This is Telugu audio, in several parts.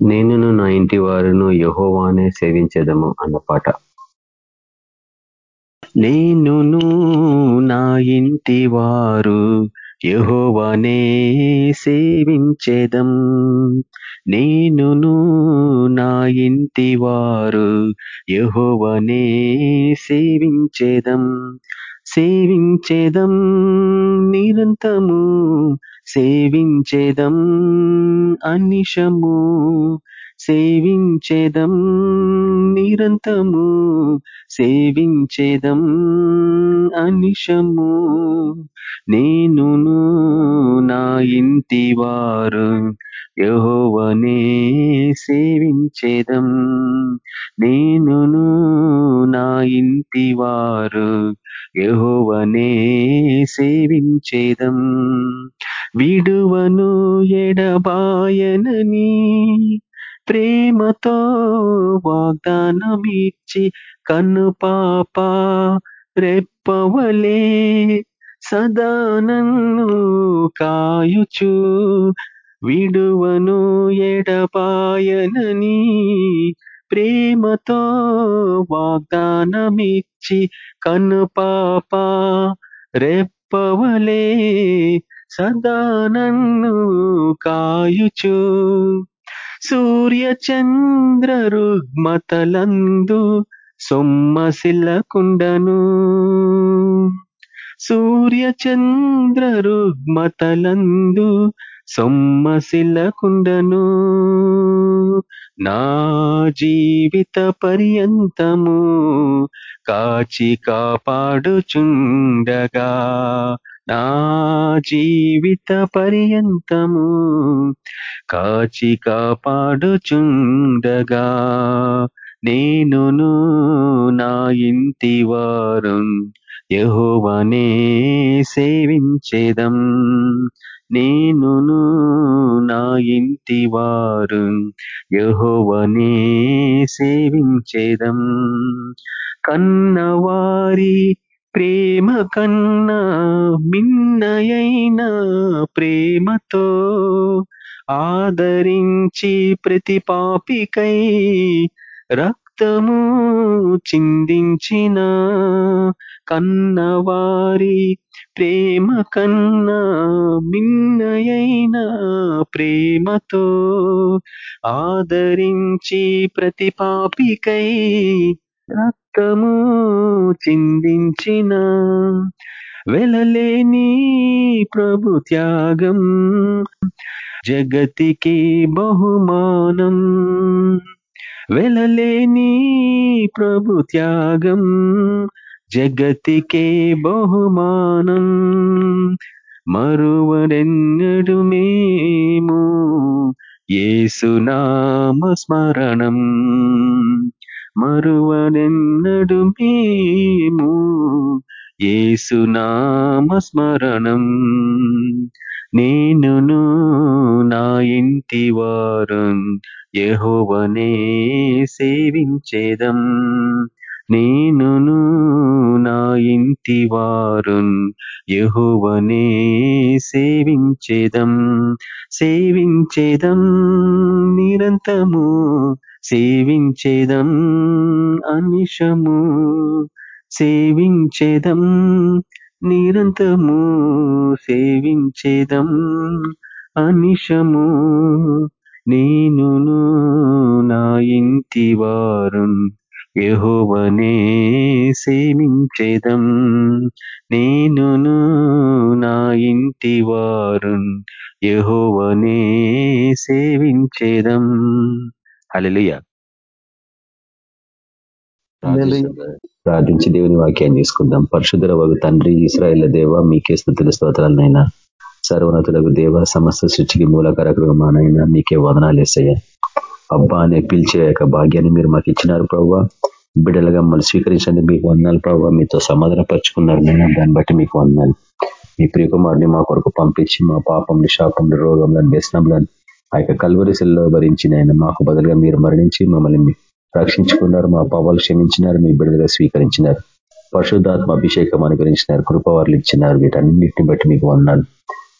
నేనును నా ఇంటి వారును యహోవానే సేవించేదము అన్న పాట. నేనును నా ఇంటి వారు యహోవానే సేవించేదం. నేనును నా ఇంటి వారు యహోవనే సేవించేదం. సేవించేదం నిరంతము సేవించేదం అనిషము. సేవించేదం నిరంతము సేవించేదం అనిషము నేనును నా ఇంటి వారు యహోవనే సేవించేదం. నేనును నా ఇంటి వారు యహోవనే సేవించేదం. విడువను ఎడబాయనని ప్రేమతో వాగ్దానమిచ్చి కన్ను పాప రెప్పవలే. సదా నన్ను కాయుచు విడువను ఎడపాయనని ప్రేమతో వాగ్దానమిచ్చి కన్ను పాప రెప్పవలే. సదా నన్ను కాయుచు సూర్య చంద్ర రుగ్మతలందు సొమ్మసిల్లకుండను సూర్య చంద్ర రుగ్మతలందు సొమ్మసిల్లకుండను నా జీవిత పర్యంతము కాచి కాపాడుచుండగా. నా జీవిత పర్యంతము కాచి కాపాడుచుండగా. నేనును నా ఇంటి వారు యహోవనే సేవించేదం. నేనును నా ఇంటి వారు యహోవనే సేవించేదం. కన్నవారి ప్రేమ కన్నా మిన్నయైన ప్రేమతో ఆదరించి ప్రతి పాపికై రక్తము చిందించిన కన్నవారి ప్రేమ కన్నా మిన్నయైన ప్రేమతో ఆదరించి ప్రతి పాపికై రక్తము చిందించిన వెలలేని ప్రభు త్యాగం జగతికి బహుమానం వెలలేని ప్రభు త్యాగం జగతికే బహుమానం. మరువరెన్నడు మేము ఏసునామ స్మరణం. మరువనెన్నడు మేము ఏసునామ స్మరణం నేనును నా ఇంటి వారం యహోవనే సేవించేదం నేనును నా ఇంటి వారు యహోవనే సేవించేదం సేవించేదం నిరంతము సేవించేదం అనిషము సేవించేదం నిరంతము సేవించేదం అనిషము నేనును నా ఇంటి వారు యహోవనే సేవించేదం నేనును నా ఇంటి వారు యహోవనే సేవించేదం. హలలుయ ప్రార్థించి దేవుని వాక్యాన్ని తీసుకుందాం పరశుధర వగు తండ్రి ఇస్రాయేల్ దేవ మీకే స్థుతుల స్తోత్రాలనైనా సర్వనతులకు దేవ సమస్త సృష్టికి మూలకరకులు మానైనా మీకే వదనాలు వేసాయ అబ్బా అనే పిలిచే యొక్క భాగ్యాన్ని మీరు మాకు ఇచ్చినారు ప్రభావ బిడ్డలుగా మమ్మల్ని స్వీకరించండి మీకు వందనాలు ప్రభావ మీతో సమాధానపరుచుకున్నారు నేను దాన్ని బట్టి మీకు వందనాలు. మీ ప్రియకుమారుని మా కొరకు పంపించి మా పాపం శాపం రోగంలను వ్యసనంలను ఆ యొక్క కల్వరిశల్లో భరించి ఆయన. మాకు బదులుగా మీరు మరణించి మమ్మల్ని రక్షించుకున్నారు మా పాపాలు క్షమించినారు మీ బిడ్డలుగా స్వీకరించినారు. పరిశుద్ధాత్మ అభిషేకం అనుగ్రహించినారు కృపవార్లు ఇచ్చినారు వీటన్నిటిని బట్టి మీకు వందాలు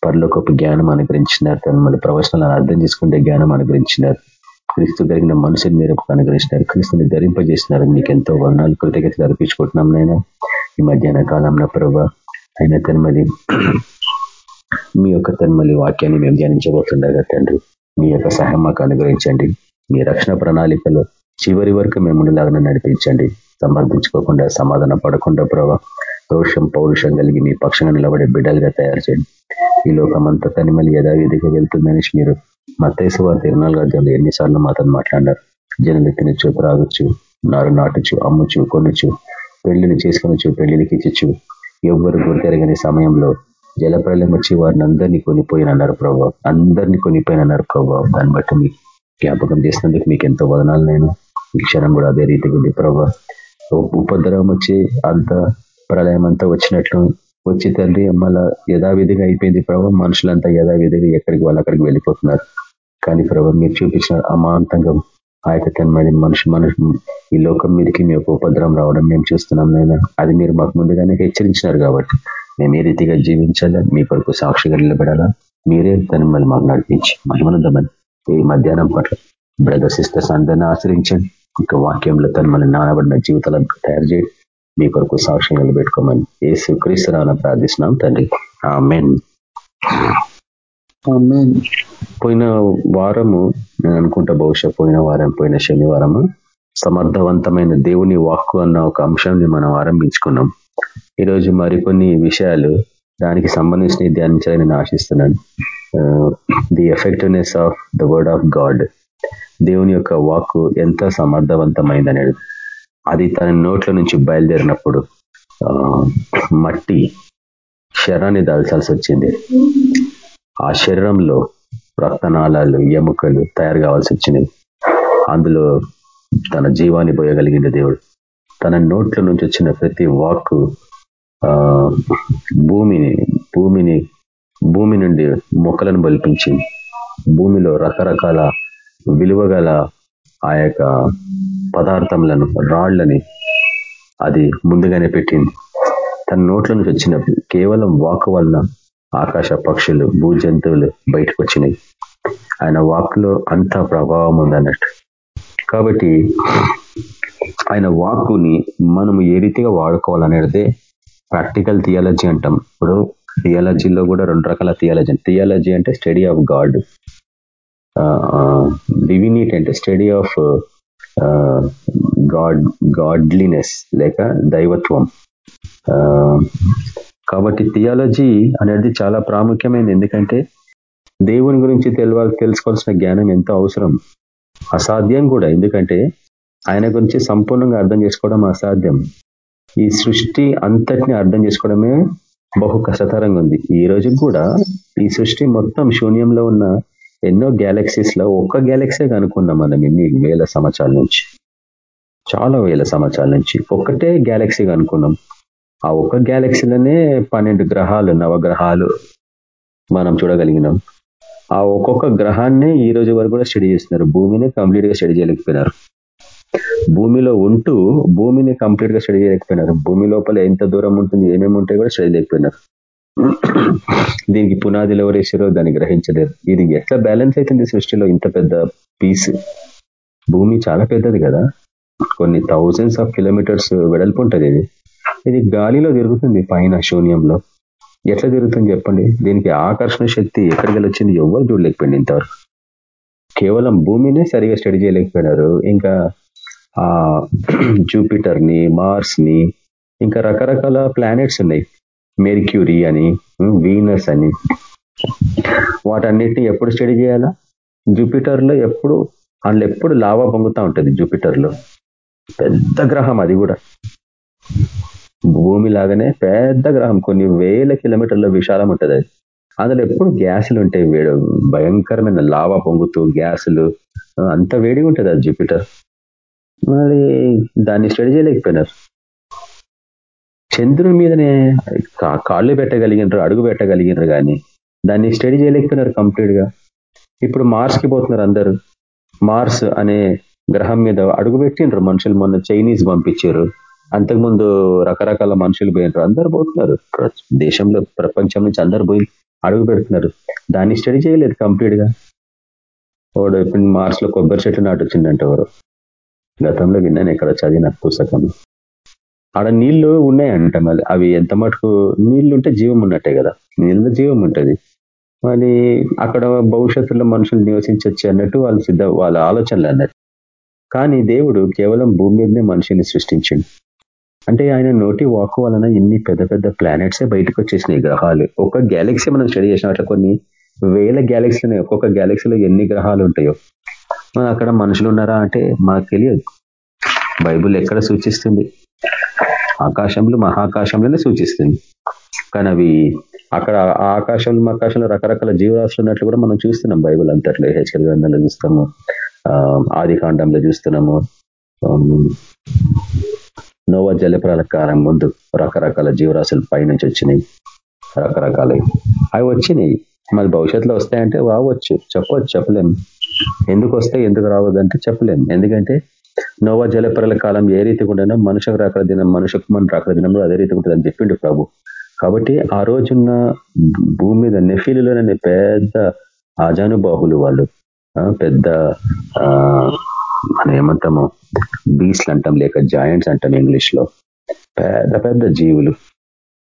పరలోకపు జ్ఞానం అనుగ్రహించినారు మళ్ళీ ప్రవచనాలను అర్థం చేసుకుంటే జ్ఞానం అనుగ్రహించినారు. క్రీస్తు కలిగిన మనుషుని మీరు అనుగ్రహించినారు క్రీస్తుని ధరింపజేసినారు మీకు ఎంతో వర్ణాలు కృతజ్ఞతలు అర్పించుకుంటున్నాం నైనా ఈ మధ్యాహ్న కాలంలో ప్రభా అయిన తన్మలి మీ యొక్క తన్మలి వాక్యాన్ని మేము ధ్యానించబోతుండగా తండ్రి మీ యొక్క సహాయం మాకు అనుగ్రహించండి. మీ రక్షణ ప్రణాళికలో చివరి వరకు మేము ఉండేలాగా నడిపించండి. సమర్థించుకోకుండా సమాధాన పడకుండా ప్రభా రోషం పౌరుషం కలిగి మీ పక్షంగా నిలబడే బిడ్డలుగా తయారు చేయండి. ఈ లోకమంతా తనిమలి యథావిధిగా వెళ్తుందని మీరు మత్తేసు వారి తిరునాలుగు అధ్యాయంలో ఎన్నిసార్లు మాత్రం మాట్లాడారు. జనులు తినచ్చు త్రాగొచ్చు నారు నాటుచు అమ్ముచు కొనుచు పెళ్ళిని చేసుకొనొచ్చు పెళ్ళికి ఇచ్చచ్చు. ఎవ్వరు గురితెరగని సమయంలో జలప్రలయం వచ్చి వారిని అందరినీ కొనిపోయిన అన్నారు ప్రభావ అందరినీ కొనిపోయినన్నారు ప్రభావ దాన్ని బట్టి మీకు జ్ఞాపకం చేసినందుకు మీకు ఎంతో వదనాలు నేను. ఈ క్షణం కూడా అదే రీతిగా ఉంది ప్రభావ ఉపద్రవం వచ్చి అంత ప్రళయం అంతా వచ్చినట్లు వచ్చి తండ్రి మళ్ళా యథావిధిగా అయిపోయింది ప్రభావ మనుషులంతా యథావిధిగా ఎక్కడికి వాళ్ళు అక్కడికి వెళ్ళిపోతున్నారు. కానీ ప్రభావ మీరు చూపించిన అమాంతంగా ఆ యొక్క తన్మది మనిషి మనుషు ఈ లోకం మీదకి మీ యొక్క ఉపద్రవం రావడం మేము చూస్తున్నాం నైనా అది మీరు మాకు ముందుగానే హెచ్చరించినారు కాబట్టి మేము ఏ రీతిగా జీవించాలా మీ కొరకు సాక్షిగా నిలబడాలా మీరే తను మళ్ళీ మాకు నడిపించి మహిమనుద్దమని ఈ మధ్యాహ్నం పట్ల బ్రదర్ సిస్టర్స్ అందరినీ ఆశ్రయించండి ఇంకా వాక్యంలో తను మళ్ళీ నానబడిన జీవితాలను తయారు చేయండి. మీ కొరకు సాక్షి నిలబెట్టుకోమని ఏసు క్రీస్తురావున ప్రార్థిస్తున్నాం తండ్రి. ఆ మెన్ పోయిన వారము నేను అనుకుంటా బహుశా పోయిన వారం పోయిన శనివారము సమర్థవంతమైన దేవుని వాక్కు అన్న ఒక అంశాన్ని మనం ఆరంభించుకున్నాం. ఈరోజు మరికొన్ని విషయాలు దానికి సంబంధించిన ధ్యానించాలని నేను ఆశిస్తున్నాను. The effectiveness of the word of God దేవుని యొక్క వాక్కు ఎంత సమర్థవంతమైందనేది. అది తన నోట్ల నుంచి బయలుదేరినప్పుడు మట్టి శరాన్ని దాల్చాల్సి వచ్చింది. ఆ శరీరంలో రక్తనాళాలు ఎముకలు తయారు కావాల్సి వచ్చినాయి అందులో తన జీవాన్ని పోయగలిగింది దేవుడు. తన నోట్ల నుంచి వచ్చిన ప్రతి వాక్ భూమిని భూమిని భూమి నుండి మొక్కలను బలిపించి భూమిలో రకరకాల విలువగల ఆ యొక్క పదార్థములను రాళ్ళని అది ముందుగానే పెట్టింది. తన నోట్ల నుంచి వచ్చిన కేవలం వాక్ వలన ఆకాశ పక్షులు భూ జంతువులు బయటకు వచ్చినాయి ఆయన వాక్లో అంత ప్రభావం ఉందన్నట్టు. కాబట్టి ఆయన వాక్కుని మనము ఏ రీతిగా వాడుకోవాలనేదే ప్రాక్టికల్ థియాలజీ అంటాం. ఇప్పుడు థియాలజీలో కూడా రెండు రకాల థియాలజీ థియాలజీ అంటే స్టడీ ఆఫ్ గాడ్. డివినిటీ అంటే స్టడీ ఆఫ్ గాడ్ గాడ్లీనెస్ లేక దైవత్వం. కాబట్టి థియాలజీ అనేది చాలా ప్రాముఖ్యమైనది. ఎందుకంటే దేవుని గురించి తెలవాలి తెలుసుకోవాల్సిన జ్ఞానం ఎంతో అవసరం. అసాధ్యం కూడా. ఎందుకంటే ఆయన గురించి సంపూర్ణంగా అర్థం చేసుకోవడం అసాధ్యం. ఈ సృష్టి అంతటిని అర్థం చేసుకోవడమే బహు కష్టతరంగా ఉంది. ఈ రోజు కూడా ఈ సృష్టి మొత్తం శూన్యంలో ఉన్న ఎన్నో గ్యాలక్సీస్లో ఒక్క గ్యాలక్సీ కనుక్కున్నాం మనం ఇన్ని వేల సంవత్సరాల నుంచి. చాలా వేల సంవత్సరాల నుంచి ఒక్కటే గ్యాలక్సీ కనుక్కున్నాం. ఆ ఒక్క గ్యాలక్సీలోనే పన్నెండు గ్రహాలు నవగ్రహాలు మనం చూడగలిగినాం. ఆ ఒక్కొక్క గ్రహాన్నే ఈ రోజు వరకు కూడా స్టడీ చేస్తున్నారు. భూమిని కంప్లీట్గా స్టడీ చేయలేకపోయినారు. భూమిలో ఉంటూ భూమిని కంప్లీట్గా స్టడీ చేయలేకపోయినారు. భూమి లోపల ఎంత దూరం ఉంటుంది ఏమేమి ఉంటాయి కూడా స్టడీ చేయలేకపోయినారు. దీనికి పునాదులు ఎవరేసారో దాన్ని గ్రహించలేరు ఇది ఎట్లా బ్యాలెన్స్ అవుతుంది సృష్టిలో? ఇంత పెద్ద పీస్. భూమి చాలా పెద్దది కదా. కొన్ని థౌజండ్స్ ఆఫ్ కిలోమీటర్స్ వెడల్పు ఉంటుంది ఇది. ఇది గాలిలో తిరుగుతుంది పైన శూన్యంలో. ఎట్లా తిరుగుతుంది చెప్పండి? దీనికి ఆకర్షణ శక్తి ఎక్కడికి వచ్చింది ఎవరు చూడలేకపోయింది ఇంతవరకు. కేవలం భూమినే సరిగా స్టడీ చేయలేకపోయినారు. ఇంకా ఆ జూపిటర్ని మార్స్ని ఇంకా రకరకాల ప్లానెట్స్ ఉన్నాయి. మెర్క్యూరీ అని వీనస్ అని. వాటన్నిటిని ఎప్పుడు స్టడీ చేయాలా? జూపిటర్లో ఎప్పుడు అందులో ఎప్పుడు లావా పొంగుతూ ఉంటుంది జూపిటర్లో. పెద్ద గ్రహం అది కూడా. భూమి లాగానే పెద్ద గ్రహం కొన్ని వేల కిలోమీటర్ల విశాలం ఉంటుంది అది. అందులో ఎప్పుడు గ్యాసులు ఉంటాయి వేడి భయంకరమైన లావా పొంగుతూ గ్యాసులు అంత వేడిగా ఉంటుంది అది జూపిటర్. మరి దాన్ని స్టడీ చేయలేకపోయినారు. చంద్రుని మీదనే కాళ్ళు పెట్టగలిగినారు అడుగు పెట్టగలిగినారు కానీ దాన్ని స్టడీ చేయలేకపోయినారు కంప్లీట్గా ఇప్పుడు మార్స్కి పోతున్నారు అందరూ. మార్స్ అనే గ్రహం మీద అడుగు పెట్టిండ్రు మనుషులు మొన్న చైనీస్ పంపించారు. అంతకుముందు రకరకాల మనుషులు పోయినారు అందరు పోతున్నారు. దేశంలో ప్రపంచం నుంచి అందరు పోయి అడుగు పెడుతున్నారు. దాన్ని స్టడీ చేయలేదు కంప్లీట్గా వాడు ఇప్పుడు మార్స్లో కొబ్బరి చెట్లు నాటుచ్చిందంటే వారు గతంలో విన్నాను ఇక్కడ చదివిన పుస్తకం. ఆడ నీళ్ళు ఉన్నాయంట మళ్ళీ. అవి ఎంత మటుకు నీళ్ళు ఉంటే జీవం ఉన్నట్టే కదా. నీళ్ళ జీవం ఉంటుంది. మరి అక్కడ భవిష్యత్తులో మనుషులు నివసించవచ్చు అన్నట్టు వాళ్ళు సిద్ధ వాళ్ళ ఆలోచనలు అన్నట్టు. కానీ దేవుడు కేవలం భూమి మీదనే మనిషిని సృష్టించిండు. అంటే ఆయన నోటి వాక్ వలన ఇన్ని పెద్ద పెద్ద ప్లానెట్సే బయటకు వచ్చేసినాయి గ్రహాలు. ఒక గ్యాలక్సీ మనం స్టడీ చేసిన అట్లా కొన్ని వేల గ్యాలక్సీలు ఒక్కొక్క గ్యాలక్సీలో ఎన్ని గ్రహాలు ఉంటాయో. అక్కడ మనుషులు ఉన్నారా అంటే మాకు తెలియదు. బైబుల్ ఎక్కడ సూచిస్తుంది? ఆకాశంలో మహాకాశంలోనే సూచిస్తుంది. కానీ అవి అక్కడ ఆకాశంలో మహాకాశంలో రకరకాల జీవరాశులు ఉన్నట్లు కూడా మనం చూస్తున్నాం బైబుల్ అంతట్లో హెచ్కల్ గ్రంథంలో చూస్తాము ఆది కాండంలో చూస్తున్నాము. నోవా జలప్రకారం ముందు రకరకాల జీవరాశులు పైనుంచి వచ్చినాయి. రకరకాల అవి వచ్చినాయి. మరి భవిష్యత్తులో వస్తాయంటే రావచ్చు. చెప్పవచ్చు చెప్పలేము ఎందుకు వస్తాయి ఎందుకు రావద్దంటే చెప్పలేము ఎందుకంటే నోవా జలపరల కాలం ఏ రీతి ఉండనో మనుషుకు రాకడ దినం మనుషు మన రాకడ దినంలో అదే రీతి ఉంటుందని చెప్పిండు ప్రభు. కాబట్టి ఆ రోజున్న భూమి మీద నెఫీలులోనే పెద్ద ఆజానుబాహులు వాళ్ళు. పెద్ద మనం ఏమంటాము బీస్లు అంటాం లేక జాయింట్స్ అంటాం ఇంగ్లీష్లో పెద్ద పెద్ద జీవులు.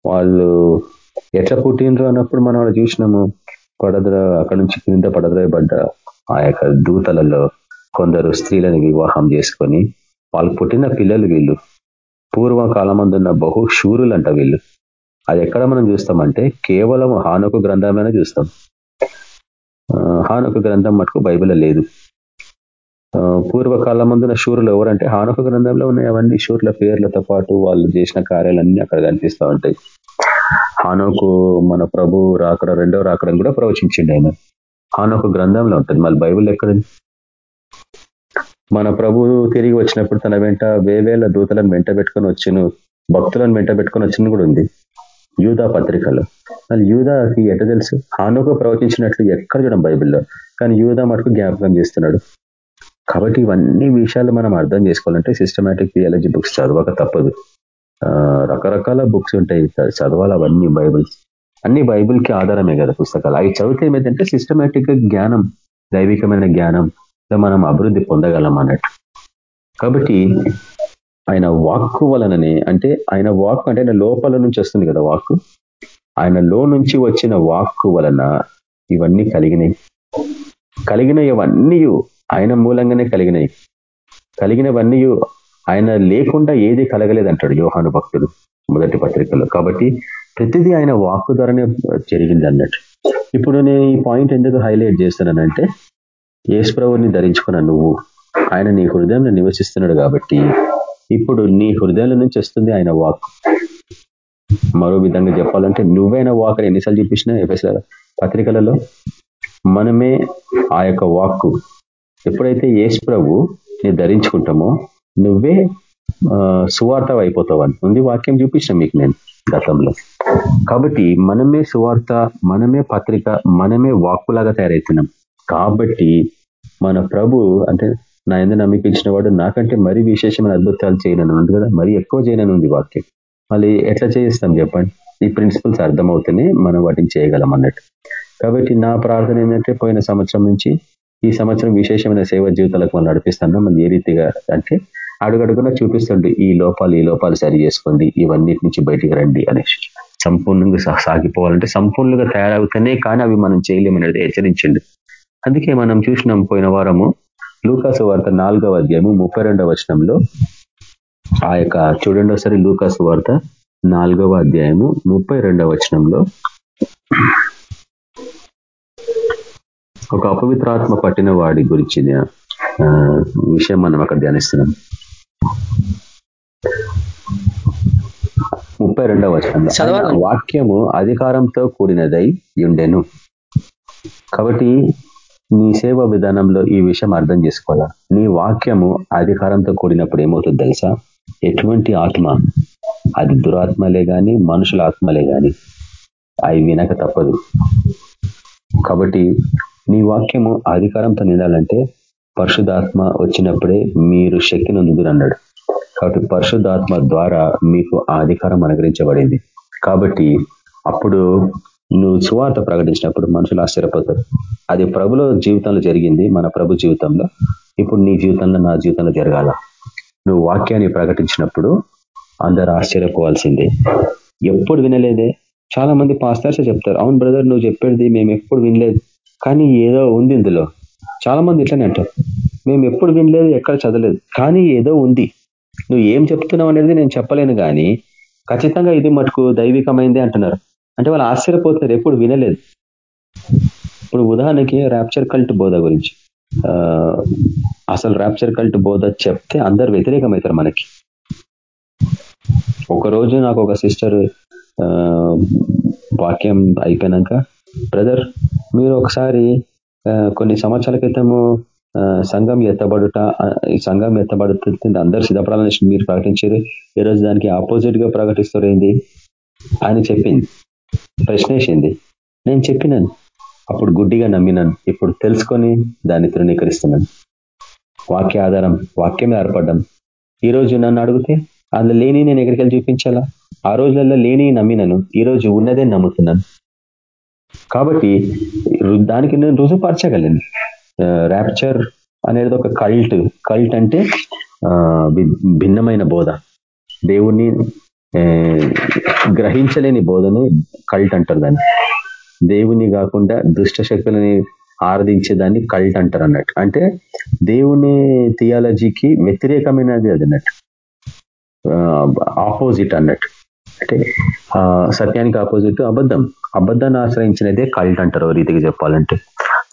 వాళ్ళు ఎట్లా పుట్టినరు అన్నప్పుడు మనం చూసినాము. పడద్ర అక్కడ నుంచి కింద పడద్రయబడ్డ ఆ యొక్క దూతలలో కొందరు స్త్రీలను వివాహం చేసుకొని వాళ్ళు పుట్టిన పిల్లలు వీళ్ళు. పూర్వకాలమందున్న బహు శూరులంట వీళ్ళు. అది ఎక్కడ మనం చూస్తామంటే కేవలం హానుకు గ్రంథంలోనే చూస్తాం. హానుకు గ్రంథం మటుకు బైబిల్ లేదు. పూర్వకాలమందున శూరులు ఎవరంటే హానకు గ్రంథంలో ఉన్నాయి అవన్నీ. శూరుల పేర్లతో పాటు వాళ్ళు చేసిన కార్యాలన్నీ అక్కడ కనిపిస్తూ ఉంటాయి. హానోకు మన ప్రభు రాకడ రెండవ రాకడం కూడా ప్రవచించిండి ఆయన. హానుకు గ్రంథంలో ఉంటుంది. మళ్ళీ బైబుల్ ఎక్కడ మన ప్రభు తిరిగి వచ్చినప్పుడు తన వెంట వేవేల దూతలను వెంట పెట్టుకొని వచ్చిను భక్తులను వెంట పెట్టుకొని వచ్చిన కూడా ఉంది. యూదా పత్రికలో. మళ్ళీ యూదాకి ఎట తెలుసు? హానుకు ప్రవచించినట్లు ఎక్కడ చూడం బైబిల్లో? కానీ యూదా మటుకు జ్ఞాపకం చేస్తున్నాడు. కాబట్టి ఇవన్నీ విషయాలు మనం అర్థం చేసుకోవాలంటే సిస్టమేటిక్ థియాలజీ బుక్స్ చదవక తప్పదు. రకరకాల బుక్స్ ఉంటాయి. చదవాలి అవన్నీ బైబిల్స్ అన్ని బైబిల్కి ఆధారమే కదా పుస్తకాలు. అవి చదివితే ఏమైందంటే సిస్టమేటిక్ జ్ఞానం దైవికమైన జ్ఞానం మనం అభివృద్ధి పొందగలం అన్నట్టు. కాబట్టి ఆయన వాక్కు వలననే అంటే ఆయన వాక్ అంటే ఆయన లోపల నుంచి వస్తుంది కదా వాక్కు. ఆయన లో నుంచి వచ్చిన వాక్కు వలన ఇవన్నీ కలిగినాయి. కలిగిన ఇవన్నీ ఆయన మూలంగానే కలిగినాయి. కలిగినవన్నీ ఆయన లేకుండా ఏది కలగలేదంటాడు యోహాను భక్తుడు మొదటి పత్రికలో. కాబట్టి ప్రతిదీ ఆయన వాక్కు ద్వారానే జరిగింది అన్నట్టు. ఇప్పుడు నేను ఈ పాయింట్ ఎందుకు హైలైట్ చేస్తున్నానంటే యేసుప్రభుని ధరించుకున్న నువ్వు. ఆయన నీ హృదయంలో నివసిస్తున్నాడు కాబట్టి ఇప్పుడు నీ హృదయంలో నుంచి వస్తుంది ఆయన వాక్. మరో విధంగా చెప్పాలంటే నువ్వైనా వాక్ ఎన్నిసార్లు చూపించినా ఎఫ్ఎస్ఆర్ పత్రికలలో మనమే ఆ యొక్క వాక్కు ఎప్పుడైతే యేసు ప్రభు నీ ధరించుకుంటామో నువ్వే సువార్త అయిపోతావు అని ఉంది వాక్యం చూపించిన మీకు నేను గతంలో. కాబట్టి మనమే సువార్త మనమే పత్రిక మనమే వాక్కులాగా తయారవుతున్నాం కాబట్టి మన ప్రభు అంటే నా ఎందు నమ్మికించిన వాడు నాకంటే మరీ విశేషమైన అద్భుతాలు చేయనని ఉంది కదా? మరీ ఎక్కువ చేయనని ఉంది వాక్యం. మళ్ళీ ఎట్లా చేయిస్తాం చెప్పండి? ఈ ప్రిన్సిపల్స్ అర్థమవుతూనే మనం వాటిని చేయగలం అన్నట్టు. కాబట్టి నా ప్రార్థన ఏంటంటే పోయిన సంవత్సరం నుంచి ఈ సంవత్సరం విశేషమైన సేవ జీవితాలకు మనం నడిపిస్తున్నాం. మనం ఏ రీతిగా అంటే అడుగడుగునా చూపిస్తుండే ఈ లోపాలు ఈ లోపాలు సరి చేసుకోండి. ఇవన్నిటి నుంచి బయటికి రండి అనేసి. సంపూర్ణంగా సాగిపోవాలంటే సంపూర్ణంగా తయారవుతానే కానీ అవి మనం చేయలేమనేది హెచ్చరించండి. అందుకే మనం చూసినాం పోయిన వారము లూకాసు వార్త నాలుగవ అధ్యాయము ముప్పై రెండవ వచనంలో ఆ యొక్క చూడండి ఒకసారి లూకాసు వార్త నాలుగవ అధ్యాయము ముప్పై రెండవ వచనంలో ఒక అపవిత్రాత్మ పట్టిన వాడి గురించిన విషయం మనం అక్కడ ధ్యానిస్తున్నాం. ముప్పై రెండవ వచనం వాక్యము అధికారంతో కూడినదై ఉండెను. కాబట్టి నీ సేవ విధానంలో ఈ విషయం అర్థం చేసుకోవాలా? నీ వాక్యము అధికారంతో కూడినప్పుడు ఏమవుతుంది తెలుసా? ఎటువంటి ఆత్మ? అది దురాత్మలే కాని మనుషుల ఆత్మలే కాని అవి వినక తప్పదు. కాబట్టి నీ వాక్యము అధికారంతో నిండాలంటే పరిశుధాత్మ వచ్చినప్పుడే మీరు శక్తిని అందుదురు అన్నాడు. కాబట్టి పరిశుద్ధాత్మ ద్వారా మీకు ఆ అధికారం అనుగ్రహించబడింది. కాబట్టి అప్పుడు నువ్వు సువార్త ప్రకటించినప్పుడు మనుషులు ఆశ్చర్యపోతారు. అది ప్రభుల జీవితంలో జరిగింది మన ప్రభు జీవితంలో. ఇప్పుడు నీ జీవితంలో నా జీవితంలో జరగాల. నువ్వు వాక్యాన్ని ప్రకటించినప్పుడు అందరు ఆశ్చర్యపోవాల్సిందే. ఎప్పుడు వినలేదే? చాలా మంది పాస్టర్స్ చెప్తారు అవును బ్రదర్ నువ్వు చెప్పేది మేము ఎప్పుడు వినలేదు. కానీ ఏదో ఉంది ఇందులో. చాలా మంది ఇట్లనే అంటారు మేము ఎప్పుడు వినలేదు ఎక్కడ చదవలేదు. కానీ ఏదో ఉంది. నువ్వు ఏం చెప్తున్నావు అనేది నేను చెప్పలేను కానీ ఖచ్చితంగా ఇది మటుకు దైవికమైంది అంటున్నారు. అంటే వాళ్ళు ఆశ్చర్యపోతారు ఎప్పుడు వినలేదు. ఇప్పుడు ఉదాహరణకి ర్యాప్చర్ కల్ట్ బోధ గురించి. అసలు ర్యాప్చర్ కల్ట్ బోధ చెప్తే అందరు వ్యతిరేకమవుతారు మనకి. ఒకరోజు నాకు ఒక సిస్టర్ వాక్యం అయిపోయినాక బ్రదర్ మీరు ఒకసారి కొన్ని సంవత్సరాల క్రితము సంఘం ఎత్తబడుట ఈ సంఘం ఎత్తబడుతుంది అందరు సిద్ధపడాలని మీరు ప్రకటించారు. ఈ రోజు దానికి ఆపోజిట్గా ప్రకటిస్తారు ఏంది అని చెప్పింది. ప్రశ్నేసింది. నేను చెప్పినాను. అప్పుడు గుడ్డిగా నమ్మినాను. ఇప్పుడు తెలుసుకొని దాన్ని తృణీకరిస్తున్నాను. వాక్య ఆధారం వాక్యమే ఏర్పడ్డం. ఈ రోజు నన్ను అడిగితే అందులో లేని నేను ఎక్కడికి వెళ్ళి చూపించాలా? ఆ రోజులలో లేని నమ్మినను. ఈ రోజు ఉన్నదే నమ్ముతున్నాను. కాబట్టి దానికి నేను రుజుపరచగలను ర్యాప్చర్ అనేది ఒక కల్ట్ కల్ట్ అంటే భిన్నమైన బోధ. దేవుణ్ణి గ్రహించలేని బోధని కల్ట్ అంటారు దాన్ని. దేవుని కాకుండా దుష్ట శక్తులని ఆరాధించేదాన్ని కల్ట్ అంటారు అన్నట్టు. అంటే దేవుని థియాలజీకి వ్యతిరేకమైనది అది అన్నట్టు. ఆపోజిట్ అన్నట్టు. అంటే సత్యానికి ఆపోజిట్ అబద్ధం. అబద్ధాన్ని ఆశ్రయించినదే కల్ట్ అంటారు రీతికి చెప్పాలంటే.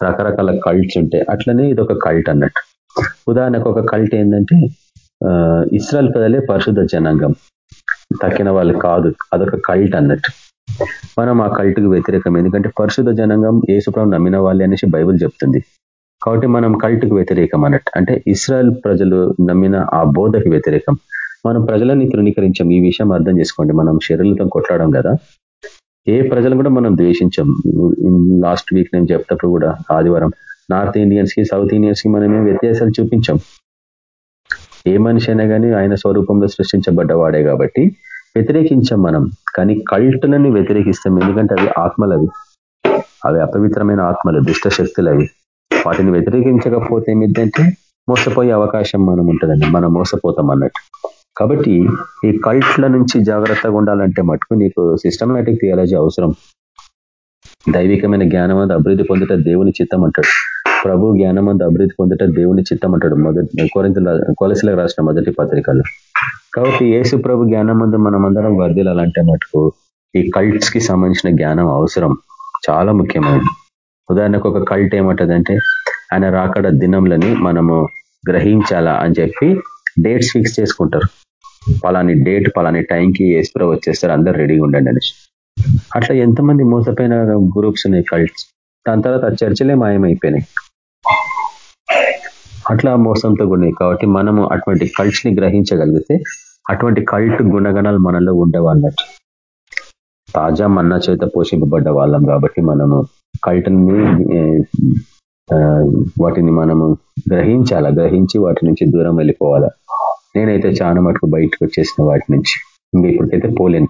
రకరకాల కల్ట్స్ ఉంటాయి. అట్లనే ఇది ఒక కల్ట్ అన్నట్టు. ఉదాహరణకు ఒక కల్ట్ ఏంటంటే ఇస్రాయల్ ప్రజలే పరిశుద్ధ జనాంగం. తక్కిన వాళ్ళు కాదు. అదొక కల్ట్ అన్నట్టు. మనం ఆ కల్ట్కి వ్యతిరేకం. ఎందుకంటే పరిశుద్ధ జనంగం ఏసుప్రభు నమ్మిన వాళ్ళే అనేసి బైబుల్ చెప్తుంది. కాబట్టి మనం కల్ట్కు వ్యతిరేకం అన్నట్టు. అంటే ఇస్రాయల్ ప్రజలు నమ్మిన ఆ బోధకు వ్యతిరేకం. మనం ప్రజలని తృణీకరించాం. ఈ విషయం అర్థం చేసుకోండి. మనం శరీరంతో కొట్లాడడం కదా. ఏ ప్రజలు కూడా మనం ద్వేషించాం. లాస్ట్ వీక్ నేను చెప్తప్పుడు కూడా ఆదివారం నార్త్ ఇండియన్స్కి సౌత్ ఇండియన్స్కి మనమే వ్యత్యాసాలు చూపించాం. ఏ మనిషి అయినా కానీ ఆయన స్వరూపంలో సృష్టించబడ్డవాడే కాబట్టి వ్యతిరేకించాం మనం. కానీ కల్టులని వ్యతిరేకిస్తాం. ఎందుకంటే అవి ఆత్మలు అవి అవి అపవిత్రమైన ఆత్మలు దుష్ట శక్తులు అవి వాటిని వ్యతిరేకించకపోతే ఏమిటంటే మోసపోయే అవకాశం మనం ఉంటుందండి. మనం మోసపోతాం అన్నట్టు. కాబట్టి ఈ కల్ట్ల నుంచి జాగ్రత్తగా ఉండాలంటే మటుకు నీకు సిస్టమేటిక్ థియాలజీ అవసరం. దైవికమైన జ్ఞానం అది అభివృద్ధి పొందుట దేవుని చిత్తం అంటాడు. ప్రభు జ్ఞానం అభివృద్ధి పొందట దేవుని చిత్తం అంటాడు. మొదటి కొరింతల కొలసిలకు రాసిన మొదటి పత్రికలు. కాబట్టి యేసు ప్రభు జ్ఞానం మనం అందరం వర్దిలాలంటే మటుకు ఈ కల్ట్స్కి సంబంధించిన జ్ఞానం అవసరం. చాలా ముఖ్యమైనది. ఉదాహరణకు ఒక కల్ట్ ఏమంటదంటే ఆయన రాకడ దినంలని మనము గ్రహించాలా అని చెప్పి డేట్స్ ఫిక్స్ చేసుకుంటారు. పలాని డేట్ పలాని టైంకి ఏసుప్రభు వచ్చేస్తారు అందరు రెడీగా ఉండండి అనేసి. అట్లా ఎంతమంది మోసపోయిన గ్రూప్స్ ఉన్నాయి కల్ట్స్ దాని తర్వాత చర్చలే మాయమైపోయినాయి. అట్లా మోసంతో ఉన్నాయి కాబట్టి మనము అటువంటి కల్ట్స్ని గ్రహించగలిగితే అటువంటి కల్ట్ గుణగణాలు మనలో ఉండేవాళ్ళట్టు తాజా మన్నా చేత పోషింపబడ్డ వాళ్ళం కాబట్టి మనము కల్ట్ని వాటిని మనము గ్రహించాలా? గ్రహించి వాటి నుంచి దూరం వెళ్ళిపోవాలా? నేనైతే చాలా మటుకు బయటకు వచ్చేసిన వాటి నుంచి. ఇంకా ఇప్పటికైతే పోలేను.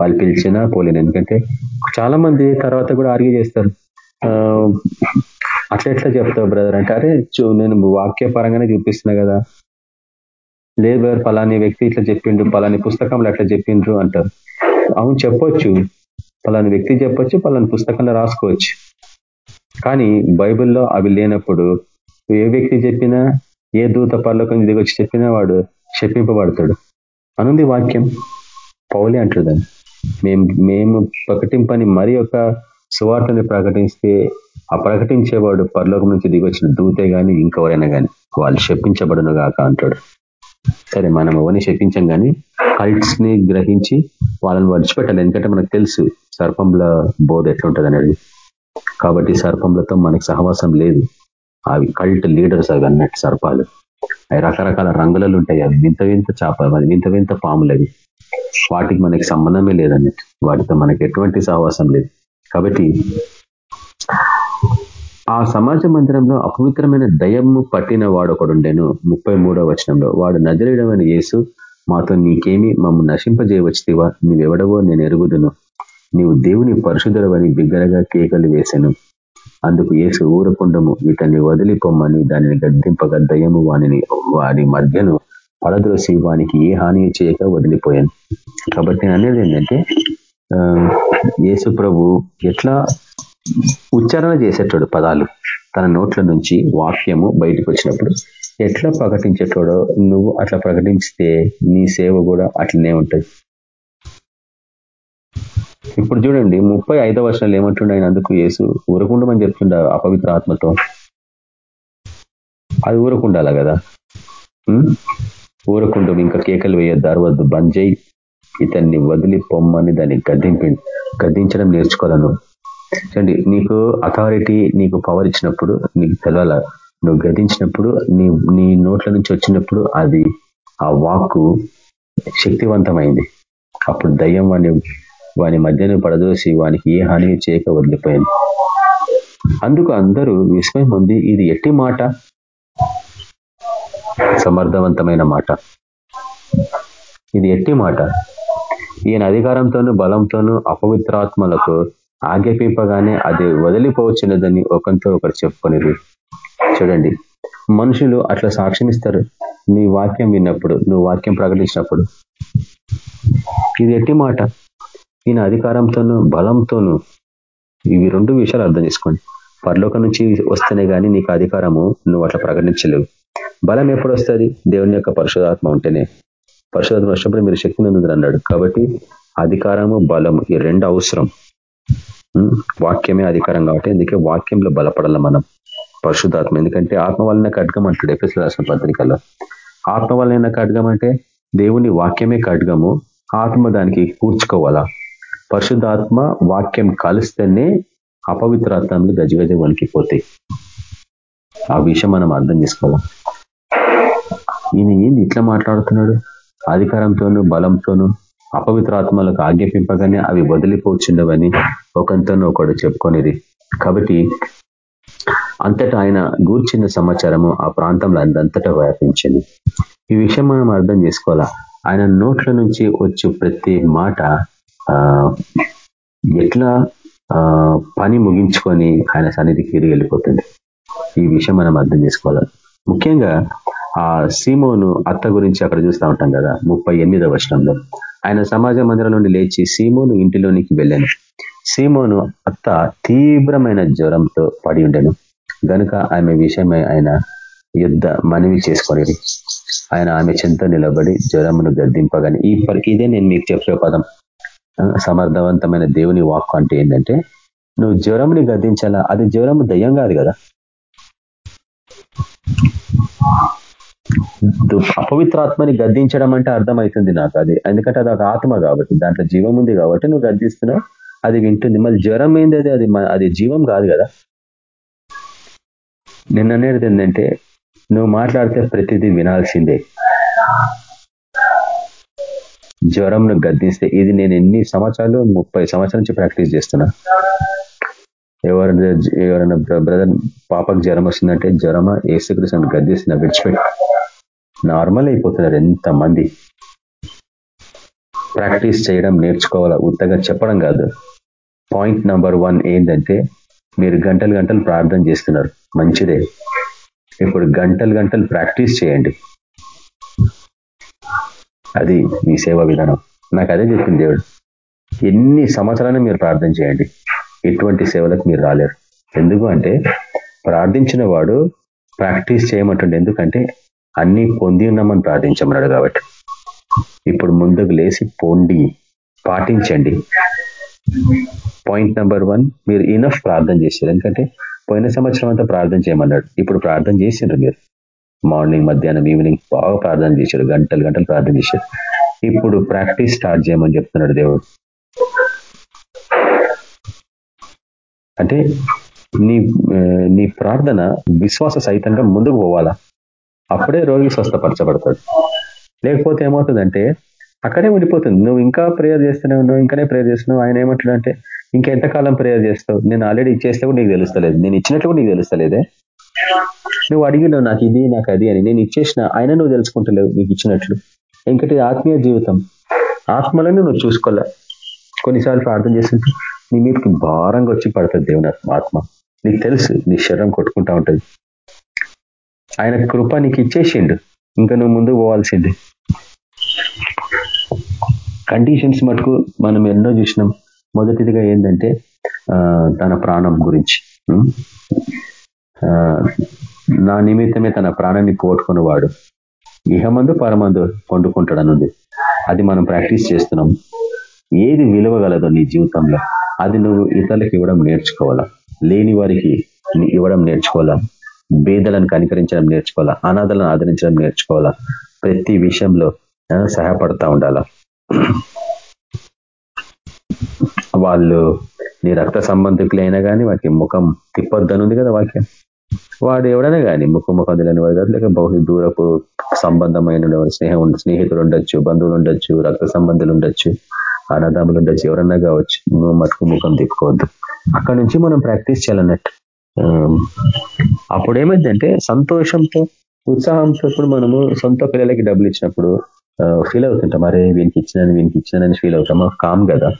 వాళ్ళు పిలిచినా పోలేను. ఎందుకంటే చాలా మంది తర్వాత కూడా ఆర్గ్యూ చేస్తారు. అట్లా ఎట్లా చెప్తావు బ్రదర్ అంటే అరే నేను వాక్య పరంగానే చూపిస్తున్నా కదా. లేబర్ పలాని వ్యక్తి ఇట్లా చెప్పిండు పలాని పుస్తకంలో అట్లా చెప్పిండ్రు అంటారు. అవును చెప్పొచ్చు. పలాని వ్యక్తి చెప్పొచ్చు పలాని పుస్తకంలో రాసుకోవచ్చు. కానీ బైబిల్లో అవి లేనప్పుడు ఏ వ్యక్తి చెప్పినా ఏ దూత పర్లోకం దిగొచ్చి చెప్పినా వాడు క్షపింపబడతాడు అనుంది వాక్యం. పౌలే అంటారు మేము మేము ప్రకటింపని మరి ఒక సువార్తని ప్రకటిస్తే ఆ ప్రకటించేవాడు పరలోకం నుంచి దిగొచ్చిన దూతే కానీ ఇంకెవరైనా కానీ వాళ్ళు శపించబడును గాక అంటాడు. సరే మనం ఎవరిని శపించాం కానీ కల్ట్స్ని గ్రహించి వాళ్ళని వడిచిపెట్టాలి ఎందుకంటే మనకు తెలుసు సర్పంల బోధ ఎట్లుంటది అనేది కాబట్టి సర్పంలతో మనకి సహవాసం లేదు. అవి కల్ట్ లీడర్స్ అవి అన్నట్టు సర్పాలు. అవి రకరకాల రంగులలో ఉంటాయి. అవి వింత వింత చేపలు అవి వింత వింత పాములు అవి. వాటికి మనకి సంబంధమే లేదన్నట్టు. వాటితో మనకి ఎటువంటి సహవాసం లేదు. కాబట్టి ఆ సమాజ మందిరంలో అపవిత్రమైన దయము పట్టిన వాడు ముప్పై మూడో వచనంలో వాడు నజరేయడమైన యేసు మాతో నీకేమి మమ్మ నశింపజేయవచ్చువా నీవెవడవో నేను ఎరుగుదును. నీవు దేవుని పరిశుద్ధులవని బిగ్గరగా కేకలు వేశాను అందుకు ఏసు ఊరకుండము వీటన్ని వదిలిపోమ్మని దానిని గద్దింపగా దయ్యము వానిని వారి మధ్యను పడద్రోసి వానికి ఏ హాని చేయక వదిలిపోయాను. కాబట్టి అనేది ఏంటంటే యేసు ప్రభు ఎట్లా ఉచ్చారణ చేసేటోడు పదాలు? తన నోట్ల నుంచి వాక్యము బయటకు వచ్చినప్పుడు ఎట్లా ప్రకటించేటోడో నువ్వు అట్లా ప్రకటించితే నీ సేవ కూడా అట్లనే ఉంటుంది. ఇప్పుడు చూడండి ముప్పై ఐదో వర్షాలు ఏమంటుండే ఆయన అందుకు యేసు ఊరకుండమని చెప్తుండ అపవిత్ర ఆత్మతో. అది ఊరకుండాల కదా? ఊరకుండం ఇంకా కేకలు వేయొద్దు అరవద్దు బంద్ బంజై ఇతన్ని వదిలి పొమ్మని దాన్ని గద్దింపి గద్దించడం నేర్చుకోవాలను. చూడండి నీకు అథారిటీ నీకు పవర్ ఇచ్చినప్పుడు నీకు తెలవాల. నువ్వు గదించినప్పుడు నీ నీ నోట్ల నుంచి వచ్చినప్పుడు అది ఆ వాక్కు శక్తివంతమైంది. అప్పుడు దయ్యం వాని వాని మధ్యను పడదోసి వానికి ఏ హాని చేయక వదిలిపోయింది. అందుకు అందరూ విస్మయం ఉంది ఇది ఎట్టి మాట? సమర్థవంతమైన మాట. ఇది ఎట్టి మాట? ఈయన అధికారంతోనూ బలంతోనూ అపవిత్రాత్మలకు ఆజ్ఞాపింపగానే అది వదిలిపోవచ్చున్నదని ఒకంతో ఒకరు చెప్పుకునేది చూడండి మనుషులు అట్లా సాక్ష్యం ఇస్తారు నీ వాక్యం విన్నప్పుడు నువ్వు వాక్యం ప్రకటించినప్పుడు. ఇది ఎట్టి మాట? ఈయన అధికారంతోనూ బలంతోనూ ఇవి రెండు విషయాలు అర్థం చేసుకోండి. పరలోకం నుంచి వస్తేనే కానీ నీకు అధికారము నువ్వు అట్లా ప్రకటించలేవు. బలం ఎప్పుడు వస్తుంది? దేవుని యొక్క పరిశుధాత్మ ఉంటేనే. పరిశుధాత్మ వచ్చినప్పుడు మీరు శక్తి నందుందని అన్నాడు. కాబట్టి అధికారము బలము ఈ రెండు అవసరం. వాక్యమే అధికారం కాబట్టి అందుకే వాక్యంలో బలపడాల మనం. పరిశుధాత్మ ఎందుకంటే ఆత్మ వలన ఖడ్గం అంటాడు రాసిన పత్రికలో. ఆత్మ వలన ఖడ్గం అంటే దేవుని వాక్యమే ఖడ్గము ఆత్మ దానికి కూర్చుకోవాలా? పరిశుద్ధాత్మ వాక్యం కలిస్తేనే అపవిత్రాత్మలు గజగజ వణికిపోతాయి. ఆ విషయం మనం అర్థం చేసుకోవాలి? ఈయన ఏంది ఇట్లా మాట్లాడుతున్నాడు? అధికారంతోనూ బలంతోనూ అపవిత్రాత్మలకు ఆజ్ఞాపింపగానే అవి వదిలిపోచుండవని ఒకంతను ఒకడు చెప్పుకొనిది కాబట్టి అంతటా ఆయన గూర్చిన సమాచారము ఆ ప్రాంతంలో అంతటా వ్యాపించింది. ఈ విషయం మనం అర్థం చేసుకోవాలా? ఆయన నోట్ల నుంచి వచ్చి ప్రతి మాట ఎట్లా పని ముగించుకొని ఆయన సన్నిధికి వెళ్ళిపోతుంది? ఈ విషయం మనం అర్థం చేసుకోవాలి? ముఖ్యంగా ఆ సీమోను అత్త గురించి అక్కడ చూస్తూ ఉంటాం కదా ముప్పై ఎనిమిదవ వర్షంలో ఆయన సమాజ మందిరం నుండి లేచి సీమోను ఇంటిలోనికి వెళ్ళాను. సీమోను అత్త తీవ్రమైన జ్వరంతో పడి ఉండను. గనుక ఆమె విషయమై ఆయన యుద్ధ మనవి చేసుకునేది ఆయన ఆమె చెంత నిలబడి జ్వరమును గద్దింపగాని ఈ ఇదే నేను మీకు చెప్పే పదం. సమర్థవంతమైన దేవుని వాక్ అంటే ఏంటంటే నువ్వు జ్వరముని గద్దించాలా? అది జ్వరము దయ్యం కాదు కదా. అపవిత్రాత్మని గద్దించడం అంటే అర్థమవుతుంది నాకు అది. ఎందుకంటే అది ఒక ఆత్మ కాబట్టి దాంట్లో జీవం ఉంది కాబట్టి నువ్వు గద్దిస్తున్నావు అది వింటుంది. మళ్ళీ జ్వరం ఏంది అది అది అది జీవం కాదు కదా. నిన్న అనేది ఏంటంటే నువ్వు మాట్లాడితే ప్రతిదీ వినాల్సిందే. జ్వరంను గద్దిస్తే ఇది నేను ఎన్ని సంవత్సరాలు? ముప్పై సంవత్సరాల నుంచి ప్రాక్టీస్ చేస్తున్నా. ఎవరైనా ఎవరైనా బ్రదర్ పాపకు జ్వరం వచ్చిందంటే జ్వరమా? ఏసుకృష్ణ గద్దేసిన విడిచిపెట్టి. నార్మల్ అయిపోతున్నారు ఎంతమంది. ప్రాక్టీస్ చేయడం నేర్చుకోవాలా? ఉత్తగా చెప్పడం కాదు. పాయింట్ నెంబర్ వన్ ఏంటంటే మీరు గంటలు గంటలు ప్రార్థన చేస్తున్నారు. మంచిదే. ఇప్పుడు గంటలు గంటలు ప్రాక్టీస్ చేయండి. అది మీ సేవా విధానం. నాకు అదే చెప్పింది దేవుడు. ఎన్ని సంవత్సరాలు మీరు ప్రార్థన చేయండి. ఎటువంటి సేవలకు మీరు రాలేరు. ఎందుకు అంటే ప్రార్థించిన వాడు ప్రాక్టీస్ చేయమంటుండే. ఎందుకంటే అన్ని పొంది ఉన్నామని ప్రార్థించమన్నాడు కాబట్టి. ఇప్పుడు ముందుకు లేచి పొండి పాటించండి. పాయింట్ నెంబర్ వన్ మీరు ఇనఫ్ ప్రార్థన చేశారు. ఎందుకంటే పోయిన సంవత్సరం అంతా ప్రార్థన చేయమన్నాడు. ఇప్పుడు ప్రార్థన చేసిండ్రు మీరు. మార్నింగ్ మధ్యాహ్నం ఈవినింగ్ బాగా ప్రార్థన చేశారు. గంటలు గంటలు ప్రార్థన చేశారు. ఇప్పుడు ప్రాక్టీస్ స్టార్ట్ చేయమని చెప్తున్నాడు దేవుడు. అంటే నీ నీ ప్రార్థన విశ్వాస సహితంగా ముందుకు పోవాలా? అప్పుడే రోగి స్వస్థపరచబడతాడు. లేకపోతే ఏమవుతుందంటే అక్కడే ఉండిపోతుంది. నువ్వు ఇంకా ప్రేయర్ చేస్తున్నావు నువ్వు ఇంకానే ప్రేయర్ చేస్తున్నావు. ఆయన ఏమంటాడంటే ఇంకెంతకాలం ప్రేయర్ చేస్తావు? నేను ఆల్రెడీ ఇచ్చేస్తే కూడా నీకు తెలుస్తలేదు. నేను ఇచ్చినట్లు కూడా నీకు తెలుస్తలేదే. నువ్వు అడిగినావు నాకు ఇది నాకు అది అని. నేను ఇచ్చేసిన ఆయన నువ్వు తెలుసుకుంటలేవు నీకు ఇచ్చినట్లు. ఇంకటి ఆత్మీయ జీవితం. ఆత్మలను నువ్వు చూసుకోలే. కొన్నిసార్లు ప్రార్థన చేస్తుంటే నీ మీదకి భారంగా వచ్చి పడుతుంది దేవుని ఆత్మ. నీకు తెలుసు నీ శరీరం కొట్టుకుంటా ఉంటుంది. ఆయన కృప నీకు ఇచ్చేసిండు. ఇంకా నువ్వు ముందుకు పోవాల్సింది. కండిషన్స్ మటుకు మనం ఎన్నో చూసినాం. మొదటిదిగా ఏంటంటే తన ప్రాణం గురించి. నా నిమిత్తమే తన ప్రాణాన్ని వాడు ఇహమందు పరమందు పండుకుంటాడనుంది. అది మనం ప్రాక్టీస్ చేస్తున్నాం. ఏది విలువగలదో నీ జీవితంలో అది నువ్వు ఇతరులకు ఇవ్వడం నేర్చుకోవాలా? లేని వారికి ఇవ్వడం నేర్చుకోవాలా? బేదలను కనికరించడం నేర్చుకోవాలా? అనాథలను ఆదరించడం నేర్చుకోవాలా? ప్రతి విషయంలో సహాయపడతా ఉండాలా? వాళ్ళు నీ రక్త సంబంధికులైనా కానీ వాటికి ముఖం తిప్పొద్దనుంది కదా వాక్యం. వాడు ఎవడైనా కానీ ముఖం ముఖం తెలియని వాడు కాదు లేక బహు దూరపు సంబంధమైన స్నేహం స్నేహితులు ఉండొచ్చు బంధువులు ఉండొచ్చు రక్త సంబంధులు ఉండొచ్చు. అన్నదమ్ములు ఉండొచ్చు ఎవరన్నా కావచ్చు. నువ్వు మటుకు ముఖం తిప్పుకోవద్దు. అక్కడ నుంచి మనం ప్రాక్టీస్ చేయాలన్నట్టు. అప్పుడు ఏమైందంటే సంతోషంతో ఉత్సాహంతో ఇప్పుడు మనము సొంత పిల్లలకి డబ్బులు ఇచ్చినప్పుడు ఫీల్ అవుతుంటాం. అరే వీనికి ఇచ్చినని వీనికి ఇచ్చినని ఫీల్ అవుతామా కామ్ కదా.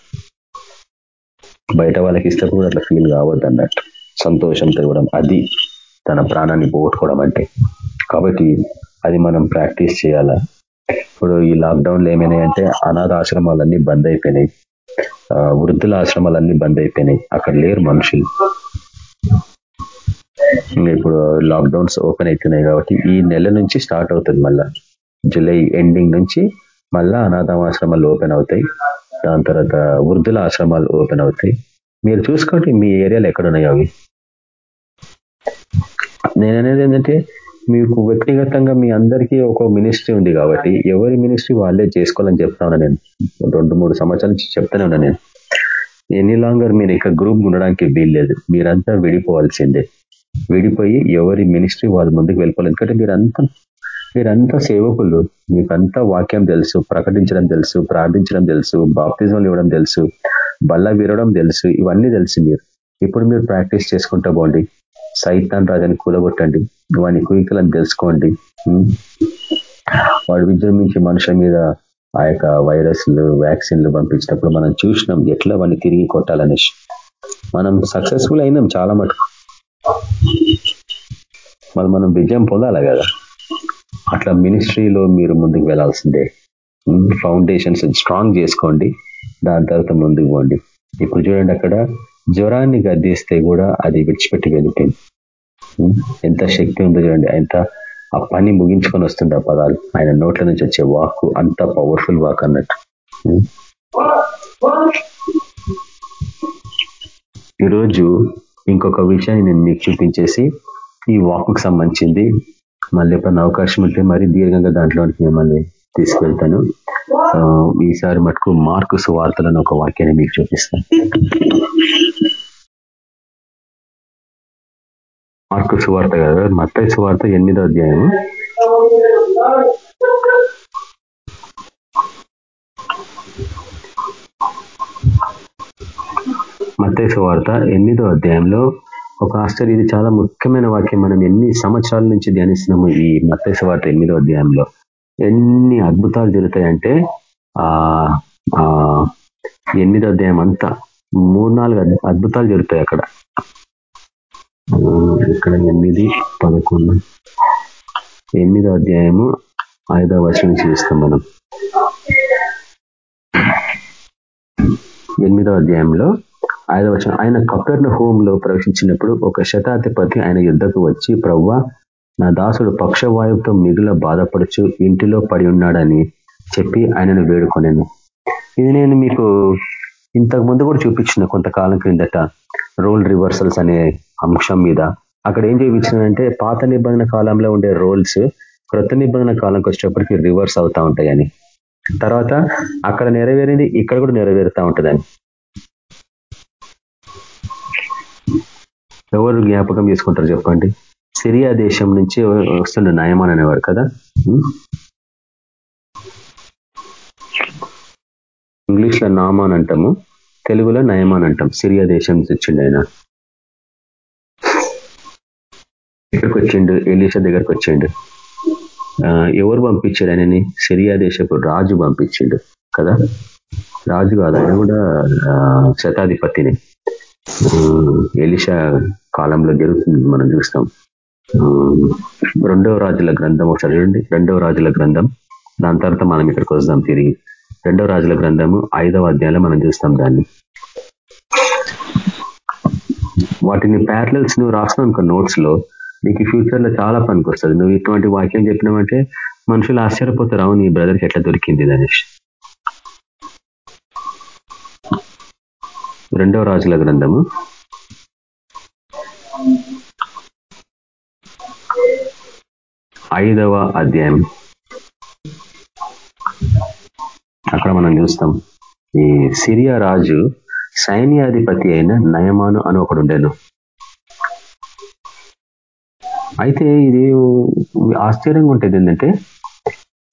బయట వాళ్ళకి ఇస్తే కూడా అట్లా ఫీల్ కావద్దు అన్నట్టు సంతోషంతో ఇవ్వడం అది తన ప్రాణాన్ని పోగొట్టుకోవడం అంటే. కాబట్టి అది మనం ప్రాక్టీస్ చేయాలా? ఇప్పుడు ఈ లాక్డౌన్లు ఏమైనాయంటే అనాథ ఆశ్రమాలన్నీ బంద్ అయిపోయినాయి. వృద్ధుల ఆశ్రమాలన్నీ బంద్ అయిపోయినాయి. అక్కడ లేరు మనుషులు. ఇప్పుడు లాక్డౌన్స్ ఓపెన్ అవుతున్నాయి కాబట్టి ఈ నెల నుంచి స్టార్ట్ అవుతుంది మళ్ళా. జూలై ఎండింగ్ నుంచి మళ్ళా అనాథాశ్రమాలు ఓపెన్ అవుతాయి. దాని తర్వాత వృద్ధుల ఆశ్రమాలు ఓపెన్ అవుతాయి. మీరు చూసుకోండి మీ ఏరియాలో ఎక్కడున్నాయి అవి. నేను అనేది ఏంటంటే మీకు వ్యక్తిగతంగా మీ అందరికీ ఒక మినిస్ట్రీ ఉంది కాబట్టి ఎవరి మినిస్ట్రీ వాళ్ళే చేసుకోవాలని చెప్తా ఉన్నా నేను. రెండు మూడు సంవత్సరాల నుంచి చెప్తానే ఉన్నా నేను. ఎనీ లాంగర్ మీరు ఇక గ్రూప్ ఉండడానికి వీల్లేదు. మీరంతా విడిపోవాల్సిందే. విడిపోయి ఎవరి మినిస్ట్రీ వాళ్ళ ముందుకు వెళ్ళిపోవాలి. ఎందుకంటే మీరంతా మీరంతా సేవకులు. మీకంతా వాక్యం తెలుసు ప్రకటించడం తెలుసు ప్రార్థించడం తెలుసు బాప్తిజంలు ఇవ్వడం తెలుసు బల్ల విరవడం తెలుసు ఇవన్నీ తెలుసు మీరు. ఇప్పుడు మీరు ప్రాక్టీస్ చేసుకుంటా పోండి. సైతాన్ రాజాన్ని కూలగొట్టండి. వాని కుయికలను తెలుసుకోండి. వాడు విజృంభించి మనుషుల మీద ఆ యొక్క వైరస్లు వ్యాక్సిన్లు పంపించినప్పుడు మనం చూసినాం ఎట్లా వాడిని తిరిగి కొట్టాలనేసి మనం సక్సెస్ఫుల్ అయినాం చాలా మటుకు. మరి మనం విజయం పొందాలి కదా? అట్లా మినిస్ట్రీలో మీరు ముందుకు వెళ్ళాల్సిందే. ఫౌండేషన్స్ స్ట్రాంగ్ చేసుకోండి. దాని తర్వాత ముందుకు పోండి. ఇప్పుడు చూడండి అక్కడ జ్వరాన్ని గద్దిస్తే కూడా అది విడిచిపెట్టి వెళ్ళిపోయింది. ఎంత శక్తి ఉందో చూడండి ఎంత ఆ పని ముగించుకొని వస్తుంది ఆ పదాలు. ఆయన నోట్ల నుంచి వచ్చే వాక్ అంత పవర్ఫుల్ వాక్ అన్నట్టు. ఈరోజు ఇంకొక విషయాన్ని నేను మీకు చూపించేసి ఈ వాక్కు సంబంధించింది. మళ్ళీ ఎప్పుడైనా అవకాశం ఉంటే మరీ దీర్ఘంగా దాంట్లోనికి మిమ్మల్ని తీసుకెళ్తాను. ఈసారి మటుకు మార్కు సువార్తలను ఒక వాక్యాన్ని మీకు చూపిస్తాను. మార్కు సువార్త కదా? మత్తయ్య సువార్త ఎనిమిదో అధ్యాయము. మత్తయ్య సువార్త ఎనిమిదో అధ్యాయంలో ఒక ఆశ్చర్య ఇది చాలా ముఖ్యమైన వాక్యం. మనం ఎన్ని సంవత్సరాల నుంచి ధ్యానిస్తున్నాము ఈ మత్తయ్య వార్త ఎనిమిదో అధ్యాయంలో. ఎన్ని అద్భుతాలు జరుగుతాయంటే ఆ ఎనిమిదో అధ్యాయం అంతా మూడు నాలుగు అద్భుతాలు జరుగుతాయి అక్కడ. ఇక్కడ ఎనిమిది పదకొండు. ఎనిమిదో అధ్యాయము ఐదవ వర్షం నుంచి చూస్తాం మనం. ఎనిమిదో అధ్యాయంలో ఐదవ వర్షం ఆయన కపెర్ణ హోమ్లో ప్రవేశించినప్పుడు ఒక శతాధిపతి ఆయన యుద్ధకు వచ్చి ప్రవ్వ నా దాసుడు పక్షవాయువుతో మిగుల బాధపడుచు ఇంటిలో పడి ఉన్నాడని చెప్పి ఆయనను వేడుకొనేను. ఇది నేను మీకు ఇంతకు ముందు కూడా చూపించిన కొంతకాలం క్రిందట రోల్ రివర్సల్స్ అనే అంశం మీద. అక్కడ ఏం చూపించిందంటే పాత నిబంధన కాలంలో ఉండే రోల్స్ కృత నిబంధన కాలంకి వచ్చేటప్పటికి రివర్స్ అవుతా ఉంటాయని. తర్వాత అక్కడ నెరవేరింది ఇక్కడ కూడా నెరవేరుతూ ఉంటుందని. ఎవరు జ్ఞాపకం చేసుకుంటారు చెప్పండి. సిరియా దేశం నుంచి వస్తుండే నయమాన్ అనేవాడు కదా? ఇంగ్లీష్లో నామాన్ అంటాము తెలుగులో నయమాన్ అంటాం. సిరియా దేశం నుంచి వచ్చిండు ఆయన. ఇక్కడికి వచ్చిండు ఎలీషా దగ్గరకు వచ్చిండు. ఎవరు పంపించాడు ఆయనని? సిరియా దేశపు రాజు పంపించిండు కదా? రాజు కాదు ఆయన కూడా శతాధిపతిని. ఎలిషా కాలంలో జరుగుతుంది మనం చూస్తాం. రెండవ రాజుల గ్రంథం ఒకసారి చూడండి. రెండవ రాజుల గ్రంథం. దాని తర్వాత మనం ఇక్కడికి వస్తాం తిరిగి. రెండవ రాజుల గ్రంథము ఐదవ అధ్యాయంలో మనం చూస్తాం దాన్ని. వాటిని ప్యారలల్స్ నువ్వు రాసిన అనుకో నోట్స్లో. నీకు ఫ్యూచర్లో చాలా పనికి వస్తుంది. నువ్వు ఇటువంటి వాక్యం చెప్పినావంటే మనుషులు ఆశ్చర్యపోతారు. అవును నీ బ్రదర్కి ఎట్లా దొరికింది దనేష్ రెండవ రాజుల గ్రంథము. ఐదవ అధ్యాయం. అక్కడ మనం చూస్తాం. ఈ సిరియా రాజు సైన్యాధిపతి అయిన నయమాను అని ఒకడు ఉండేను. అయితే ఇది ఆశ్చర్యంగా ఉంటుంది ఏంటంటే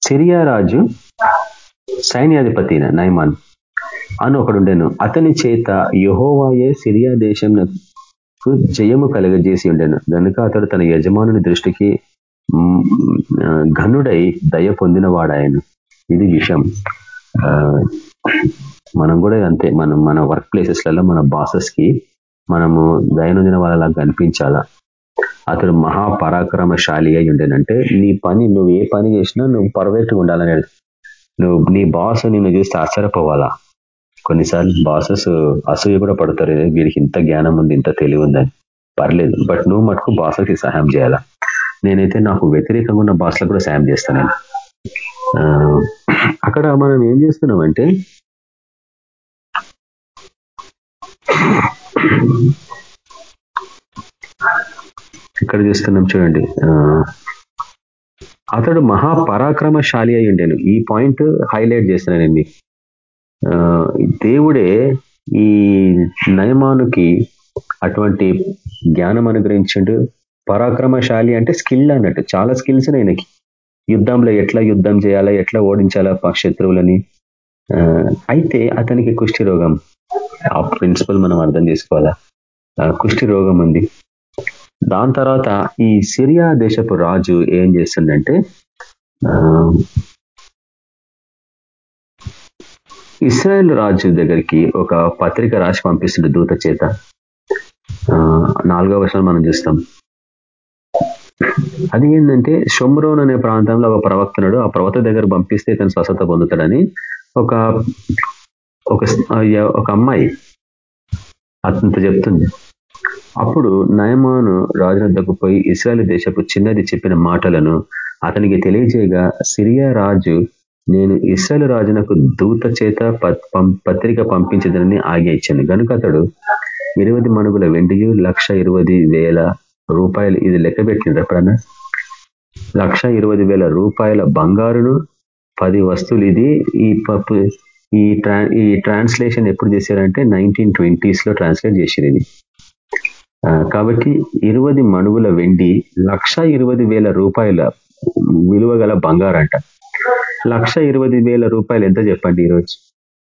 సిరియా రాజు సైన్యాధిపతి నయమాన్ అని ఒకడుండెను అతని చేత యహోవాయే సిరియా దేశం జయము కలగజేసి ఉండేను. కనుక అతడు తన యజమానుని దృష్టికి ఘనుడై దయ పొందిన వాడాయను ఇది విషయం. మనం కూడా అంతే మనం మన వర్క్ ప్లేసెస్లలో మన బాసెస్కి మనము దయనొందిన వాళ్ళలా కనిపించాలా అతడు మహాపరాక్రమశాలి అయి ఉండేనంటే నీ పని నువ్వు ఏ పని చేసినా నువ్వు పర్ఫెక్ట్గా ఉండాలని నువ్వు నీ బాస్ నిన్ను చూస్తే ఆశ్చర్యపోవాలా? కొన్నిసార్లు బాసెస్ అసూయ కూడా పడతారు వీరికి ఇంత జ్ఞానం ఉంది ఇంత తెలివి ఉందని. పర్లేదు బట్ నువ్వు మటుకు బాసెస్కి సహాయం చేయాలా? నేనైతే నాకు వ్యతిరేకంగా ఉన్న బాస్లకు కూడా సాయం చేస్తాను అక్కడ మనం ఏం చేస్తున్నామంటే ఇక్కడ చూస్తున్నాం చూడండి. అతడు మహాపరాక్రమశాలి అయి ఉండేను. ఈ పాయింట్ హైలైట్ చేస్తున్నానండి దేవుడే ఈ నయమానుకి అటువంటి జ్ఞానం అనుగ్రహించండు. పరాక్రమశాలి అంటే స్కిల్ అన్నట్టు. చాలా స్కిల్స్ ఆయనకి యుద్ధంలో ఎట్లా యుద్ధం చేయాలా ఎట్లా ఓడించాలా శత్రువులని అయితే అతనికి కుష్టి రోగం. ఆ ప్రిన్సిపల్ మనం అర్థం చేసుకోవాలా? కుష్టి రోగం ఉంది. దాని తర్వాత ఈ సిరియా దేశపు రాజు ఏం చేస్తుందంటే ఇస్రాయల్ రాజు దగ్గరికి ఒక పత్రిక రాసి పంపిస్తుంది దూత చేత. నాలుగో వర్షాలు మనం చూస్తాం. అది ఏంటంటే షొమ్రోన్ అనే ప్రాంతంలో ఒక ప్రవక్తనుడు ఆ ప్రవక్త దగ్గర పంపిస్తే తను స్వస్థత పొందుతాడని ఒక ఒక అమ్మాయి అతనితో చెప్తుంది. అప్పుడు నయమాను రాజునద్దకు పోయి ఇస్రాయల్ దేశపు చిన్నది చెప్పిన మాటలను అతనికి తెలియజేయగా సిరియా రాజు నేను ఇస్రాయల్ రాజునకు దూత చేత పత్రిక పంపించదనని ఆజ్ఞ ఇచ్చాను. కనుక అతడు ఇరవై మనుగుల వెండియు లక్ష ఇరవై వేల రూపాయలు ఇది లెక్క పెట్టింది ఎప్పుడన్నా? లక్ష ఇరవై వేల రూపాయల బంగారును పది వస్తువులు. ఇది ఈ పప్పు ఈ ట్రా ఈ ట్రాన్స్లేషన్ ఎప్పుడు చేశారంటే నైన్టీన్ ట్వంటీస్లో ట్రాన్స్లేట్ చేసింది ఇది. కాబట్టి ఇరవై మణుగుల వెండి లక్ష ఇరవై వేల రూపాయల విలువ గల బంగారంట. లక్ష ఇరవై వేల రూపాయలు ఎంత చెప్పండి ఈరోజు?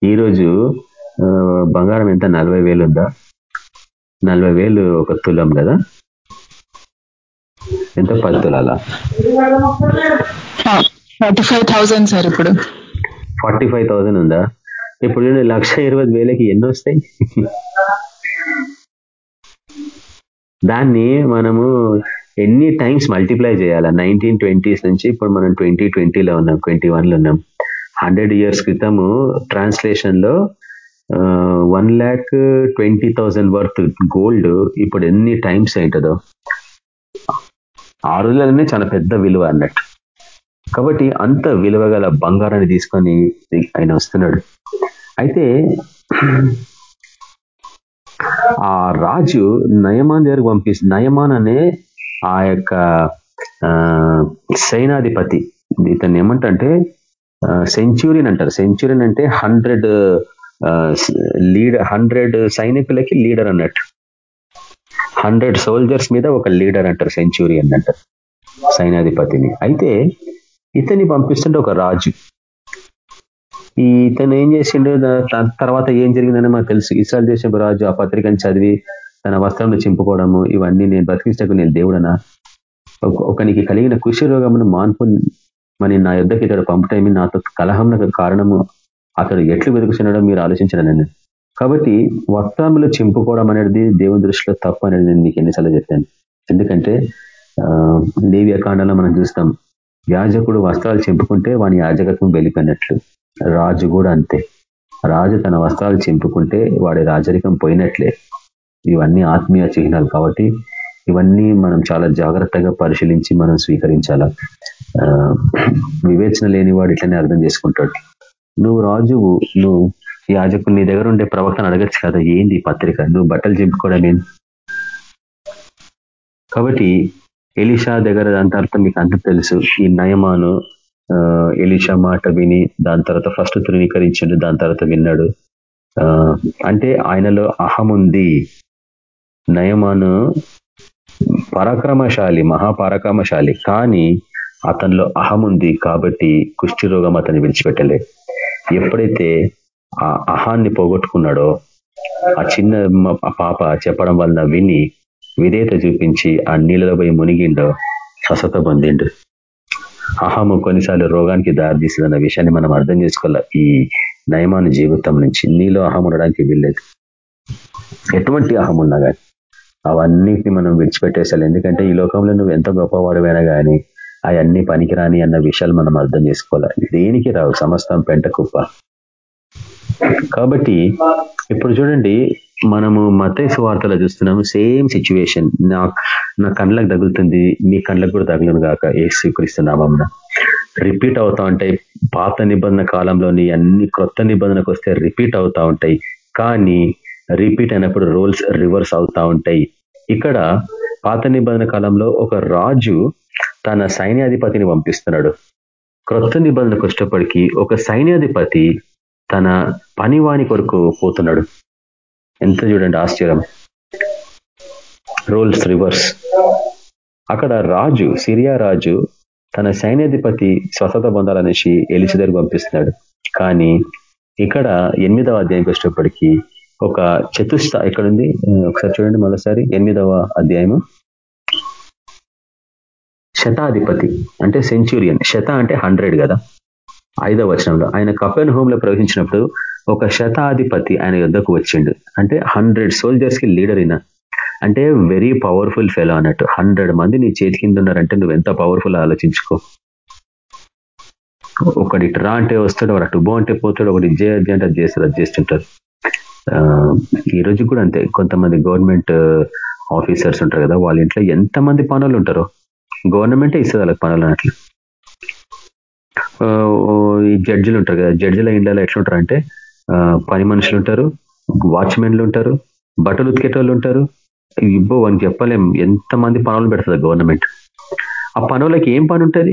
ఈరోజు బంగారం ఎంత? నలభై వేలు ఉందా? నలభై వేలు ఒక తులం కదా? ఎంత పది తులాల ఫార్టీ ఫైవ్ థౌసండ్ సార్ ఇప్పుడు. ఫార్టీ ఫైవ్ థౌసండ్ ఉందా? ఇప్పుడు లక్ష ఇరవై వేలకి ఎన్ని వస్తాయి? దాన్ని మనము ఎన్ని టైమ్స్ మల్టిప్లై చేయాలా? నైన్టీన్ ట్వంటీస్ నుంచి ఇప్పుడు మనం ట్వంటీ ట్వంటీలో ఉన్నాం ట్వంటీ వన్లో ఉన్నాం. హండ్రెడ్ ఇయర్స్ క్రితము ట్రాన్స్లేషన్లో one lakh twenty thousand worth gold ఇప్పుడు ఎన్ని టైమ్స్ ఏంటదో ఆ చాలా పెద్ద విలువ అన్నట్టు. కాబట్టి అంత విలువ గల బంగారాన్ని తీసుకొని ఆయన వస్తున్నాడు. అయితే ఆ రాజు నయమాన్ దగ్గరకు పంపిస్తే నయమాన్ అనే ఆ యొక్క సైనాధిపతి ఇతన్ని ఏమంటే సెంచూరియన్ అంటారు. సెంచూరియన్ అంటే హండ్రెడ్ లీడర్ హండ్రెడ్ సైనికులకి లీడర్ అన్నట్టు. హండ్రెడ్ సోల్జర్స్ మీద ఒక లీడర్ అంటారు సెంచురియన్ అంటారు సైనాధిపతిని అయితే ఇతన్ని పంపిస్తుంటే ఒక రాజు. ఈ ఇతను ఏం చేసిండు? తర్వాత ఏం జరిగిందని మాకు తెలుసు. ఇస్రాయల్ దేశపు రాజు ఆ పత్రికను చదివి తన వస్త్రంలో చింపుకోవడము ఇవన్నీ నేను బ్రతికించకు నేను దేవుడనా? ఒకనికి కలిగిన కృషి రోగమును మాన్పు మరి నా యుద్ధకి ఇతడు పంపటమే నాతో కలహం కారణము. అతడు ఎట్లు వెతుకుతున్నాడో మీరు ఆలోచించడం కాబట్టి వక్తాములు చింపుకోవడం అనేది దేవుని దృష్టిలో తప్పు అనేది నేను మీకు ఎన్నిసార్లు చెప్పాను. ఎందుకంటే లేవియ కాండంలో మనం చూస్తాం యాజకుడు వస్త్రాలు చింపుకుంటే వాని యాజకత్వం వెళ్ళిపోయినట్లు. రాజు కూడా అంతే. రాజు తన వస్త్రాలు చింపుకుంటే వాడి రాజరికం పోయినట్లే. ఇవన్నీ ఆత్మీయ చిహ్నాలు కాబట్టి ఇవన్నీ మనం చాలా జాగ్రత్తగా పరిశీలించి మనం స్వీకరించాల. వివేచన లేని వాడు ఇట్లనే అర్థం చేసుకుంటాడు. నువ్వు రాజువు నువ్వు యాజకుడు నీ దగ్గర ఉండే ప్రవక్తను అడగచ్చు కదా ఏంది పత్రిక? నువ్వు బట్టలు చింపుకోవడం ఏంది? కాబట్టి ఎలిషా దగ్గర దాని తర్వాత మీకు అంత తెలుసు. ఈ నయమాను ఎలిషా మాట విని దాని తర్వాత ఫస్ట్ ధృవీకరించిండు దాని తర్వాత విన్నాడు. అంటే ఆయనలో అహం ఉంది. నయమాను పరాక్రమశాలి మహాపరాక్రమశాలి. కానీ అతనిలో అహం ఉంది కాబట్టి కుష్టి రోగం అతన్ని విడిచిపెట్టలే. ఎప్పుడైతే ఆ అహాన్ని పోగొట్టుకున్నాడో ఆ చిన్న పాప చెప్పడం వలన విని విధేయత చూపించి ఆ నీళ్ళలో పోయి మునిగిండో స్వస్థత పొందిండు. అహము కొన్నిసార్లు రోగానికి దారితీస్తుంది అన్న విషయాన్ని మనం అర్థం చేసుకోవాలి. ఈ నయమాన జీవితం నుంచి నీలో అహం ఉండడానికి వీల్లేదు. ఎటువంటి అహం ఉన్నా కానీ అవన్నిటిని మనం విడిచిపెట్టేసాలి ఎందుకంటే ఈ లోకంలో నువ్వు ఎంత గొప్పవాడువైనా కానీ అవన్నీ పనికిరాని అన్న విషయాలు మనం అర్థం చేసుకోవాలి. దేనికి రావు? సమస్తం పెంట కుప్ప. కాబట్టి ఇప్పుడు చూడండి మనము మతేసు వార్తలు చూస్తున్నాము సేమ్ సిచ్యువేషన్. నా నా కళ్ళకు తగులుతుంది మీ కళ్ళకు కూడా తగులును కాక ఏ రిపీట్ అవుతా ఉంటాయి పాత నిబంధన కాలంలోని అన్ని కొత్త నిబంధనకు వస్తే రిపీట్ అవుతా ఉంటాయి. కానీ రిపీట్ అయినప్పుడు రోల్స్ రివర్స్ అవుతా ఉంటాయి. ఇక్కడ పాత నిబంధన కాలంలో ఒక రాజు తన సైన్యాధిపతిని పంపిస్తున్నాడు. క్రొత్త నిబంధనకు వచ్చేటప్పటికీ ఒక సైన్యాధిపతి తన పనివాణి కొరకు పోతున్నాడు. ఎంత చూడండి ఆశ్చర్యం. Roles reverse. అక్కడ రాజు సిరియా రాజు తన సైన్యాధిపతి స్వస్థత పొందాలనేసి ఎలిసి దగ్గర పంపిస్తున్నాడు. కానీ ఇక్కడ ఎనిమిదవ అధ్యాయం వచ్చేటప్పటికీ ఒక చతుస్థ ఎక్కడుంది? ఒకసారి చూడండి మరోసారి. ఎనిమిదవ అధ్యాయము. శతాధిపతి అంటే సెంచురియన్. శత అంటే హండ్రెడ్ కదా? ఐదవ వచనంలో ఆయన కపెన్ హోమ్లో ప్రవహించినప్పుడు ఒక శతాధిపతి ఆయన యుద్ధకు వచ్చిండు. అంటే హండ్రెడ్ సోల్జర్స్కి లీడర్ అయినా అంటే వెరీ పవర్ఫుల్ ఫెలో అన్నట్టు. హండ్రెడ్ మంది నీ చేతి కింద ఉన్నారంటే నువ్వు ఎంత పవర్ఫుల్ ఆలోచించుకో. ఒకటి రా అంటే వస్తాడు ఒకటి బో అంటే పోతాడు ఒకటి జే అంటే అది అది చేస్తుంటారు. ఈ రోజు కూడా అంతే. కొంతమంది గవర్నమెంట్ ఆఫీసర్స్ ఉంటారు కదా వాళ్ళ ఇంట్లో ఎంతమంది పనులు ఉంటారో. గవర్నమెంటే ఇస్తుంది వాళ్ళకి పనులు అన్నట్లు. ఈ జడ్జిలు ఉంటారు కదా జడ్జిల ఇండ్లలో ఎట్లుంటారు అంటే పని మనుషులు ఉంటారు వాచ్మెన్లు ఉంటారు బట్టలు ఉతికేటోళ్ళు ఉంటారు. ఇబ్బో అని చెప్పలేం. ఎంతమంది పనులు పెడుతుంది గవర్నమెంట్? ఆ పనులకి ఏం పని ఉంటుంది?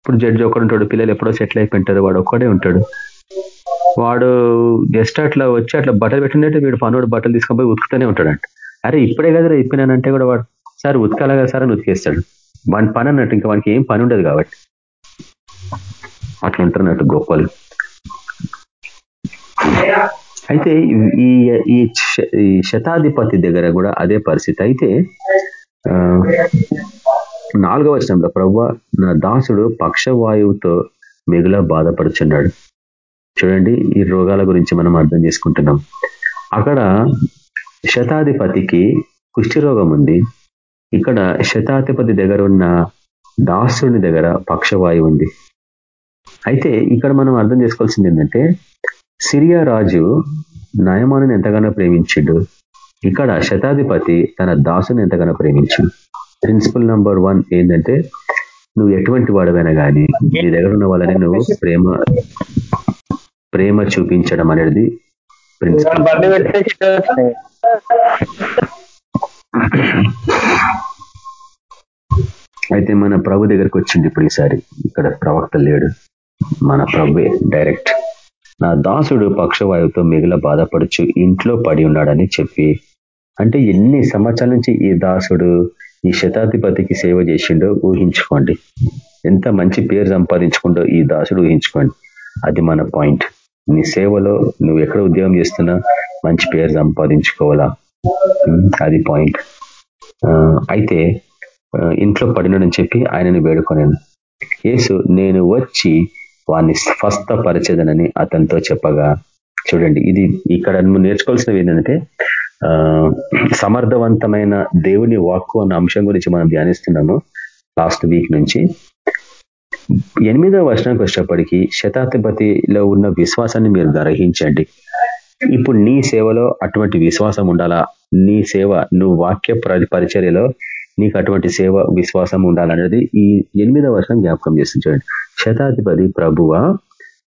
ఇప్పుడు జడ్జి ఒకడు ఉంటాడు పిల్లలు ఎప్పుడో సెటిల్ అయిపోయింటారు వాడు ఒక్కడే ఉంటాడు. వాడు జస్ట్ అట్లా వచ్చి అట్లా బట్టలు పెట్టినట్టు వీడు పనుడు బట్టలు తీసుకొని పోయి ఉతుకుతూనే ఉంటాడంట. అరే ఇప్పుడే కదా ఇప్పినానంటే కూడా వాడు సార్ ఉతకాలగా సార్ అని ఉతికేస్తాడు. వాని పని అన్నట్టు ఇంకా వానికి ఏం పని ఉండదు కాబట్టి. అట్లా ఉంటున్నట్టు గొప్పలు అయితే ఈ ఈ శతాధిపతి దగ్గర కూడా అదే పరిస్థితి. అయితే నాలుగవ వచనంలో ప్రవ్వ నా దాసుడు పక్షవాయువుతో మిగుల బాధపడుచున్నాడు. చూడండి ఈ రోగాల గురించి మనం అర్థం చేసుకుంటున్నాం. అక్కడ శతాధిపతికి కుష్ఠిరోగం ఉంది. ఇక్కడ శతాధిపతి దగ్గర ఉన్న దాసుని దగ్గర పక్షవాయువు ఉంది. అయితే ఇక్కడ మనం అర్థం చేసుకోవాల్సింది ఏంటంటే సిరియా రాజు నయమాను ఎంతగానో ప్రేమించిండు. ఇక్కడ శతాధిపతి తన దాసుని ఎంతగానో ప్రేమించిండు. ప్రిన్సిపల్ నంబర్ వన్ ఏంటంటే నువ్వు ఎటువంటి వాడవైనా కానీ నీ దగ్గర ఉన్న వాళ్ళని నువ్వు ప్రేమ ప్రేమ చూపించడం అనేది ప్రిన్సిపల్ అయితే మన ప్రభు దగ్గరకు వచ్చింది ఇప్పుడు ఈసారి. ఇక్కడ ప్రవక్త లేడు. మన ప్రభు డైరెక్ట్ నా దాసుడు పక్షవాయువుతో మిగిల బాధపడుచు ఇంట్లో పడి ఉన్నాడని చెప్పి. అంటే ఎన్ని సంవత్సరాల నుంచి ఈ దాసుడు ఈ శతాధిపతికి సేవ చేసిండో ఊహించుకోండి. ఎంత మంచి పేరు సంపాదించుకుంటో ఈ దాసుడు ఊహించుకోండి. అది మన పాయింట్. నీ సేవలో నువ్వు ఎక్కడ ఉద్యోగం చేస్తున్నా మంచి పేరు సంపాదించుకోవాలా? అది పాయింట్. అయితే ఇంట్లో పడినని చెప్పి ఆయనని వేడుకొనేను. యేసు నేను వచ్చి వాడిని స్వస్థపరచదనని అతనితో చెప్పగా చూడండి ఇది ఇక్కడ నువ్వు నేర్చుకోవాల్సినవి ఏంటంటే సమర్థవంతమైన దేవుని వాక్కు అన్న అంశం గురించి మనం ధ్యానిస్తున్నాము లాస్ట్ వీక్ నుంచి. ఎనిమిదవ వర్షానికి వచ్చేప్పటికీ శతాధిపతిలో ఉన్న విశ్వాసాన్ని మీరు గ్రహించండి. ఇప్పుడు నీ సేవలో అటువంటి విశ్వాసం ఉండాలా? నీ సేవ నువ్వు వాక్య పరిచర్యలో నీకు అటువంటి సేవ విశ్వాసం ఉండాలనేది ఈ ఎనిమిదవ వర్షం జ్ఞాపకం చేస్తుంది చూడండి. శతాధిపతి ప్రభువ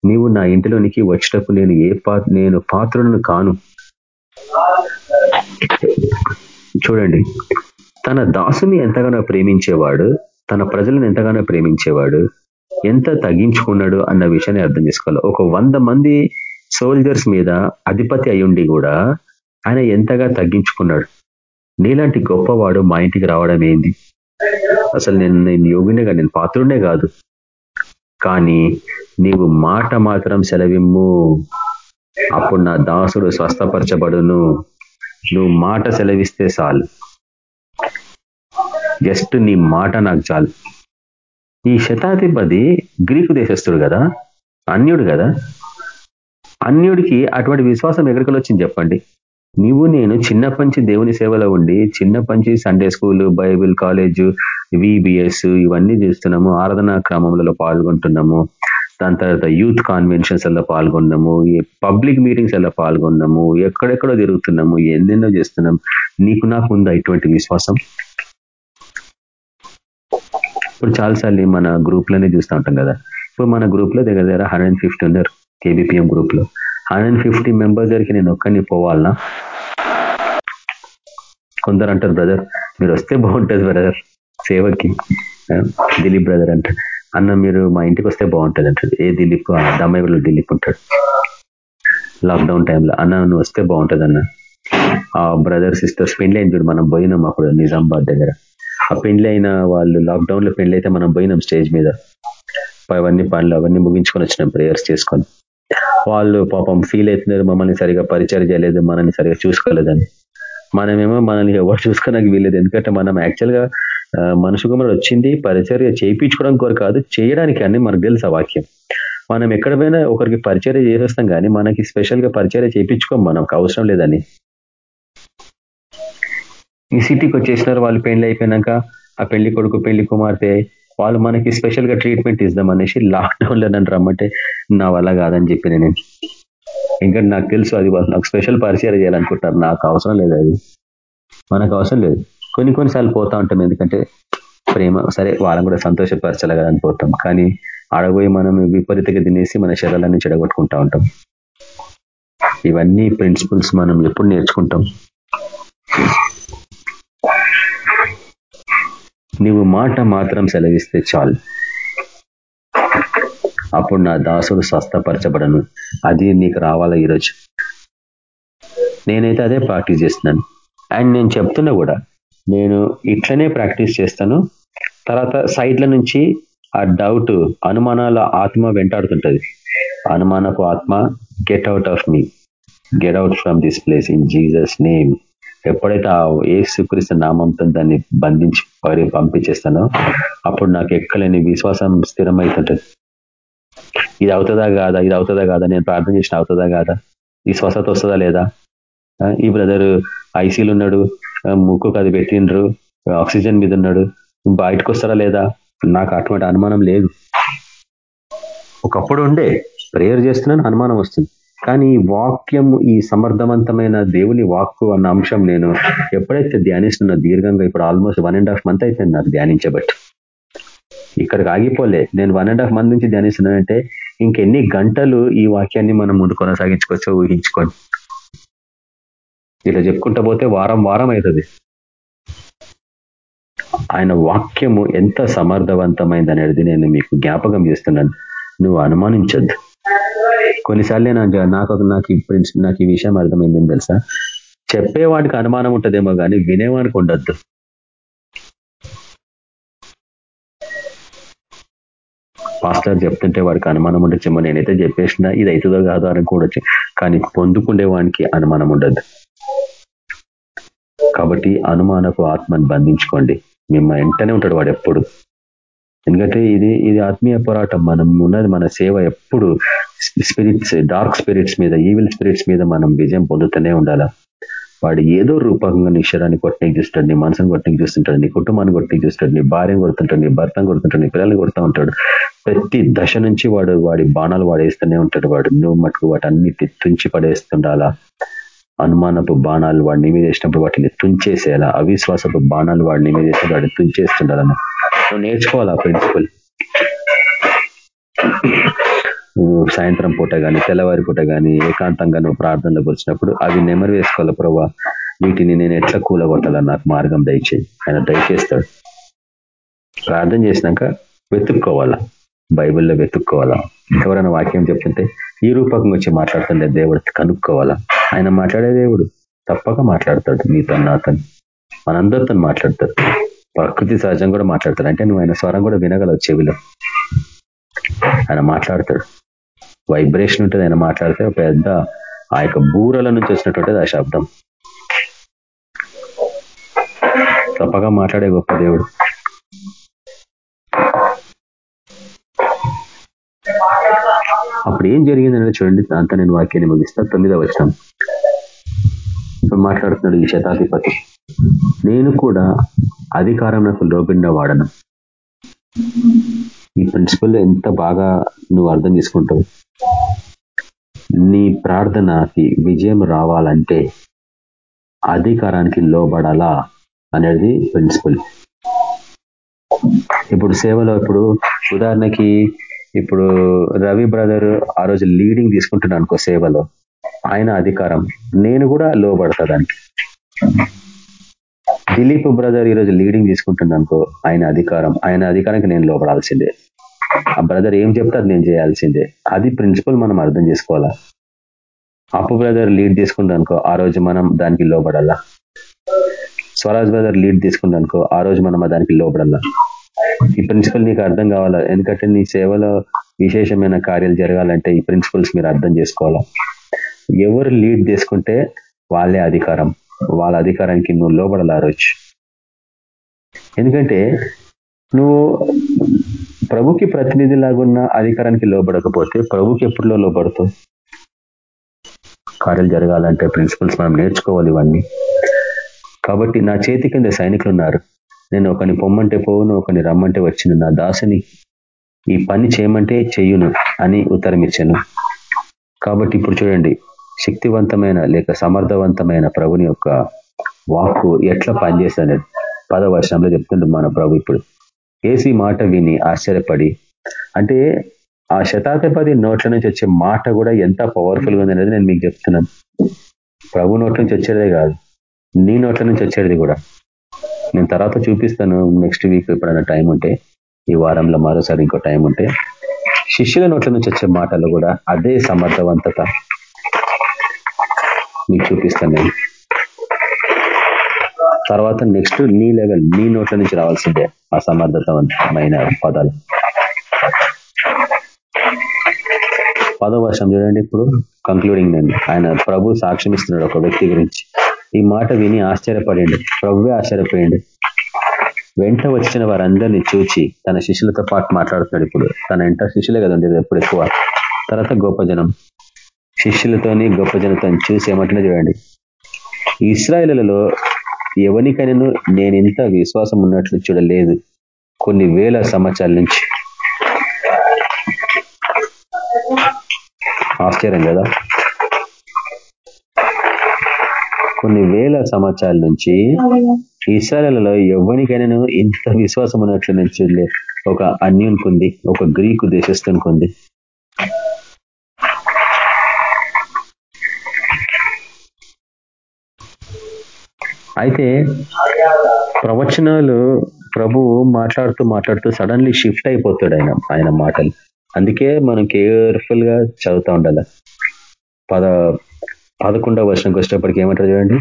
నీవు నా ఇంటిలోనికి వచ్చేటప్పుడు నేను ఏ పా నేను పాత్రను కాను? చూడండి. తన దాసుని ఎంతగానో ప్రేమించేవాడు తన ప్రజలను ఎంతగానో ప్రేమించేవాడు ఎంత తగ్గించుకున్నాడు అన్న విషయాన్ని అర్థం చేసుకోవాలి. ఒక వంద మంది సోల్జర్స్ మీద అధిపతి అయ్యుండి కూడా ఆయన ఎంతగా తగ్గించుకున్నాడు? నీలాంటి గొప్పవాడు మా ఇంటికి రావడం ఏంది? అసలు నేను నేను యోగినేగా నేను పాత్రుడే కాదు. కానీ నీవు మాట మాత్రం సెలవిమ్ము. అప్పుడు నా దాసుడు స్వస్థపరచబడును. నువ్వు మాట సెలవిస్తే చాలు. జస్ట్ నీ మాట నాకు చాలు. ఈ శతాధిపతి గ్రీకు దేశస్తుడు కదా? అన్యుడు కదా? అన్యుడికి అటువంటి విశ్వాసం ఎక్కడికి వచ్చింది చెప్పండి? నీవు నేను చిన్నప్పటి దేవుని సేవలో ఉండి చిన్నప్పటి Sunday school Bible college VBS ఇవన్నీ చేస్తున్నాము. ఆరాధనా క్రమంలో పాల్గొంటున్నాము. దాని తర్వాత యూత్ కాన్వెన్షన్స్ అలా పాల్గొన్నాము. పబ్లిక్ మీటింగ్స్ అలా పాల్గొన్నాము. ఎక్కడెక్కడో తిరుగుతున్నాము. ఎన్నెన్నో చేస్తున్నాం. నీకు నాకు ఉందా ఇటువంటి విశ్వాసం? ఇప్పుడు చాలాసార్లు మన గ్రూప్లోనే చూస్తూ ఉంటాం కదా. ఇప్పుడు మన గ్రూప్లో దగ్గర దగ్గర హండ్రెడ్ ఫిఫ్టీ ఉన్నారు. కేబిపిఎం గ్రూప్లో హండ్రెడ్ ఫిఫ్టీ మెంబర్స్ దగ్గరికి నేను ఒక్కరిని పోవాలనా? కొందరు అంటారు బ్రదర్ మీరు వస్తే బాగుంటుంది బ్రదర్ సేవకి. దిలీప్ బ్రదర్ అంటారు అన్న మీరు మా ఇంటికి వస్తే బాగుంటుంది అంటాడు. ఏ దిలీప్ దమ్మాయిలో దిలీప్ ఉంటాడు. లాక్డౌన్ టైంలో అన్న నువ్వు వస్తే బాగుంటుంది అన్న. ఆ బ్రదర్ సిస్టర్స్ పెండ్లి అయిన చూడు మనం పోయినాం అప్పుడు నిజామాబాద్ దగ్గర. ఆ పెండ్లి అయిన వాళ్ళు లాక్డౌన్లో లో అయితే మనం పోయినాం స్టేజ్ మీద. అవన్నీ పనులు అవన్నీ ముగించుకొని వచ్చినాం ప్రేయర్స్ చేసుకొని. వాళ్ళు పాపం ఫీల్ అవుతున్నారు మమ్మల్ని సరిగా పరిచయం చేయలేదు మనల్ని సరిగా చూసుకోలేదని. మనమేమో మనల్ని ఎవరు చూసుకోడానికి వీల్లేదు. ఎందుకంటే మనం యాక్చువల్గా మనుషు కుమారుడు వచ్చింది పరిచర్య చేయించుకోవడం కోరు కాదు చేయడానికి అని మనకు తెలుసు ఆ వాక్యం. మనం ఎక్కడ పోయినా ఒకరికి పరిచర్య చేసేస్తాం కానీ మనకి స్పెషల్గా పరిచర్య చేయించుకోం మనకు అవసరం లేదని. ఈ సిటీకి వచ్చేసినారు వాళ్ళు పెళ్ళి అయిపోయినాక ఆ పెళ్ళి కొడుకు పెళ్ళి కుమార్తె వాళ్ళు మనకి స్పెషల్గా ట్రీట్మెంట్ ఇద్దాం అనేసి లాక్డౌన్లో నన్ను రమ్మంటే నా వల్ల కాదని చెప్పిన నేను. ఇంకా నాకు తెలుసు అది నాకు స్పెషల్ పరిచయం చేయాలనుకుంటారు నాకు అవసరం లేదు అది. మనకు అవసరం లేదు. కొన్ని కొన్నిసార్లు పోతా ఉంటాం ఎందుకంటే ప్రేమ సరే వాళ్ళని కూడా సంతోషపరచాలి కదా అని పోతాం. కానీ ఆడబోయి మనం విపరీతంగా తినేసి మన శరీరాన్ని చెడగొట్టుకుంటా ఉంటాం. ఇవన్నీ ప్రిన్సిపల్స్ మనం ఎప్పుడు నేర్చుకుంటాం. నువ్వు మాట మాత్రం సెలవిస్తే చాలు. అప్పుడు నా దాసుడు స్వస్థపరచబడను. అది నీకు రావాలా ఈరోజు? నేనైతే అదే ప్రాక్టీస్ చేస్తున్నాను. అండ్ నేను చెప్తున్నా కూడా నేను ఇట్లనే ప్రాక్టీస్ చేస్తాను. తర్వాత సైడ్ల నుంచి ఆ డౌట్ అనుమానాల ఆత్మ వెంటాడుతుంటది. అనుమానపు ఆత్మ get out of me get out from this place in Jesus name ఎప్పుడైతే ఆ ఏసుక్రీస్తు నామంతో దాన్ని బంధించి వారి పంపించేస్తానో అప్పుడు నాకు ఎక్కలేని విశ్వాసం స్థిరమవుతుంటుంది ఇది అవుతుందా కాదా? ఇది అవుతుందా కాదా? నేను ప్రార్థన చేసిన అవుతుందా కాదా? ఈ స్వస్థత వస్తుందా లేదా? ఈ బ్రదర్ ఐసీలు ఉన్నాడు ముక్కు అది పెట్టిండ్రు ఆక్సిజన్ మీద ఉన్నాడు. బయటకు వస్తారా లేదా? నాకు అటువంటి అనుమానం లేదు. ఒకప్పుడు ఉండే ప్రేయర్ చేస్తున్నాను అనుమానం వస్తుంది. కానీ ఈ వాక్యం ఈ సమర్థవంతమైన దేవుని వాక్కు అన్న అంశం నేను ఎప్పుడైతే ధ్యానిస్తున్నా దీర్ఘంగా ఇప్పుడు almost one and half month అయిపోయింది నాకు ధ్యానించబట్టి. ఇక్కడికి ఆగిపోలే. నేను వన్ అండ్ హాఫ్ మంత్ నుంచి ధ్యానిస్తున్నానంటే ఇంకెన్ని గంటలు ఈ వాక్యాన్ని మనం ముందు కొనసాగించుకోవచ్చో ఊహించుకోండి. ఇలా చెప్పుకుంటా పోతే వారం వారం అవుతుంది ఆయన వాక్యము ఎంత సమర్థవంతమైంది అనేది నేను మీకు జ్ఞాపకం చేస్తున్నాను. నువ్వు అనుమానించద్దు. కొన్నిసార్లు నేను నాకు నాకు నాకు ఈ విషయం అర్థమైందని తెలుసా? చెప్పేవాడికి అనుమానం ఉంటుందేమో కానీ వినేవాడికి ఉండొద్దు. పాస్టర్ చెప్తుంటే వాడికి అనుమానం ఉండొచ్చేమో. నేనైతే చెప్పేసిన ఇది అవుతుందో కాదో అని కూడా కానీ పొందుకుండేవానికి అనుమానం ఉండదు కాబట్టి అనుమానపు ఆత్మని బంధించుకోండి. మిమ్మ వెంటనే ఉంటాడు వాడు ఎప్పుడు. ఎందుకంటే ఇది ఇది ఆత్మీయ పోరాటం. మనం ఉన్నది మన సేవ ఎప్పుడు స్పిరిట్స్ డార్క్ స్పిరిట్స్ మీద ఈవిల్ స్పిరిట్స్ మీద మనం విజయం పొందుతూనే ఉండాలా? వాడు ఏదో రూపకంగా నీ శరాన్ని కొట్టనికి చూస్తాడు నీ మనసుని కొట్టడానికి చూస్తుంటాడు నీ కుటుంబాన్ని కొట్టడానికి చూస్తాడు నీ భార్యను కొడుతుంటాడు నీ భర్తను కొడుతుంటాడు నీ పిల్లల్ని కొడుతూ ఉంటాడు. ప్రతి దశ నుంచి వాడు వాడి బాణాలు వాడేస్తూనే ఉంటాడు వాడు. నువ్వు మటుకు వాటన్నిటి తుంచి పడేస్తుండాలా? అనుమానపు బాణాలు వాడిని మీద వేసినప్పుడు వాటిని తుంచేసేయాలా? అవిశ్వాసపు బాణాలు వాడిని మీద వేసినప్పుడు వాడిని తుంచేస్తుండాలన్నా నువ్వు నేర్చుకోవాలి ఆ ప్రిన్సిపల్ సాయంత్రం పూట కానీ తెల్లవారి పూట కానీ ఏకాంతంగా నువ్వు ప్రార్థనలోకి వచ్చినప్పుడు అవి నెమరు వేసుకోవాలి ప్రభావ వీటిని నేను ఎట్లా కూలగొట్టాలని నాకు మార్గం దయచేయి. ఆయన దయచేస్తాడు. ప్రార్థన చేసినాక వెతుక్కోవాలా? బైబిల్లో వెతుక్కోవాలా? ఎవరైనా వాక్యం చెప్తుంటే ఈ రూపకం వచ్చి మాట్లాడుతుండే దేవుడు కనుక్కోవాలా? ఆయన మాట్లాడే దేవుడు తప్పక మాట్లాడతాడు నీతో నాతో. మనందరితో మాట్లాడతాడు. ప్రకృతి సహజం కూడా మాట్లాడతాడు. అంటే నువ్వు ఆయన స్వరం కూడా వినగలవు చెవిలో. ఆయన మాట్లాడతాడు. వైబ్రేషన్ ఉంటుంది ఆయన మాట్లాడితే పెద్ద ఆ యొక్క బూరల నుంచి వచ్చినటువంటిది ఆ శబ్దం. తప్పగా మాట్లాడే గొప్ప దేవుడు. అప్పుడు ఏం జరిగిందంటే చూడండి. అంత నేను వాక్యాన్ని ముగిస్తా. తొమ్మిదో వచ్చిన మాట్లాడుతున్నాడు ఈ శతాధిపతి. నేను కూడా అధికారం నాకు లోబడిన వాడను. ఈ ప్రిన్సిపల్ ఎంత బాగా నువ్వు అర్థం చేసుకుంటావు? నీ ప్రార్థనకి విజయం రావాలంటే అధికారానికి లోబడాలా అనేది ప్రిన్సిపల్ ఇప్పుడు సేవలో ఇప్పుడు ఉదాహరణకి ఇప్పుడు రవి బ్రదర్ ఆ రోజు లీడింగ్ తీసుకుంటున్నాడు అనుకో సేవలో. ఆయన అధికారం. నేను కూడా లోబడతా దానికి దిలీప్ బ్రదర్ ఈరోజు లీడింగ్ తీసుకుంటున్నాను ఆయన అధికారం. ఆయన అధికారానికి నేను లోపడాల్సిందే ఆ బ్రదర్ ఏం చెప్తారు నేను చేయాల్సిందే. అది ప్రిన్సిపల్ మనం అర్థం చేసుకోవాలా? అప్పు బ్రదర్ లీడ్ తీసుకుంటుందనుకో ఆ రోజు మనం దానికి లోపడాలా స్వరాజ్ బ్రదర్ లీడ్ తీసుకుంటా ఆ రోజు మనం దానికి లోపడాలా ఈ ప్రిన్సిపల్ నీకు అర్థం కావాలా? ఎందుకంటే నీ సేవలో విశేషమైన కార్యాలు జరగాలంటే ఈ ప్రిన్సిపల్స్ మీరు అర్థం చేసుకోవాలా? ఎవరు లీడ్ తీసుకుంటే వాళ్ళే అధికారం. వాళ్ళ అధికారానికి నువ్వు లోబడాలి ఆ రోజు? ఎందుకంటే నువ్వు ప్రభుకి ప్రతినిధి లాగున్న అధికారానికి లోబడకపోతే ప్రభుకి ఎప్పుడులో లోబడతావు? కార్యాలు జరగాలంటే ప్రిన్సిపల్స్ మనం నేర్చుకోవాలి ఇవన్నీ. కాబట్టి నా చేతి కింద సైనికులు ఉన్నారు నేను ఒకని పొమ్మంటే పోవును ఒకని రమ్మంటే వచ్చిన. నా దాసుని ఈ పని చేయమంటే చెయ్యును అని ఉత్తరం ఇచ్చాను. కాబట్టి ఇప్పుడు చూడండి. శక్తివంతమైన లేక సమర్థవంతమైన ప్రభుని యొక్క వాక్కు ఎట్లా పనిచేస్తుంది పద వర్షంలో చెప్తుండే మన ప్రభు ఇప్పుడు. ఏసీ మాట విని ఆశ్చర్యపడి అంటే ఆ శతాధిపతి నోట్ల నుంచి వచ్చే మాట కూడా ఎంత పవర్ఫుల్గా ఉంది అనేది నేను మీకు చెప్తున్నాను. ప్రభు నోట్ల నుంచి వచ్చేదే కాదు నీ నోట్ల నుంచి వచ్చేది కూడా. నేను తర్వాత చూపిస్తాను నెక్స్ట్ వీక్ ఎప్పుడైనా టైం ఉంటే ఈ వారంలో మరోసారి ఇంకో టైం ఉంటే. శిష్యుల నోట్ల నుంచి వచ్చే మాటలు కూడా అదే సమర్థవంతత. మీకు చూపిస్తాను నేను. తర్వాత నెక్స్ట్ నీ లెవెల్ నీ నోట్ల నుంచి రావాల్సిందే అసమర్థతమైన పదాలు. పదో వర్షం చూడండి ఇప్పుడు కంక్లూడింగ్ నేను. ఆయన ప్రభు సాక్ష్యం ఇస్తున్నాడు ఒక వ్యక్తి గురించి. ఈ మాట విని ఆశ్చర్యపడండి. ప్రభువే ఆశ్చర్యపోయండి. వెంట వచ్చిన వారందరినీ చూచి తన శిష్యులతో పాటు మాట్లాడుతున్నాడు ఇప్పుడు. తన వెంట శిష్యులే కదా ఉండేది ఎప్పుడు ఎక్కువ. తర్వాత గొప్ప జనం శిష్యులతోని గొప్ప జనతో చూసి ఏమంటున్నా చూడండి. ఇస్రాయలలో ఎవరికైనాను నేను ఇంత విశ్వాసం ఉన్నట్లు చూడలేదు. కొన్ని వేల సంవత్సరాల నుంచి. ఆశ్చర్యం కదా? కొన్ని వేల సంవత్సరాల నుంచి ఇస్రాయలలో ఎవరికైనా ఇంత విశ్వాసం ఉన్నట్లు నేను చూడలేదు. ఒక అన్యునికుంది ఒక గ్రీకు దేశస్తునికుంది అయితే ప్రవచనాలు ప్రభు మాట్లాడుతూ మాట్లాడుతూ సడన్లీ షిఫ్ట్ అయిపోతాడు ఆయన ఆయన మాటలు. అందుకే మనం కేర్ఫుల్గా చదువుతూ ఉండాలి? పద పదకొండవ వర్షంకి వచ్చేటప్పటికి ఏమంటారు చూడండి?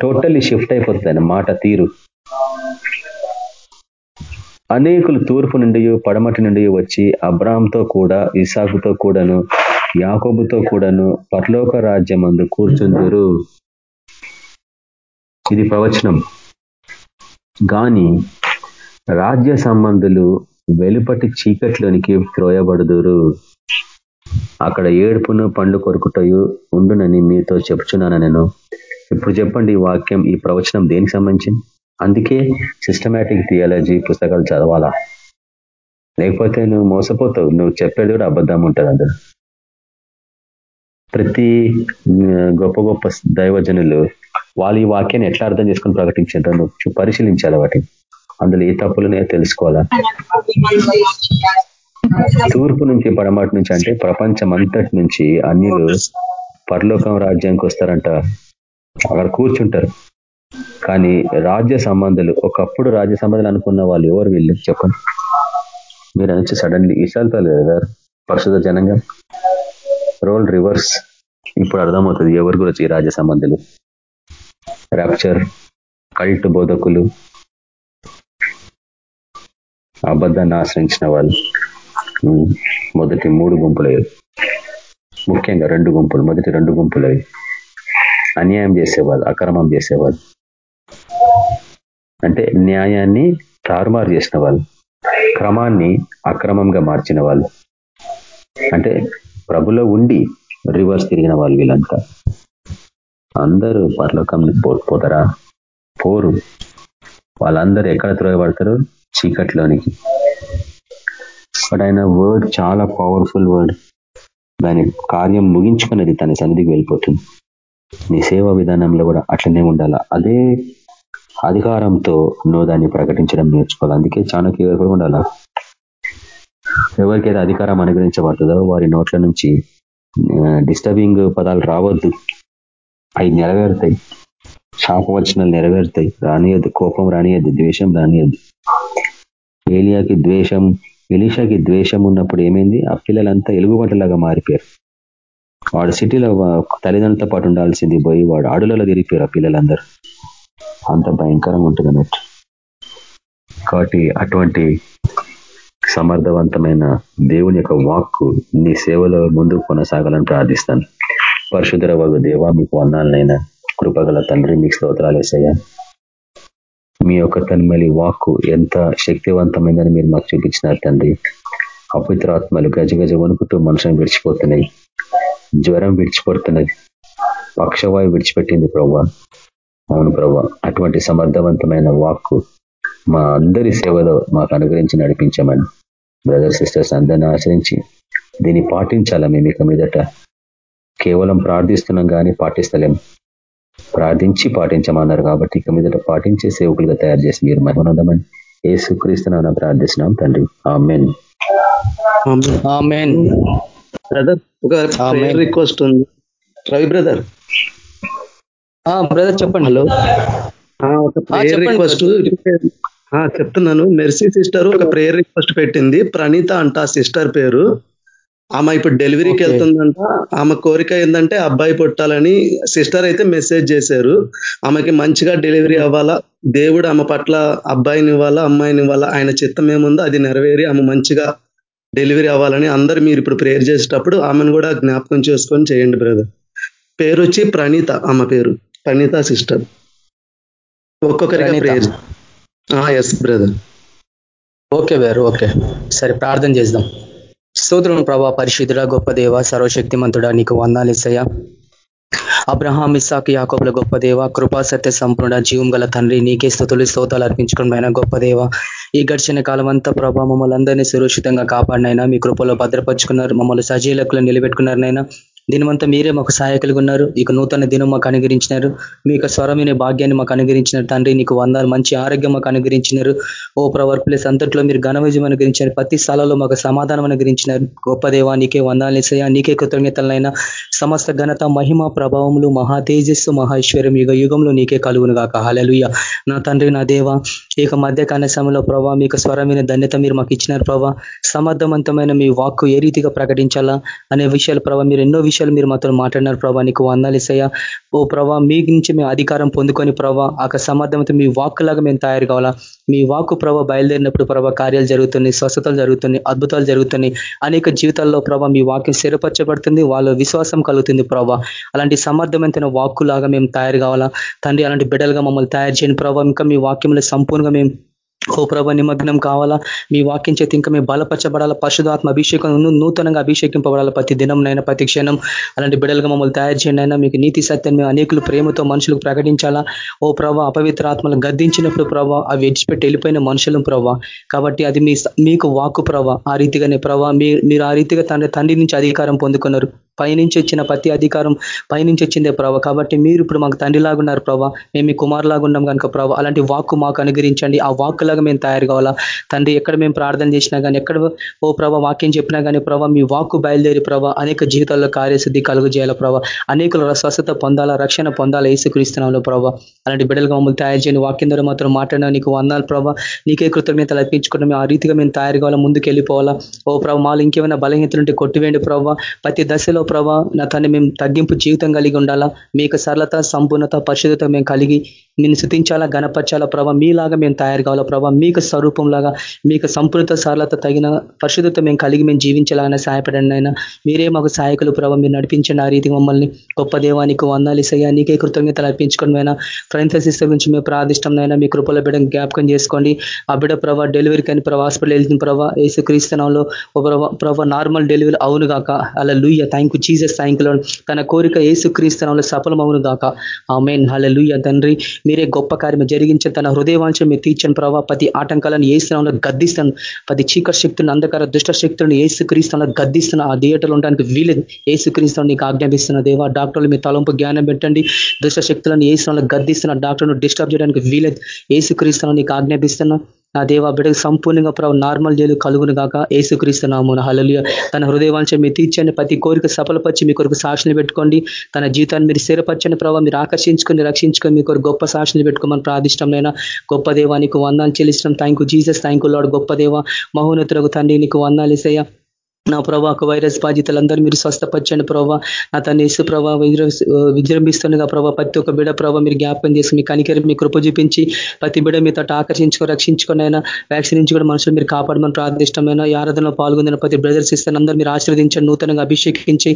టోటల్లీ షిఫ్ట్ అయిపోతుంది ఆయన మాట తీరు. అనేకులు తూర్పు నుండి పడమటి నుండి వచ్చి అబ్రామ్తో కూడా ఇసాకుతో కూడాను యాకోబుతో కూడాను పర్లోక రాజ్యమందు కూర్చుందరు. ఇది ప్రవచనం. గాని రాజ్య సంబంధులు వెలుపటి చీకట్లోనికి త్రోయబడుదురు. అక్కడ ఏడుపును పండ్లు కొరుకుటయు ఉండునని మీతో చెప్తున్నాను నేను. ఇప్పుడు చెప్పండి ఈ వాక్యం ఈ ప్రవచనం దేనికి సంబంధించింది? అందుకే సిస్టమేటిక్ థియాలజీ పుస్తకాలు చదవాలా? లేకపోతే నువ్వు మోసపోతావు నువ్వు చెప్పేది కూడా అబద్ధం ఉంటుంది అందులో. ప్రతి గొప్ప గొప్ప దైవజనులు వాళ్ళు ఈ వాక్యాన్ని ఎట్లా అర్థం చేసుకొని ప్రకటించారు నువ్వు పరిశీలించాలి వాటిని. అందులో ఏ తప్పులనే తెలుసుకోవాలా? తూర్పు నుంచి పడమటి నుంచి అంటే ప్రపంచం అంతటి నుంచి అన్నిలు పరలోకం రాజ్యానికి వస్తారంట. అక్కడ కూర్చుంటారు. కానీ రాజ్య సంబంధాలు ఒకప్పుడు రాజ్య సంబంధాలు అనుకున్న వాళ్ళు ఎవరు వీళ్ళు? చెప్పండి. మీరు నుంచి సడన్లీ ఇషాల్తాలు కదా పరిశుధ జనంగా? Role reverse. ఇప్పుడు అర్థమవుతుంది ఎవరి గురించి రాజ్య సంబంధాలు? ర్యాప్చర్ కల్ట్ బోధకులు అబద్ధాన్ని ఆశ్రయించిన వాళ్ళు. మొదటి మూడు గుంపులు. ముఖ్యంగా రెండు గుంపులు మొదటి రెండు గుంపులు. అన్యాయం చేసేవాళ్ళు అక్రమం చేసేవాళ్ళు. అంటే న్యాయాన్ని తారుమారు చేసిన వాళ్ళు క్రమాన్ని అక్రమంగా మార్చిన వాళ్ళు. అంటే ప్రభులో ఉండి రివర్స్ తిరిగిన వాళ్ళు వీళ్ళంతా. అందరూ పరలోకం పోతారా? పోరు. వాళ్ళందరూ ఎక్కడ త్రోయబడతారు? చీకట్లోనికి. బట్ ఆయన వర్డ్ చాలా పవర్ఫుల్ వర్డ్ దాని కార్యం ముగించుకున్నది తన సన్నిధికి వెళ్ళిపోతుంది. నీ సేవా విధానంలో కూడా అట్లనే ఉండాలా? అదే అధికారంతో నువ్వు దాన్ని ప్రకటించడం నేర్చుకోవాలి. అందుకే చాణక్య కూడా ఉండాలా? ఎవరికైతే అధికారం అనుగ్రహించబడుతుందో వారి నోట్ల నుంచి డిస్టర్బింగ్ పదాలు రావద్దు. అవి నెరవేరుతాయి. శాపవచనాలు నెరవేరుతాయి. రానియద్దు. కోపం రానియద్దు. ద్వేషం రానియద్దు. ఏలియాకి ద్వేషం ఎలీషాకి ద్వేషం ఉన్నప్పుడు ఏమైంది? ఆ పిల్లలంతా ఎలుగుబంటలాగా మారిపోయారు. వాడు సిటీలో తల్లిదండ్రులతో పాటు ఉండాల్సింది పోయి వాడు అడులలో తిరిగిపోయారు ఆ పిల్లలందరూ. అంత భయంకరంగా ఉంటుంది అన్నట్టు. కాబట్టి అటువంటి సమర్థవంతమైన దేవుని యొక్క వాక్కు నీ సేవలో ముందుకు కొనసాగాలని ప్రార్థిస్తాను. పరశుధర వగు దేవ మీకు వందాలనైనా కృపగల తండ్రి మీకు స్తోత్రాలు వేసయ్యా మీ యొక్క తన్మలి వాక్కు ఎంత శక్తివంతమైందని మీరు మాకు చూపించినారు తండ్రి. అపవిత్రాత్మలు గజ గజ వణుకుతూ మనుషులను విడిచిపోతున్నాయి. జ్వరం విడిచిపడుతున్నది. పక్షవాయు విడిచిపెట్టింది ప్రభా అవును ప్రభా అటువంటి సమర్థవంతమైన వాక్కు మా అందరి సేవలో మాకు అనుగ్రహించి నడిపించమని. బ్రదర్ సిస్టర్స్ అందరిని ఆశ్రయించి దీన్ని పాటించాలా మేము ఇక మీదట? కేవలం ప్రార్థిస్తున్నాం కానీ పాటిస్తలేం. ప్రార్థించి పాటించమన్నారు కాబట్టి ఇక మీదట పాటించే సేవకులుగా తయారు చేసి మీరు మహిమనందమని ఏ సుక్రీస్తున్నాం ప్రార్థిస్తున్నాం తండ్రి. ఆమెన్. బ్రదర్ ఒక రిక్వెస్ట్ ఉంది. రవి బ్రదర్. బ్రదర్ చెప్పండి. హలో. ఒక ప్రేయర్ రిక్వెస్ట్ చెప్తున్నాను. మెర్సీ సిస్టర్ ఒక ప్రేయర్ రిక్వెస్ట్ పెట్టింది. ప్రణీత అంట సిస్టర్ పేరు. ఆమె ఇప్పుడు డెలివరీకి వెళ్తుందంట. ఆమె కోరిక ఏంటంటే అబ్బాయి పుట్టాలని సిస్టర్ అయితే మెసేజ్ చేశారు. ఆమెకి మంచిగా డెలివరీ అవ్వాలా? దేవుడు ఆమె పట్ల అబ్బాయిని ఇవ్వాలా అమ్మాయిని ఇవ్వాలా? ఆయన చిత్తం ఏముందో అది నెరవేరి ఆమె మంచిగా డెలివరీ అవ్వాలని అందరు మీరు ఇప్పుడు ప్రేయర్ చేసేటప్పుడు ఆమెను కూడా జ్ఞాపకం చేసుకొని చేయండి బ్రదర్ పేరు వచ్చి ప్రణీత ఆమె పేరు. ప్రణీత సిస్టర్ ఒక్కొక్కరిగా ప్రేయర్ ఎస్ బ్రదర్ ఓకే వేరు ఓకే. సరే ప్రార్థన చేద్దాం. స్తోత్రం ప్రభా పరిశుద్ధుడ గొప్ప దేవ సర్వశక్తిమంతుడా నీకు వందాలిసయ్య అబ్రహాం ఇస్సాక్ యాకోబుల గొప్ప దేవ కృపా సత్య సంపూర్ణ జీవం గల తండ్రి నీకే స్థుతులు స్తోతాలు అర్పించుకున్న గొప్ప దేవ. ఈ గడిచిన కాలం అంతా ప్రభా మమ్మల్ని అందరినీ సురక్షితంగా కాపాడినైనా మీ కృపలో భద్రపరుచుకున్నారు మమ్మల్ని సజీలకులు నిలబెట్టుకున్నారనైనా దినమంతా మీరే మాకు సహాయకులుగా ఉన్నారు. ఇక నూతన దినం మాకు అనుగరించినారు మీ యొక్క స్వరమైన భాగ్యాన్ని మాకు అనుగరించినారు తండ్రి నీకు వందాలు మంచి ఆరోగ్యం మాకు అనుగరించినారు ఓ ప్రవర్ ప్లేస్ అంతట్లో మీరు ఘనవిజయం అనుగరించారు ప్రతి స్థలాల్లో మాకు సమాధానం అనుగరించినారు గొప్ప దేవా నీకే వందాలు ఇస్తాయా నీకే కృతజ్ఞతలైనా సమస్త ఘనత మహిమ ప్రభావములు మహా తేజస్సు మహేశ్వర్యం యుగ యుగంలో నీకే కలుగును గాక. హాలలుయ నా తండ్రి నా దేవ ఇక మధ్య సమయంలో ప్రభావ మీకు స్వరమైన ధన్యత మీరు మాకు ఇచ్చినారు ప్రభా సమర్థవంతమైన మీ వాక్కు ఏ రీతిగా ప్రకటించాలా అనే విషయాలు ప్రభావ మీరు ఎన్నో విషయాలు మీరు మాతో మాట్లాడినారు ప్రభా. నీకు వందాలిసయ్యా ఓ ప్రభా మీ నుంచి మేము అధికారం పొందుకొని ప్రభా ఆ సమర్థంతో మీ వాక్కులాగా మేము తయారు కావాలా. మీ వాక్కు ప్రభా బయలుదేరినప్పుడు ప్రభా కార్యాలు జరుగుతున్నాయి స్వస్థతలు జరుగుతున్నాయి అద్భుతాలు జరుగుతున్నాయి. అనేక జీవితాల్లో ప్రభా మీ వాక్యం స్థిరపరచబడుతుంది వాళ్ళ విశ్వాసం కలుగుతుంది ప్రభా. అలాంటి సమర్థమైన వాక్కులాగా మేము తయారు కావాలా. తండ్రి అలాంటి బిడ్డలుగా మమ్మల్ని తయారు చేయని ప్రభావ ఇంకా మీ వాక్యంలో సంపూర్ణంగా మేము ఓ ప్రభ నిమగ్నం కావాలా? మీ వాక్యం చేతి ఇంకా మేము బలపరచబడాలా? పరిశుధాత్మ అభిషేకం నూతనంగా అభిషేకింపబడాలా ప్రతి దినం నైనా ప్రతి క్షణం. అలాంటి బిడలుగా మమ్మల్ని తయారు చేయండి అయినా మీకు నీతి సత్యం మేము అనేకులు ప్రేమతో మనుషులకు ప్రకటించాలా? ఓ ప్రభ అపవిత్ర ఆత్మలు గద్దించినప్పుడు ప్రభావ అవి విడిచిపెట్టి వెళ్ళిపోయిన మనుషులు ప్రభా. కాబట్టి అది మీ మీకు వాక్కు ప్రభ. ఆ రీతిగానే ప్రభావ మీరు ఆ రీతిగా తండ్రి తండ్రి నుంచి అధికారం పొందుకున్నారు. పైనుంచి వచ్చిన ప్రతి అధికారం పైనుంచి వచ్చిందే ప్రభావ కాబట్టి మీరు ఇప్పుడు మాకు తండ్రిలాగున్నారు ప్రభావ మేము మీ కుమారులాగున్నాం కనుక ప్రభావ అలాంటి వాక్కు మాకు అనుగ్రహించండి. ఆ వాక్కులాగా మేము తయారు కావాలా? తండ్రి ఎక్కడ మేము ప్రార్థన చేసినా కానీ ఎక్కడ ఓ ప్రభావ వాక్యం చెప్పినా కానీ ప్రభావ మీ వాక్కు బయలుదేరి ప్రభావ అనేక జీవితాల్లో కార్యసిద్ధి కలుగు చేయాల ప్రభావ అనేకుల స్వస్థత పొందాలా రక్షణ పొందాలా ఏసుక్రీస్తున్నాంలో ప్రభావ అలాంటి బిడ్డలుగా మమ్మల్ని తయారు చేయని వాక్యం ద్వారా మాత్రం మాట్లాడినా నీకు వందాలు ప్రభావ నీకే కృతజ్ఞతలు అర్పించుకుంటాం ఆ రీతిగా మేము తయారు కావాలా? ముందుకు వెళ్ళిపోవాలా ఓ ప్రభావ మాలు ఇంకేమైనా బలహీనతలు ఉంటే కొట్టివేయండి ప్రభావ ప్రతి దశలో ప్రభావ నా తండ్రి మేము తగ్గింపు జీవితం కలిగి ఉండాలా? మీకు సరళత సంపూర్ణత పరిశుద్ధత మేము కలిగి నేను శృతించాలా గణపరచాలా ప్రభా మీలాగా మేము తయారు కావాలా? ప్రభావ మీకు స్వరూపంలాగా మీకు సంపూర్ణత సరళత తగిన పరిశుద్ధత మేము కలిగి మేము జీవించాలని సహాయపడండి అయినా మీరే మాకు సహాయకులు ప్రభావ మీరు నడిపించండి ఆ రీతి మమ్మల్ని. గొప్ప దేవానికి వందాలి సయ్యా నీకే కృతజ్ఞతలు అర్పించుకోండి అయినా సిస్టర్ గురించి మేము ప్రార్థిష్టమైనా మీ కృపలో బిడ్డ జ్ఞాపకం చేసుకోండి. ఆ బిడ్డ ప్రభావ డెలివరీ కానీ ప్రభావ హాస్పిటల్ వెళ్తున్న ప్రభావ ఏసు క్రీస్తునంలో ప్రభావ నార్మల్ డెలివరీ అవును కాక అలా లూయ థ్యాంక్ యూ చీజెస్ థ్యాంక్ తన కోరిక ఏసు క్రీస్తునంలో సఫలం అవును కాక ఆ తండ్రి మీరే గొప్ప కార్యం జరిగించిన తన హృదయవాంశం మీరు తీర్చని ప్రభావ ప్రతి ఆటంకాలను ఏసునంలో గద్దిస్తాను. ప్రతి చీకటి శక్తులను అంధకార దుష్ట శక్తులను ఏసు క్రీస్తున్న గద్దిస్తున్న ఆ థియేటర్లు ఉండడానికి వీలేదు. ఏసు క్రీస్తున్న నీకు ఆజ్ఞాపిస్తున్న దేవా డాక్టర్లు మీ తలంపు జ్ఞానం పెట్టండి. దుష్ట శక్తులను ఏసునంలో గద్దిస్తున్న డాక్టర్ను డిస్టర్బ్ చేయడానికి వీలేదు. ఏసు క్రీస్తున్న నీకు ఆజ్ఞాపిస్తున్నా. నా దేవ బిడ్డకు సంపూర్ణంగా ప్రభు నార్మల్ జైలు కలుగును కాక ఏసుక్రీస్తున్నాము హలలియ తన హృదయవాంశం మీరు తీర్చండి. ప్రతి కోరిక సఫలపరిచి మీ కొరకు సాక్షులు పెట్టుకోండి. తన జీవితాన్ని మీరు స్థిరపరచండి ప్రభావ మీరు ఆకర్షించుకొని రక్షించుకొని మీ కొరకు గొప్ప సాక్షులు పెట్టుకోమని ప్రార్థిష్టమైన గొప్ప దేవానికి వందాలు చెల్లించడం thank you Jesus thank you lord గొప్ప దేవ మహోన్నతులకు తండ్రి నీకు వందాలు ఇసయ్యా నా ప్రభా ఒక వైరస్ బాధితులందరూ మీరు స్వస్థపరచండి ప్రభావ నా తన ఇసు ప్రభావ విజృంభిస్తుండగా ప్రభావ ప్రతి ఒక్క బిడ ప్రభావ మీరు జ్ఞాపకం చేసి మీ కనికరి మీ కృప చూపించి ప్రతి బిడ మీతో ఆకర్షించుకో రక్షించుకునైనా వ్యాక్సిన్ నుంచి కూడా మనుషులు మీరు కాపాడమని ప్రార్థిష్టమైన ఆరాధనలో పాల్గొందిన ప్రతి బ్రదర్స్ ఇస్తాను అందరూ మీరు ఆశీర్వదించండి నూతనంగా అభిషేకించి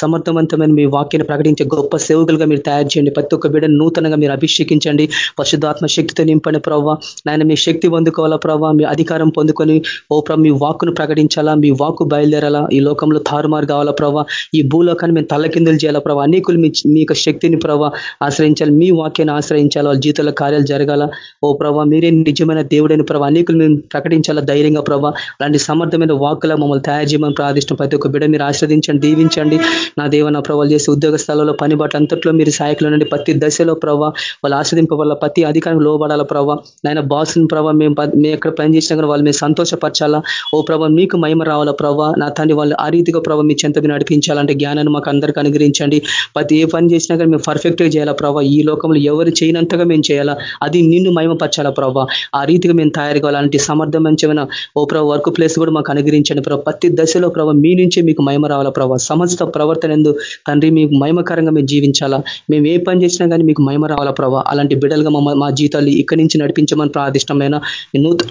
సమర్థవంతమైన మీ వాక్యాన్ని ప్రకటించే గొప్ప సేవకులుగా మీరు తయారు చేయండి. ప్రతి ఒక్క బిడను నూతనంగా మీరు అభిషేకించండి. పరిశుద్ధాత్మ శక్తితో నింపండి ప్రభావ నాయన మీ శక్తి పొందుకోవాలా ప్రభావ మీ అధికారం పొందుకొని ఓ ప్రభు మీ వాక్కును ప్రకటించాలా? మీ వాక్కు బయలుదేరాలా? ఈ లోకంలో తారుమారు కావాలా ప్రభావ ఈ భూలోకాన్ని మేము తల్లకిందులు చేయాలా ప్రభావ అనేకులు మీ యొక్క శక్తిని ప్రభావ ఆశ్రయించాలి. మీ వాక్యాన్ని ఆశ్రయించాలి? వాళ్ళ జీవితంలో కార్యాలు జరగాల? ఓ ప్రభావ మీరే నిజమైన దేవుడైన ప్రభావ అనేకులు మేము ప్రకటించాలా ధైర్యంగా ప్రభావ అలాంటి సమర్థమైన వాక్కుల మమ్మల్ని తయారు చేయమని ప్రార్థిష్టం ప్రతి ఒక్క బిడ మీరు ఆశ్రదించండి దీవించండి. నా దేవ నా ప్రభావాలు చేసి ఉద్యోగ స్థలంలో పని బాట అంతట్లో మీరు సహాయకులు నుండి ప్రతి దశలో ప్రభావ వాళ్ళు ఆశ్రదింపవల్ల ప్రతి అధికారం లోబడాల ప్రభావ నాయన బాసుని ప్రభావ మేము మేము ఎక్కడ పని చేసినా కానీ వాళ్ళు మేము సంతోషపరచాలా? ఓ ప్రభావ మీకు మహిమ రావాలా ప్రభావ నా తండ్రి వాళ్ళు ఆ రీతిగా ప్రభావ మీ చెంత నడిపించాలంటే జ్ఞానాన్ని మాకు అందరికీ అనుగ్రహించండి. ప్రతి ఏ పని చేసినా కానీ మేము పర్ఫెక్ట్గా చేయాలా ప్రభావ ఈ లోకంలో ఎవరు చేయనంతగా మేము చేయాలా? అది నిన్ను మయమపరచాలా ప్రభావ ఆ రీతిగా మేము తయారు కావాలంటే సమర్థమైన ఓ ప్రభావ వర్క్ ప్లేస్ కూడా మాకు అనుగ్రహించండి ప్రభావ ప్రతి దశలో ప్రభావ మీ నుంచే మీకు మయమ రావాలా ప్రభావ సమస్త ప్రవర్తన ఎందు తండ్రి మీకు మయమకరంగా మేము జీవించాలా? మేము ఏ పని చేసినా కానీ మీకు మయమ రావాలా ప్రభావ అలాంటి బిడ్డలుగా మా జీవితాలు ఇక్కడి నుంచి నడిపించమని ప్రాదిష్టమైన నూతన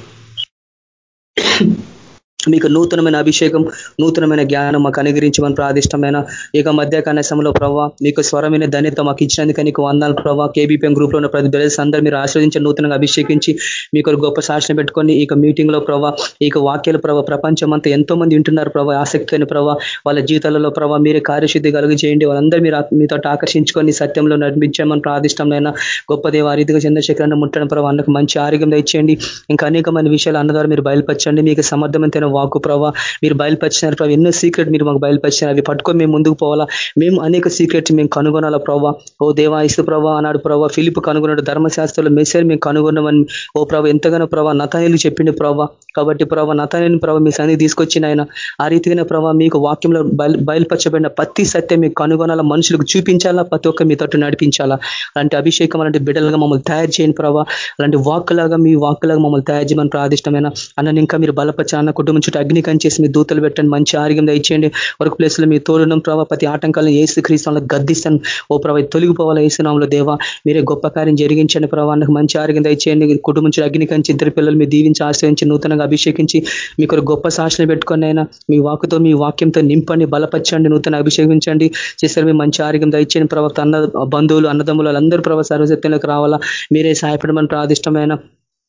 మీకు నూతనమైన అభిషేకం నూతనమైన జ్ఞానం మాకు అనుగ్రహించమని ప్రాదిష్టమైన ఇక మధ్య కనీసంలో ప్రభావ మీకు స్వరమైన ధన్యత మాకు ఇచ్చినందుకు నీకు వందాలు ప్రభావ కేబీపీఎం గ్రూప్లో ఉన్న ప్రతి బ్రదర్స్ అందరూ మీరు ఆశ్రదించి నూతనంగా అభిషేకించి మీకు గొప్ప సాక్షణ పెట్టుకొని ఇక మీటింగ్లో ప్రభావ ఇక వాక్యాల ప్రభావ ప్రపంచం అంతా ఎంతో మంది వింటున్నారు ప్రభావ ఆసక్తి అని ప్రభావ వాళ్ళ జీవితాలలో ప్రభావ మీరే కార్యశుద్ధి కలుగు చేయండి వాళ్ళందరూ మీరు మీతో ఆకర్షించుకొని సత్యంలో నడిపించామని ప్రాదిష్టమైన గొప్ప దేవ రీతిగా చంద్రశేఖరాన్ని ముట్టడం ప్రభావ అన్నకు మంచి ఆరోగ్యం ఇచ్చేయండి ఇంకా అనేకమైన విషయాలు అన్న ద్వారా మీరు బయలుపరచండి. మీకు సమర్థమైన వాకు ప్రభావ మీరు బయలుపరిచినారు ప్రభావ ఎన్నో సీక్రెట్ మీరు మాకు బయలుపరిచినారు అవి పట్టుకొని మేము ముందుకు పోవాలా? మేము అనేక సీక్రెట్స్ మేము కనుగొనాలా ప్రభావ ఓ దేవా ఇసు ప్రభావ అన్నాడు ప్రభావ ఫిలిప్ కనుగొన్నాడు ధర్మశాస్త్రంలో మెసేజ్ మేము కనుగొన్నామని ఓ ప్రభావ ఎంతగానో ప్రభావ నతానీలు చెప్పిండు ప్రభావ కాబట్టి ప్రభావ నతానీని ప్రభావ మీ సన్నిధి తీసుకొచ్చిన ఆయన. ఆ రీతిగా ప్రభావ మీకు వాక్యంలో బయలుపరచబడిన ప్రతి సత్యం మీకు కనుగొనాలా మనుషులకు చూపించాలా ప్రతి ఒక్క మీ తట్టు నడిపించాలా? అలాంటి అభిషేకం అలాంటి బిడ్డలుగా మమ్మల్ని తయారు చేయని ప్రభావ అలాంటి వాక్కులాగా మీ వాక్కులాగా మమ్మల్ని తయారు చేయమని ప్రాదిష్టమైన అన్న ఇంకా మీరు బలపరచాలన్న కుటుంబం చుట్టూ అగ్ని కంచేసి మీ దూతలు పెట్టండి మంచి ఆరోగ్యం దయచేయండి. వర్క్ ప్లేస్లో మీ తోడునం ప్రభావ ప్రతి ఆటంకాలను ఏసు క్రీస్తులను గద్దిస్తాను. ఓ ప్రభావ తొలగిపోవాలి ఏసునాంలో దేవా? మీరే గొప్ప కార్యం జరిగించండి ప్రభావ నాకు మంచి ఆరోగ్యం దయచేయండి. కుటుంబం చుట్టూ అగ్ని కంచి ఇద్దరు పిల్లలు మీ దీవించి ఆశ్రయించి నూతనంగా అభిషేకించి మీకు గొప్ప సాక్షణ పెట్టుకొని అయినా మీ వాకుతో మీ వాక్యంతో నింపండి బలపరచండి నూతన అభిషేకించండి. చేస్తారు మీ మంచి ఆరోగ్యం దయచేయండి ప్రభావ అన్న బంధువులు అన్నదమ్ములు అందరూ ప్రభావ సర్వశక్తిలోకి రావాలా. మీరే సహాయపడమని ప్రాదిష్టమైన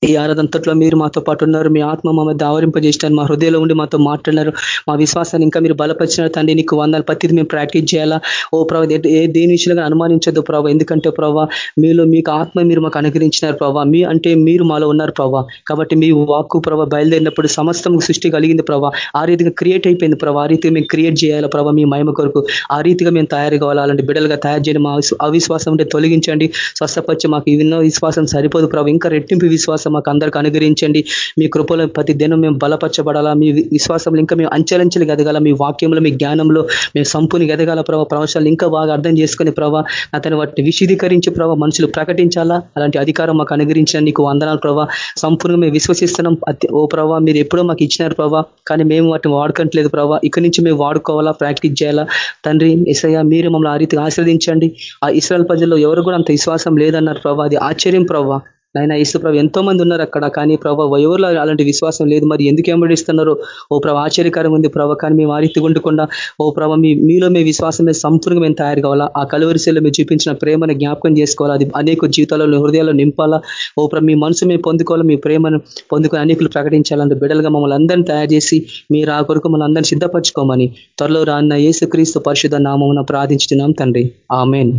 ఈ ఆరాధంతట్లో మీరు మాతో పాటు ఉన్నారు. మీ ఆత్మ మమ్మల్ని మధ్య ఆవరింపజేసినారు మా హృదయంలో ఉండి మాతో మాట్లాడినారు. మా విశ్వాసాన్ని ఇంకా మీరు బలపరిచినారు తండ్రి. నీకు వందలు పత్తి మేము ప్రాక్టీస్ చేయాలా? ఓ ప్రభావ ఏ దేని విషయంలో అనుమానించదు ప్రభావ ఎందుకంటే ప్రభావ మీలో మీకు ఆత్మ మీరు మాకు అనుగ్రహించినారు ప్రభావ మీ అంటే మీరు మాలో ఉన్నారు ప్రభావ కాబట్టి మీ వాక్కు ప్రభావ బయలుదేరినప్పుడు సమస్తం సృష్టి కలిగింది ప్రభావ ఆ రీతిగా క్రియేట్ అయిపోయింది ప్రభావ ఆ రీతిగా మేము క్రియేట్ చేయాలా ప్రభావ మీ మహిమ కొరకు? ఆ రీతిగా మేము తయారు కావాలి? అలాంటి బిడ్డలుగా తయారు చేయడం మా అవిశ్వాసం ఉంటే తొలగించండి. స్వస్థపరిచి మాకు ఎన్నో విశ్వాసం సరిపోదు ప్రభావ ఇంకా రెట్టింపు విశ్వాసం మాకు అందరికి అనుగ్రహించండి. మీ కృపలో ప్రతి దినం మేము బలపరచబడాలా. మీ విశ్వాసంలో ఇంకా మేము అంచెలంచెలు ఎదగాల. మీ వాక్యంలో మీ జ్ఞానంలో మేము సంపూర్ణ ఎదగాల ప్రభావ ప్రవేశాలు ఇంకా బాగా అర్థం చేసుకుని ప్రభావ అతను వాటిని విశీదీకరించి ప్రభావ మనుషులు ప్రకటించాలా? అలాంటి అధికారం మాకు అనుగ్రహించిన నీకు వందనాలు ప్రభావ సంపూర్ణంగా మేము విశ్వసిస్తున్నాం. ఓ ప్రభావ మీరు ఎప్పుడో మాకు ఇచ్చినారు ప్రభావ కానీ మేము వాటిని వాడుకోవట్లేదు ప్రభావ ఇక్కడి నుంచి మేము వాడుకోవాలా? ప్రాక్టీస్ చేయాలా? తండ్రి ఇసయ మీరు మమ్మల్ని ఆ రీతిగా ఆశ్రదించండి ఆ ఇస్రాయల్ ప్రజల్లో ఎవరు కూడా అంత విశ్వాసం లేదన్నారు ప్రభావ అది ఆశ్చర్యం ప్రభావ నాయన ఈశ్వ్రభ ప్రభు ఎంతో మంది ఉన్నారు అక్కడ కానీ ప్రభావ ఎవరిలో అలాంటి విశ్వాసం లేదు. మరి ఎందుకు ఏమడిస్తున్నారో ఓ ప్రభావ ఆశ్చర్యకరం ఉంది ప్రభ కానీ మేము ఆరితి ఉండకుండా ఓ ప్రభావ మీ మీలో మీ విశ్వాసం మీద సంపూర్ణంగా మేము తయారు కావాలా? ఆ కలువరిశీలో మీరు చూపించిన ప్రేమను జ్ఞాపకం చేసుకోవాలా? అది అనేక జీవితాలలో హృదయాల్లో నింపాలా? ఓ ప్రభ మీ మనసు మేము పొందుకోవాలి? మీ ప్రేమను పొందుకొని అనేకులు ప్రకటించాలంటే బిడ్డలుగా మమ్మల్ని అందరినీ తయారు చేసి మీరు ఆ కొరకు మమ్మల్ని అందరినీ సిద్ధపరచుకోమని త్వరలో రాన్న యేసుక్రీస్తు పరిశుద్ధ నామమున ప్రార్థించుతున్నాం తండ్రి. ఆమెన్.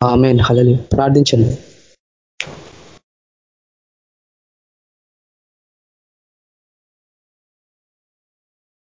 ఆమెన్. హలలి ప్రార్థించండి.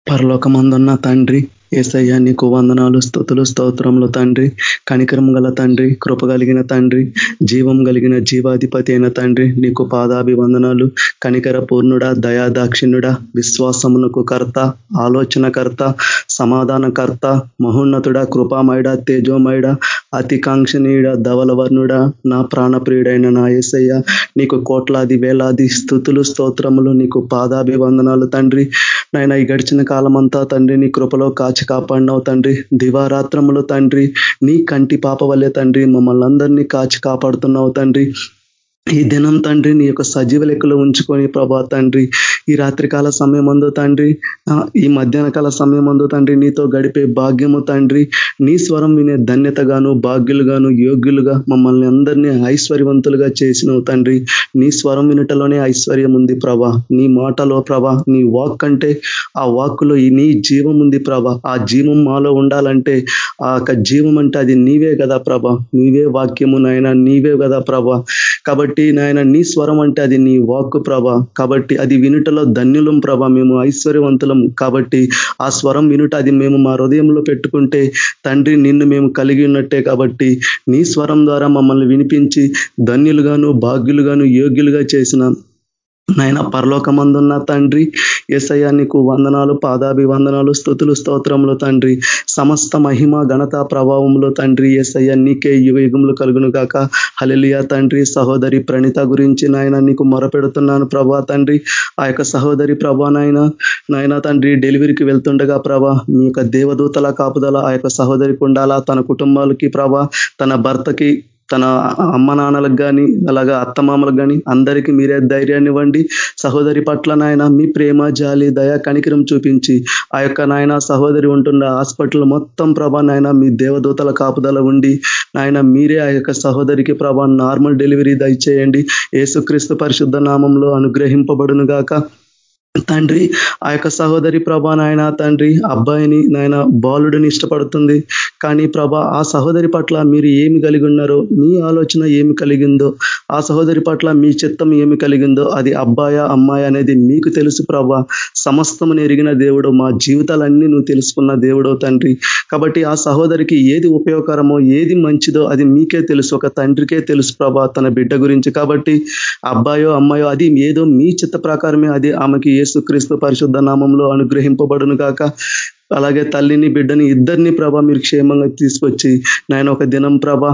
పరలోకమందున్న తండ్రి ఏసయ్య నీకు వందనాలు స్థుతులు స్తోత్రములు తండ్రి కనికరం గల తండ్రి కృప కలిగిన తండ్రి జీవం కలిగిన జీవాధిపతి అయిన తండ్రి నీకు పాదాభివందనాలు కనికర పూర్ణుడ దయాదాక్షిణ్యుడ విశ్వాసమునకు కర్త ఆలోచనకర్త సమాధానకర్త మహోన్నతుడ కృపామయుడ తేజోమయుడ అతికాంక్షణీయుడ ధవలవర్ణుడ నా ప్రాణప్రియుడైన నా ఏసయ్య నీకు కోట్లాది వేలాది స్థుతులు స్తోత్రములు నీకు పాదాభివందనాలు తండ్రి నాయన ఈ గడిచిన కాలమంతా తండ్రి నీ కృపలో కాచి కాపాడినావు తండ్రి. దివారాత్రములు తండ్రి నీ కంటి పాప వల్లే తండ్రి మమ్మల్ని అందరినీ కాచి కాపాడుతున్నావు తండ్రి. ఈ దినం తండ్రి నీ యొక్క సజీవ లెక్కలో ఉంచుకొని ప్రభా తండ్రి ఈ రాత్రికాల సమయమందు తండ్రి ఈ మధ్యాహ్న కాల సమయమందు తండ్రి నీతో గడిపే భాగ్యము తండ్రి నీ స్వరం వినే ధన్యతగాను భాగ్యులుగాను యోగ్యులుగా మమ్మల్ని అందరినీ ఐశ్వర్యవంతులుగా చేసినవు తండ్రి. నీ స్వరం వినటలోనే ఐశ్వర్యం ఉంది ప్రభా. నీ మాటలో ప్రభా నీ వాక్ అంటే ఆ వాక్లో నీ జీవం ఉంది ప్రభా. ఆ జీవం మాలో ఉండాలంటే ఆ యొక్క జీవం అంటే అది నీవే కదా ప్రభా. నీవే వాక్యము నాయన నీవే కదా ప్రభా. కాబట్టి నాయన నీ స్వరం అంటే అది నీ వాక్కు ప్రభ. కాబట్టి అది వినుటలో ధన్యులం ప్రభ. మేము ఐశ్వర్యవంతులం. కాబట్టి ఆ స్వరం వినుట అది మేము మా హృదయంలో పెట్టుకుంటే తండ్రి నిన్ను మేము కలిగి ఉన్నట్టే. కాబట్టి నీ స్వరం ద్వారా మమ్మల్ని వినిపించి ధన్యులుగాను భాగ్యులుగాను యోగ్యులుగా చేసిన నాయన పరలోకమందున్న తండ్రి ఎసయ్య నీకు వందనాలు పాదాభివందనాలు స్థుతులు స్తోత్రములు తండ్రి. సమస్త మహిమ ఘనత ప్రభావములు తండ్రి ఎసయ్య నీకే యుగములు కలుగును గాక. హలెలియా తండ్రి సహోదరి ప్రణిత గురించి నాయన నీకు మొరపెడుతున్నాను ప్రభా తండ్రి. ఆ యొక్క సహోదరి ప్రభా నాయన నాయన తండ్రి డెలివరీకి వెళ్తుండగా ప్రభా మీ యొక్క దేవదూతల కాపుదల ఆ యొక్క సహోదరికి ఉండాలా తన కుటుంబాలకి ప్రభా తన భర్తకి తన అమ్మ నాన్నలకు కానీ అలాగా అత్తమామలకు కానీ అందరికీ మీరే ధైర్యాన్ని ఇవ్వండి. సహోదరి పట్ల నాయన మీ ప్రేమ జాలి దయా కనికరం చూపించి ఆ యొక్క నాయన సహోదరి ఉంటున్న హాస్పిటల్ మొత్తం ప్రభా నాయన మీ దేవదూతల కాపుదల ఉండి నాయన మీరే ఆ యొక్క సహోదరికి ప్రభా నార్మల్ డెలివరీ దయచేయండి. ఏసుక్రీస్తు పరిశుద్ధ నామంలో అనుగ్రహింపబడును గాక తండ్రి ఆ యొక్క సహోదరి ప్రభా నాయన తండ్రి అబ్బాయిని నాయన బాలుడిని ఇష్టపడుతుంది. కానీ ప్రభా ఆ సహోదరి పట్ల మీరు ఏమి కలిగి ఉన్నారో మీ ఆలోచన ఏమి కలిగిందో ఆ సహోదరి పట్ల మీ చిత్తం ఏమి కలిగిందో అది అబ్బాయా అమ్మాయి అనేది మీకు తెలుసు ప్రభా. సమస్తము ఎరిగిన దేవుడు మా జీవితాలన్నీ నువ్వు తెలుసుకున్న దేవుడో తండ్రి. కాబట్టి ఆ సహోదరికి ఏది ఉపయోగకరమో ఏది మంచిదో అది మీకే తెలుసు ఒక తండ్రికే తెలుసు ప్రభా తన బిడ్డ గురించి. కాబట్టి అబ్బాయో అమ్మాయో అది ఏదో మీ చిత్త ప్రకారమే అది ఆమెకి యేసుక్రీస్తు పరిశుద్ధ నామంలో అనుగ్రహింపబడును కాక అలాగే తల్లిని బిడ్డని ఇద్దరిని ప్రభా మీరు క్షేమంగా తీసుకొచ్చి నాయన ఒక దినం ప్రభా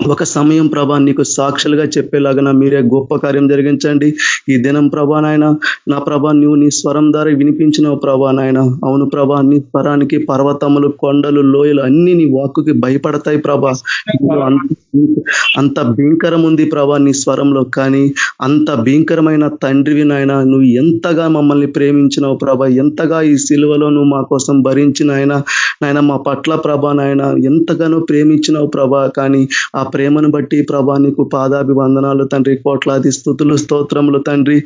ఒక సమయం ప్రభా నీకు సాక్షులుగా చెప్పేలాగా మీరే గొప్ప కార్యం జరిగించండి. ఈ దినం ప్రభా నాయన నా ప్రభా నువ్వు నీ స్వరం ద్వారా వినిపించినవు ప్రభా నాయన. అవును ప్రభా నీ స్వరానికి పర్వతములు కొండలు లోయలు అన్ని నీ వాక్కుకి భయపడతాయి ప్రభా. అంత భీంకరం ఉంది ప్రభా నీ స్వరంలో. కానీ అంత భీంకరమైన తండ్రివి నాయన నువ్వు ఎంతగా మమ్మల్ని ప్రేమించినావు ప్రభా. ఎంతగా ఈ సిలువలో నువ్వు మా కోసం భరించిన ఆయన నాయన మా పట్ల ప్రభా నాయన ఎంతగానో ప్రేమించినావు ప్రభా. కానీ ఆ ప్రేమను బట్టి ప్రభా నీకు పాదాభివందనాలు తండ్రి. కోట్లాది స్థుతులు స్తోత్రములు తండ్రి.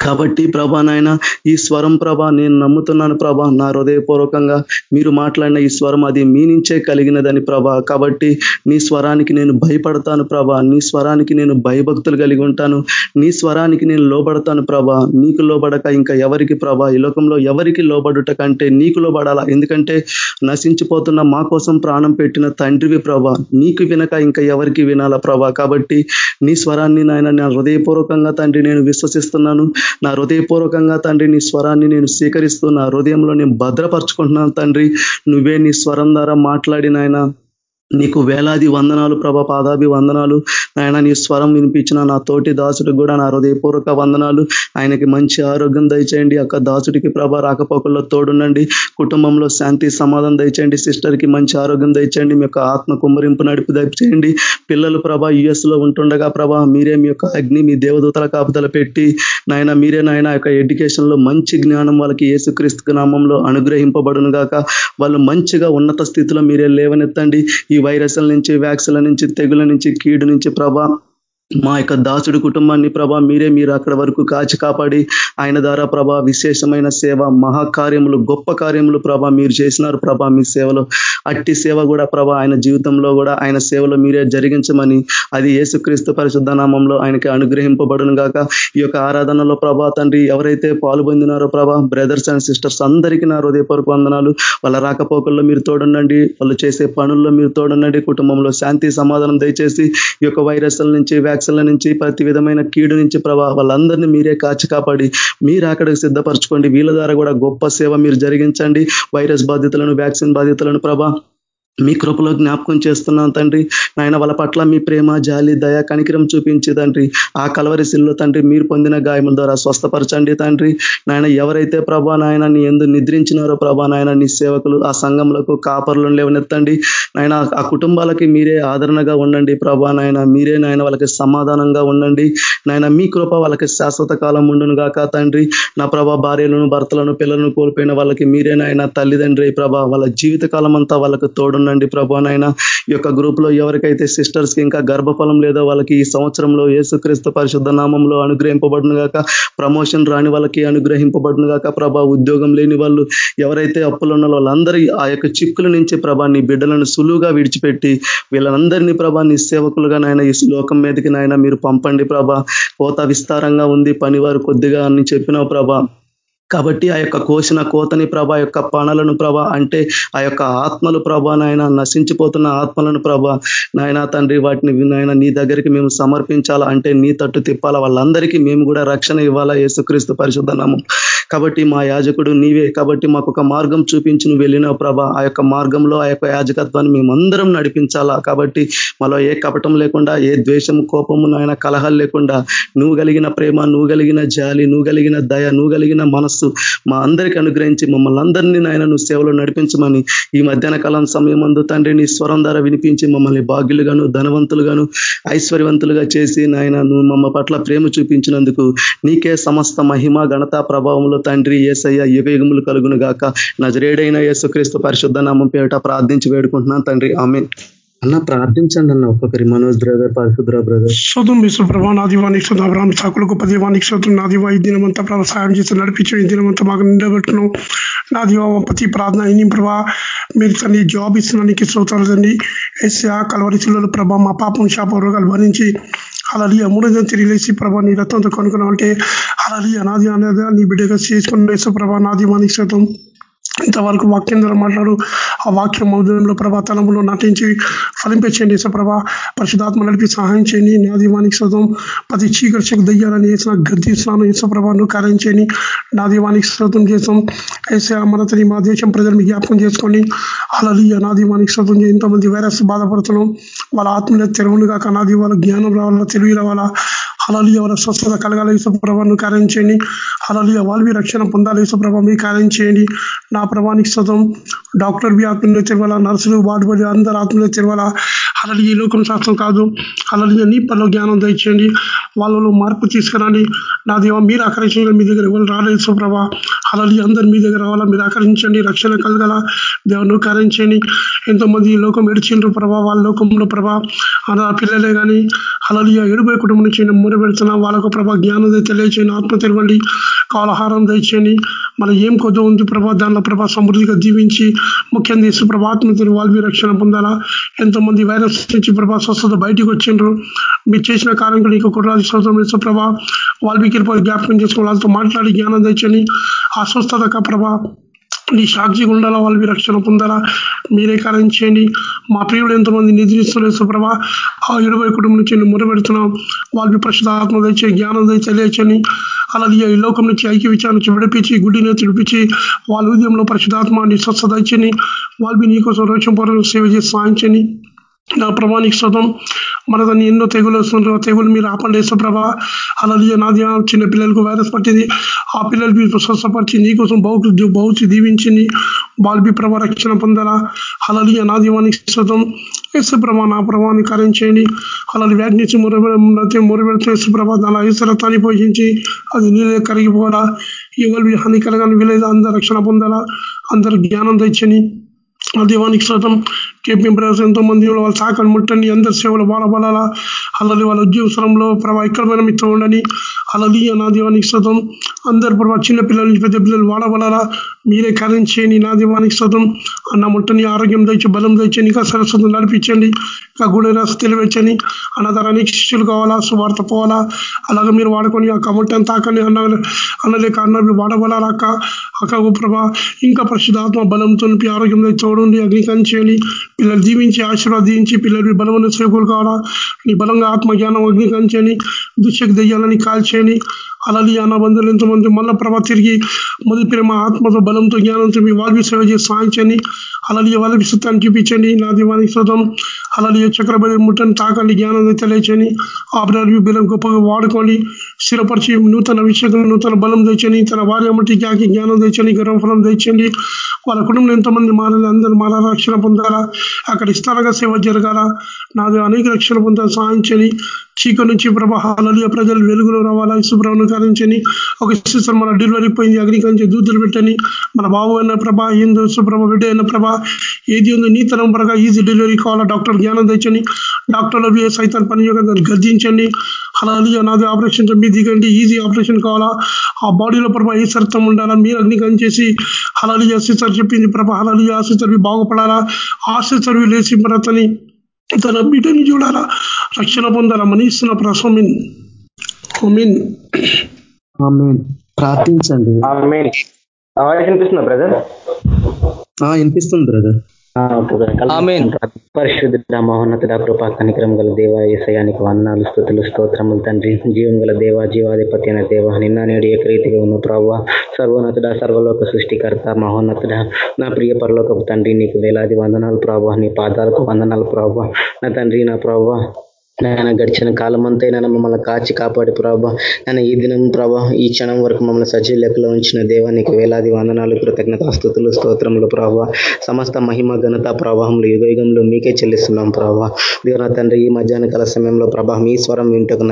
కాబట్టి ప్రభా నాయన ఈ స్వరం ప్రభా నేను నమ్ముతున్నాను ప్రభా నా హృదయపూర్వకంగా మీరు మాట్లాడిన ఈ స్వరం అది మీ నుంచే కలిగినదని ప్రభా. కాబట్టి నీ స్వరానికి నేను భయపడతాను ప్రభా. నీ స్వరానికి నేను భయభక్తులు కలిగి ఉంటాను. నీ స్వరానికి నేను లోబడతాను ప్రభా. నీకు లోబడక ఇంకా ఎవరికి ప్రభా? ఈ లోకంలో ఎవరికి లోబడుట కంటే నీకు లోబడాలా? ఎందుకంటే నశించిపోతున్న మా కోసం ప్రాణం పెట్టిన తండ్రివి ప్రభా. నీకు వినక ఇంకా ఎవరికి వినాలా ప్రభా? కాబట్టి నీ స్వరాన్ని నాయన నా హృదయపూర్వకంగా తండ్రి నేను విశ్వసిస్తున్నాను. నా హృదయపూర్వకంగా తండ్రి నీ స్వరాన్ని నేను స్వీకరిస్తూ నా హృదయంలో నేను భద్రపరుచుకుంటున్నాను తండ్రి. నువ్వే నీ స్వరం ద్వారా మాట్లాడినాయన నీకు వేలాది వందనాలు ప్రభ పాదాభి వందనాలు. ఆయన నీ స్వరం వినిపించిన నా తోటి దాసుడికి కూడా నా హృదయపూర్వక వందనాలు. ఆయనకి మంచి ఆరోగ్యం దయచేయండి. అక్క దాసుడికి ప్రభ రాకపోకల్లో తోడుండండి. కుటుంబంలో శాంతి సమాధానం దయచేయండి. సిస్టర్కి మంచి ఆరోగ్యం దయచేయండి. మీ యొక్క ఆత్మ కుమ్మరింపు నడిపి దయచేయండి. పిల్లలు ప్రభ యుఎస్లో ఉంటుండగా ప్రభ మీరే మీ యొక్క అగ్ని మీ దేవదూతల కాపుదల పెట్టి నాయన మీరే నాయన యొక్క ఎడ్యుకేషన్లో మంచి జ్ఞానం వాళ్ళకి ఏసుక్రీస్తు నామంలో అనుగ్రహింపబడును గాక వాళ్ళు మంచిగా ఉన్నత స్థితిలో మీరే లేవనెత్తండి. ఈ వైరస్ల నుంచి వ్యాక్సిన్ల నుంచి తెగుల నుంచి కీడు నుంచి ప్రభా మా యొక్క దాసుడు కుటుంబాన్ని ప్రభా మీరే మీరు అక్కడ వరకు కాచి కాపాడి ఆయన ద్వారా ప్రభా విశేషమైన సేవ మహాకార్యములు గొప్ప కార్యములు ప్రభా మీరు చేసినారు ప్రభా మీ సేవలో. అట్టి సేవ కూడా ప్రభా ఆయన జీవితంలో కూడా ఆయన సేవలో మీరే జరిగించమని అది యేసుక్రీస్తు పరిశుద్ధ నామంలో ఆయనకి అనుగ్రహింపబడును గాక. ఈ యొక్క ఆరాధనలో ప్రభా తండ్రి ఎవరైతే పాల్పొందినారో ప్రభా బ్రదర్స్ అండ్ సిస్టర్స్ అందరికీ నా హృదయపూర్వక వందనాలు. వాళ్ళ రాకపోకల్లో మీరు తోడుండండి వాళ్ళు చేసే పనుల్లో మీరు తోడుండండి కుటుంబంలో శాంతి సమాధానం దయచేసి ఈ యొక్క వైరస్ల నుంచి అటాక్స్ల నుంచి ప్రతి విధమైన కీడు నుంచి ప్రభా వాళ్ళందరినీ మీరే కాచి కాపాడి మీరు అక్కడికి సిద్ధపరచుకోండి. వీళ్ళ ద్వారా కూడా గొప్ప సేవ మీరు జరిగించండి. వైరస్ బాధితులను వ్యాక్సిన్ బాధితులను ప్రభా మీ కృపలో జ్ఞాపకం చేస్తున్నాను తండ్రి. నాయన వాళ్ళ పట్ల మీ ప్రేమ జాలి దయ కనికరం చూపించి తండ్రి. ఆ కలవరిశిల్లో తండ్రి మీరు పొందిన గాయముల ద్వారా స్వస్థపరచండి తండ్రి. నాయన ఎవరైతే ప్రభా నాయన నీ ఎందు నిద్రించినారో ప్రభా నాయన నీ సేవకులు ఆ సంఘంలో కాపర్లను లేవనెత్తండి నాయన ఆ కుటుంబాలకి మీరే ఆదరణగా ఉండండి ప్రభా నాయన. మీరే నాయన వాళ్ళకి సమాధానంగా ఉండండి. నాయన మీ కృప వాళ్ళకి శాశ్వత కాలం ఉండును గాక తండ్రి. నా ప్రభా భార్యలను భర్తలను పిల్లలను కోల్పోయిన వాళ్ళకి మీరే నాయన తల్లిదండ్రి ప్రభా. వాళ్ళ జీవిత కాలం అంతా వాళ్ళకు తోడున్న ఉండండి ప్రభా నాయన. ఈ యొక్క గ్రూప్లో ఎవరికైతే సిస్టర్స్కి ఇంకా గర్భఫలం లేదో వాళ్ళకి ఈ సంవత్సరంలో యేసుక్రీస్తు పరిశుద్ధ నామంలో అనుగ్రహింపబడును గాక ప్రమోషన్ రాని వాళ్ళకి అనుగ్రహింపబడును గాక ప్రభా ఉద్యోగం లేని వాళ్ళు ఎవరైతే అప్పులు ఉన్న వాళ్ళందరి ఆ యొక్క చిక్కుల నుంచి ప్రభా నీ బిడ్డలను సులువుగా విడిచిపెట్టి వీళ్ళందరినీ ప్రభా నీ సేవకులుగా నాయన ఈ లోకం మీదకి నాయన మీరు పంపండి ప్రభా. కోత విస్తారంగా ఉంది పనివారు కొద్దిగా అని చెప్పినావు ప్రభా. కాబట్టి ఆ యొక్క కోసిన కోతని ప్రభ యొక్క పణలను ప్రభ అంటే ఆ యొక్క ఆత్మలు ప్రభ నాయన నశించిపోతున్న ఆత్మలను ప్రభ నాయన తండ్రి వాటిని నాయన నీ దగ్గరికి మేము సమర్పించాలా? అంటే నీ తట్టు తిప్పాలా? వాళ్ళందరికీ మేము కూడా రక్షణ ఇవ్వాలా యేసుక్రీస్తు పరిశుద్ధనామం కాబట్టి మా యాజకుడు నీవే. కాబట్టి మాకు ఒక మార్గం చూపించి నువ్వు వెళ్ళినావు ప్రభ. ఆ యొక్క మార్గంలో ఆ యొక్క యాజకత్వాన్ని మేమందరం నడిపించాలా? కాబట్టి మాలో ఏ కపటం లేకుండా ఏ ద్వేషము కోపము నాయన కలహాలు లేకుండా నువ్వు కలిగిన ప్రేమ నువ్వు కలిగిన జాలి నువ్వు కలిగిన దయ నువ్వు కలిగిన మనస్సు మా అందరికి అనుగ్రహించి మమ్మల్ని అందరినీ నాయన నువ్వు సేవలో నడిపించమని ఈ మధ్యాహ్న కాలం సమయం అందు తండ్రి నీ స్వరం ద్వారా వినిపించి మమ్మల్ని భాగ్యులుగాను ధనవంతులుగాను ఐశ్వర్యవంతులుగా చేసి నాయన నువ్వు మమ్మ పట్ల ప్రేమ చూపించినందుకు నీకే సమస్త మహిమ ఘనత ప్రభావంలో తండ్రి ఏసయ్య యుగయుగములు కలుగును గాక నజరేడైన యేసుక్రీస్తు పరిశుద్ధ నామం పేరిట ప్రార్థించి వేడుకుంటున్నాను తండ్రి. ఆమె అన్న ప్రార్థించండి అన్న ఒక్కొక్కరి మనోజ్ బ్రదర్ పరిశుద్ర బ్రదర్. శోతం విశ్వ ప్రభా నా దివానికి అబ్రాహ్మ సాకులు గొప్ప దీవానికి శోతం నా దివా ఈ దినమంతా ప్రభా సాయం చేసి నడిపించండి ఈ దినమంతా మాకు నిండబెట్టును. నా దివా ప్రతి ప్రార్థన అయిన ప్రభా మీరు తండ్రి జాబ్ ఇస్తున్నానికి శ్రోతాలు తండ్రి ఎస్ఆ కలవరి చిల్లలు ప్రభా మా పాపం శాప రోగాలు భరించి అలలి మూడు తిరిగి లేచి ప్రభా నీ రత్నంతో కొనుక్కున్నాం అంటే అలలి అనాది అనేది నీ బిడ్డగా చేసుకున్న యేసు ప్రభా నా దివానికి ఇంతవరకు వాక్యం ద్వారా మాట్లాడు. ఆ వాక్యం మౌద్యంలో ప్రభా తలంలో నటించి ఫలింపచేయండి ప్రభా పరిశుధాత్మ నడిపి సహాయం చేయండి. నా దీవానికి శోతం ప్రతి చీకటి శక్తి దయ్యాలని వేసిన గర్దిస్తున్నాను యేసప్రభా నువ్వు కార్యం చేయని నా దీవానికి శోతం చేస్తాం మనతని మా దేశం ప్రజలను జ్ఞాపకం చేసుకోండి. అలలి నా దీవానికి శోతం ఎంతమంది వైరస్ బాధపడుతున్నాం. వాళ్ళ ఆత్మీయ తెరవులు కాక నా దీవాల జ్ఞానం రావాలా? తెలివి రావాలా? అలలి ఎవరి స్వస్థత కలగాలి. యేసుప్రభను కార్యం చేయండి అలలి వాళ్ళవి రక్షణ పొందాలి. యేసుప్రభ మీ కార్యం చేయండి నా ప్రభానికి స్వతం డాక్టర్ బి ఆత్మలో తెరవాల నర్సులు వార్డు అందరు ఆత్మలో తెరవాలా అలలి ఈ లోకం శాస్త్రం కాదు. అలలి నీ పనిలో జ్ఞానం దయచేయండి. వాళ్ళలో మార్పు తీసుకురండి. నా దేవ మీరు ఆకరించండి మీ దగ్గర ఎవరు రాలేదు సుప్రభ అలాగే అందరు మీ దగ్గర రావాలా? మీరు ఆకరించండి రక్షణ కలగల? దేవుని కరించండి ఎంతో మంది ఈ లోకం ఎడిచిండ్రు ప్రభా వాళ్ళ లోకంలో ప్రభా. అలా పిల్లలే కానీ అలలియ ఎడుబోయే కుటుంబం నుంచి మూడబెడుతున్నా వాళ్ళకు ప్రభా జ్ఞానం తెలియచేయండి ఆత్మ తెరవండి. కాలహారం దయచేయండి మన ఏం కొద్ది ఉంది ప్రభా దానిలో ప్రభా సమృద్ధిగా జీవించి ముఖ్యంగా ఇసు ప్రభా వాళ్ళవి రక్షణ పొందాలా? ఎంతో మంది వైరస్ నుంచి ప్రభా స్వస్థత బయటికి వచ్చిండ్రు. మీరు చేసిన కార్యం నీకు కుట్రాది స్వతం ప్రభా. కృప జ్ఞాపకం చేసుకుని వాళ్ళతో మాట్లాడి జ్ఞానం తెచ్చని అస్వస్థత ప్రభా నీ సాక్షిగా ఉండాలా వాళ్ళు రక్షణ పొందాలా? మీరే కార్యం చేయండి. మా ప్రియుడు ఎంతమంది నిద్రిస్తున్నారు సుప్రభ ఆ ఇరవై కుటుంబం నుంచి నేను మొరబెడుతున్నాం వాళ్ళకి ప్రశ్న ఆత్మ తెచ్చే జ్ఞానం తెచ్చి తెలియచని అలాగే ఈ లోకం నుంచి ఐక్య విచారణ నుంచి విడిపించి గుడ్డిని తిడిపించి వాళ్ళ ఉదయంలో పరిశుధాత్మాన్ని స్వస్థ తెచ్చని వాళ్ళు నీకోసం రోషం పొరం సేవ చేసి సాయించని నా ప్రభానికి శతం మన దాన్ని ఎన్నో తెగులు వస్తుంటారు తెగులు మీరు ఆపండి ప్రభా. అలాగే నాది చిన్న పిల్లలకు వైరస్ పట్టింది. ఆ పిల్లలు మీరు స్వస్థపరిచి నీకోసం బహు బహుచి దీవించింది బాల్బీ ప్రభా రక్షణ పొందాలా అలాగే నా దీవానికి శతం ఎస్ ప్రభా నా ప్రభావాన్ని కరించేయండి. అలాగే వ్యాధి నుంచి మురబెడితే మురబెడితే యశు ప్రభా దాని ఐశ్వరతాన్ని పోషించి అది నీళ్ళే కరిగిపోవాలా? ఎవరు హాని కలగాని వీలేదు అందరు రక్షణ పొందాలా? అందరు జ్ఞానం తెచ్చని ఆ దీవానికి శాతం కేపీ బ్రదర్స్ ఎంతో మంది వాళ్ళ సాకని ముట్టండి. అందరి సేవలు బాలబడాలా అలాగే వాళ్ళ ఉద్యోగ స్థలంలో ప్రభా ఎక్కడ మిత్రం ఉండని అలాగే నా దీవానికి శ్రతం అందరు ప్రభావ చిన్న పిల్లల నుంచి పెద్ద పిల్లలు వాడబడాలా మీరే కరించేయండి నా దీవానికి శాతం అన్న ముట్టని ఆరోగ్యం తెచ్చి బలం తెచ్చండి ఇంకా సరస్వతం నడిపించండి. ఇంకా గుడి రాసి తెలివచ్చని అన్నదారానికి శిష్యులు కావాలా? సువార్త పోవాలా? అలాగే మీరు వాడుకొని ఆ కముట్టని తాకని అన్న అన్నలేక అన్న వాడబడాలా అక్క అక్క ప్రభా ఇంకా పరిశుధాత్మ బలంతో ఆరోగ్యం చూడండి అగ్నికం చేయండి. పిల్లలు జీవించి ఆశీర్వాదించి పిల్లలు బలమైన సేవకులు కావాలా? నీ బలంగా ఆత్మజ్ఞానం జ్ఞానం అగ్నికంచని దెయ్యాలని కాల్చేయని అలాగే అన్న ఎంతమంది మళ్ళా ప్రభా తిరిగి మొదటి ప్రేమ ఆత్మతో బలంతో జ్ఞానంతో మీ వాళ్ళకి సేవ చేసి సాధించండి అలాగే వాళ్ళకి సుత్తాన్ని చూపించండి. నా దీవానికి శుతం అలాగే చక్రపతి ముట్టని తాకండి. జ్ఞానం తెలియచని ఆపరాలు బిలం గొప్పగా వాడుకోండి. స్థిరపరిచి నూతన విషయంలో నూతన బలం తెచ్చని తన భార్య మట్టి కాకి జ్ఞానం తెచ్చని గర్వఫలం తెచ్చండి. వాళ్ళ కుటుంబంలో ఎంతమంది మారాలి అందరూ మారాల రక్షణ పొందాలా? అక్కడ ఇస్తారగా సేవ జరగాల? నాది అనేక రక్షణ పొందాలి సాధించని చీక నుంచి ప్రభాహాలలో ప్రజలు వెలుగులో రావాలా? శుభ్రమను కారించని ఒక సిస్టర్ మన డెలివరీ పోయింది అగ్నికరించి దూతులు పెట్టని మన బాబు అయిన ప్రభా హిందూ సుప్రభ బిడ్డ అయిన ప్రభా ఏది ఉందో నీ తరం పరగా ఈజీ డెలివరీ కావాలా? డాక్టర్ జ్ఞానం తెచ్చని డాక్టర్లు సైతాన్ పనియోగం గర్జించండి. అలాగే అనాది ఆపరేషన్ మీ దిగండి ఈజీ ఆపరేషన్ కావాలా? ఆ బాడీలో ప్రభా ఏ సర్థం ఉండాలా? మీరు అగ్నికం చేసి హలాలి సిస్టర్ చెప్పింది ప్రభా హలాలి ఆ సిస్టర్ బాగుపడాలా? ఆ సిస్టర్ లేచి మరతని తన బిడ్డని చూడాలా? రక్షణ పొందాలా? మనీస్తున్న ప్రసమిన్ ప్రార్థించండి. వినిపిస్తుందా బ్రదర్? వినిపిస్తుంది బ్రదర్. పరిశుద్ధ మహోన్నతుడ కృపా కనికరం గల దేవ ఏసయానికి వందనాలు స్థుతులు స్తోత్రములు తండ్రి. జీవం గల దేవ జీవాధిపతి అయిన దేవ నిన్న నేడు ఏకరీతిగా ఉన్న ప్రభావ సర్వోన్నతుడ సర్వలోక సృష్టికర్త మహోన్నతుడ. నా ప్రియ పరలోకపు తండ్రి నీకు వేలాది వందనాలు ప్రభావ నీ పాదాలకు వందనాలు ప్రభావ నా తండ్రి నా ప్రభావ నాయన గడిచిన కాలం అంతా మమ్మల్ని కాచి కాపాడి ప్రభా. నన్ను ఈ దినం ప్రభా ఈ క్షణం వరకు మమ్మల్ని సజీ లెక్కలో ఉంచిన దేవానికి వేలాది వందనాలు కృతజ్ఞత స్థుతులు స్తోత్రములు ప్రభావ సమస్త మహిమ ఘనత ప్రవాహంలో యుగ యుగంలో మీకే చెల్లిస్తున్నాం ప్రభావ దేవన తండ్రి ఈ మధ్యాహ్న కాల సమయంలో ప్రభా మీ స్వరం వింటకు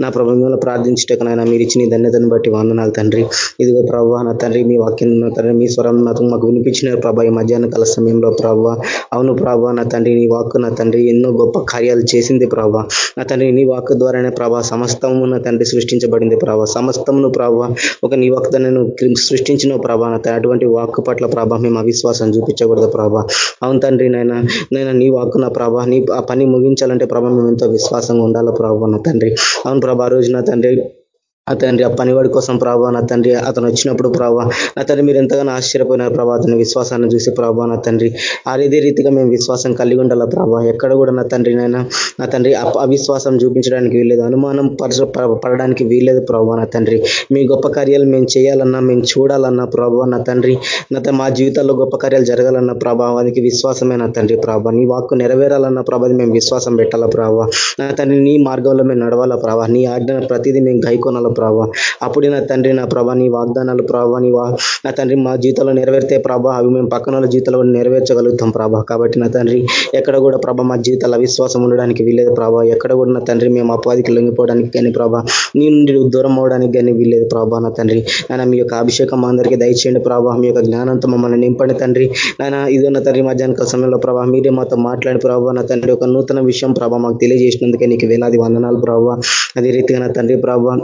నా ప్రభావంలో ప్రార్థించటకునైనా మీరు ఇచ్చిన ధన్యతను బట్టి వందనాలు తండ్రి. ఇదిగో ప్రభావ నా తండ్రి మీ వాక్యం నా తండ్రి మీ స్వరం నాకు మాకు వినిపించిన ప్రభా ఈ మధ్యాహ్న కాల సమయంలో ప్రభా. అవును ప్రభా నా తండ్రి నీ వాక్కు నా తండ్రి ఎన్నో గొప్ప కార్యాలు చేసింది ప్రభావ ప్రభా. అతని నీ వాక్ ద్వారానే ప్రభా సమస్తము నా తండ్రి సృష్టించబడింది ప్రభా. సమస్తమును ప్రభా ఒక నీ వాక్తను సృష్టించిన ప్రభా. అటువంటి వాక్ పట్ల ప్రభా మేము అవిశ్వాసం చూపించకూడదు ప్రభా. అవును తండ్రి నైనా నేను నీ వాక్కు నా ప్రభా నీ ఆ పని ముగించాలంటే ప్రభా మేము ఎంతో విశ్వాసంగా ఉండాలో ప్రభా నా తండ్రి. అవును ప్రభా రోజు నా తండ్రి ఆ తండ్రి ఆ పనివాడి కోసం ప్రభావ నా తండ్రి అతను వచ్చినప్పుడు ప్రభావ నా తండ్రి మీరు ఎంతగానో ఆశ్చర్యపోయినారు ప్రభావ అతని విశ్వాసాన్ని చూసి ప్రభావ నా తండ్రి. అదే రీతిగా మేము విశ్వాసం కలిగి ఉండాలా ప్రభావ ఎక్కడ కూడా నా తండ్రి నైనా నా తండ్రి అవిశ్వాసం చూపించడానికి వీల్లేదు అనుమానం పడడానికి వీల్లేదు ప్రభావ నా తండ్రి. మీ గొప్ప కార్యాలు మేము చేయాలన్నా మేము చూడాలన్నా ప్రభావ నా తండ్రి నా మా జీవితాల్లో గొప్ప కార్యాలు జరగాలన్న ప్రభావానికి విశ్వాసమే నా తండ్రి ప్రభావ నీ వాక్కు నెరవేరాలన్న ప్రభావం మేము విశ్వాసం పెట్టాలా ప్రభావ నా తండ్రి నీ మార్గంలో మేము నడవాలా ప్రభావ నీ ఆజ్ఞ ప్రతిదీ మేము గైకొనాల ప్రభా. అప్పుడే నా తండ్రి నా ప్రభా నీ వాగ్దానాలు ప్రభా నీ నా తండ్రి మా జీవితంలో నెరవేర్తే ప్రభా అవి మేము పక్కన జీవితంలో నెరవేర్చగలుగుతాం ప్రభా. కాబట్టి నా తండ్రి ఎక్కడ కూడా ప్రభా మా జీవితాల విశ్వాసం ఉండడానికి వీళ్ళేది ప్రభా. ఎక్కడ కూడా నా తండ్రి మేము అపాధికి లొంగిపోవడానికి కానీ ప్రభా నీ నుండి దూరం అవ్వడానికి కానీ వీళ్ళేది ప్రభా నా తండ్రి. నాయన మీ యొక్క అభిషేకం అందరికీ దయచేయండి ప్రభా. మీ యొక్క జ్ఞానంతో మమ్మల్ని నింపండి తండ్రి. నాయన ఇది నా తండ్రి మధ్యాహ్న సమయంలో ప్రభా మీరే మాతో మాట్లాడి ప్రభావ నా తండ్రి ఒక నూతన విషయం ప్రభా మాకు తెలియజేసినందుకే నీకు వేలాది వందనాలు ప్రభావ అదే రీతిగా నా తండ్రి ప్రభావ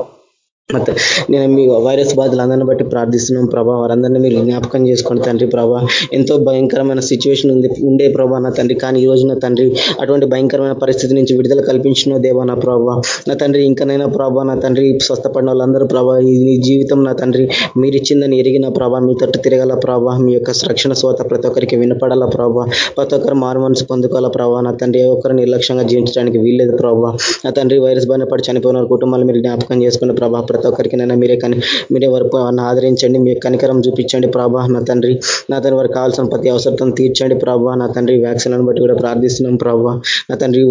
నేను మీ వైరస్ బాధలందరిని బట్టి ప్రార్థిస్తున్నాం ప్రభా. వారందరినీ మీరు జ్ఞాపకం చేసుకోండి తండ్రి ప్రభా. ఎంతో భయంకరమైన సిచ్యువేషన్ ఉంది ఉండే ప్రభా నా తండ్రి. కానీ ఈ రోజు నా తండ్రి అటువంటి భయంకరమైన పరిస్థితి నుంచి విడుదల కల్పించిన దేవా నా ప్రభా. నా తండ్రి ఇంకనైనా ప్రభా నా తండ్రి స్వస్థపడిన వాళ్ళందరూ ప్రభా ఈ జీవితం నా తండ్రి. మీరు ఇచ్చిందని ఎరిగిన ప్రభా మీ తట్టు తిరగల ప్రభా మీ యొక్క రక్షణ స్వాత ప్రతి ఒక్కరికి వినపడాల ప్రభా. ప్రతి ఒక్కరు మారు మనసు పొందుకోవాల ప్రభా. నా తండ్రి ఏ ఒక్కరు నిర్లక్ష్యంగా జీవించడానికి వీల్లేదు ప్రభా. నా తండ్రి వైరస్ బారిన పడి చనిపోయిన కుటుంబాలు మీరు జ్ఞాపకం చేసుకున్న ప్రభా. ప్రతి ఒక్కరికి నైనా మీరే కని మీరే వారు ఆదరించండి మీ కనికరం చూపించండి ప్రభా నా తండ్రి. నా తండ్రి వారికి కావాల్సిన ప్రతి అవసరం తీర్చండి ప్రభా నా తండ్రి. వ్యాక్సిన్ బట్టి కూడా ప్రార్థిస్తున్నాం ప్రభా. నా తండ్రి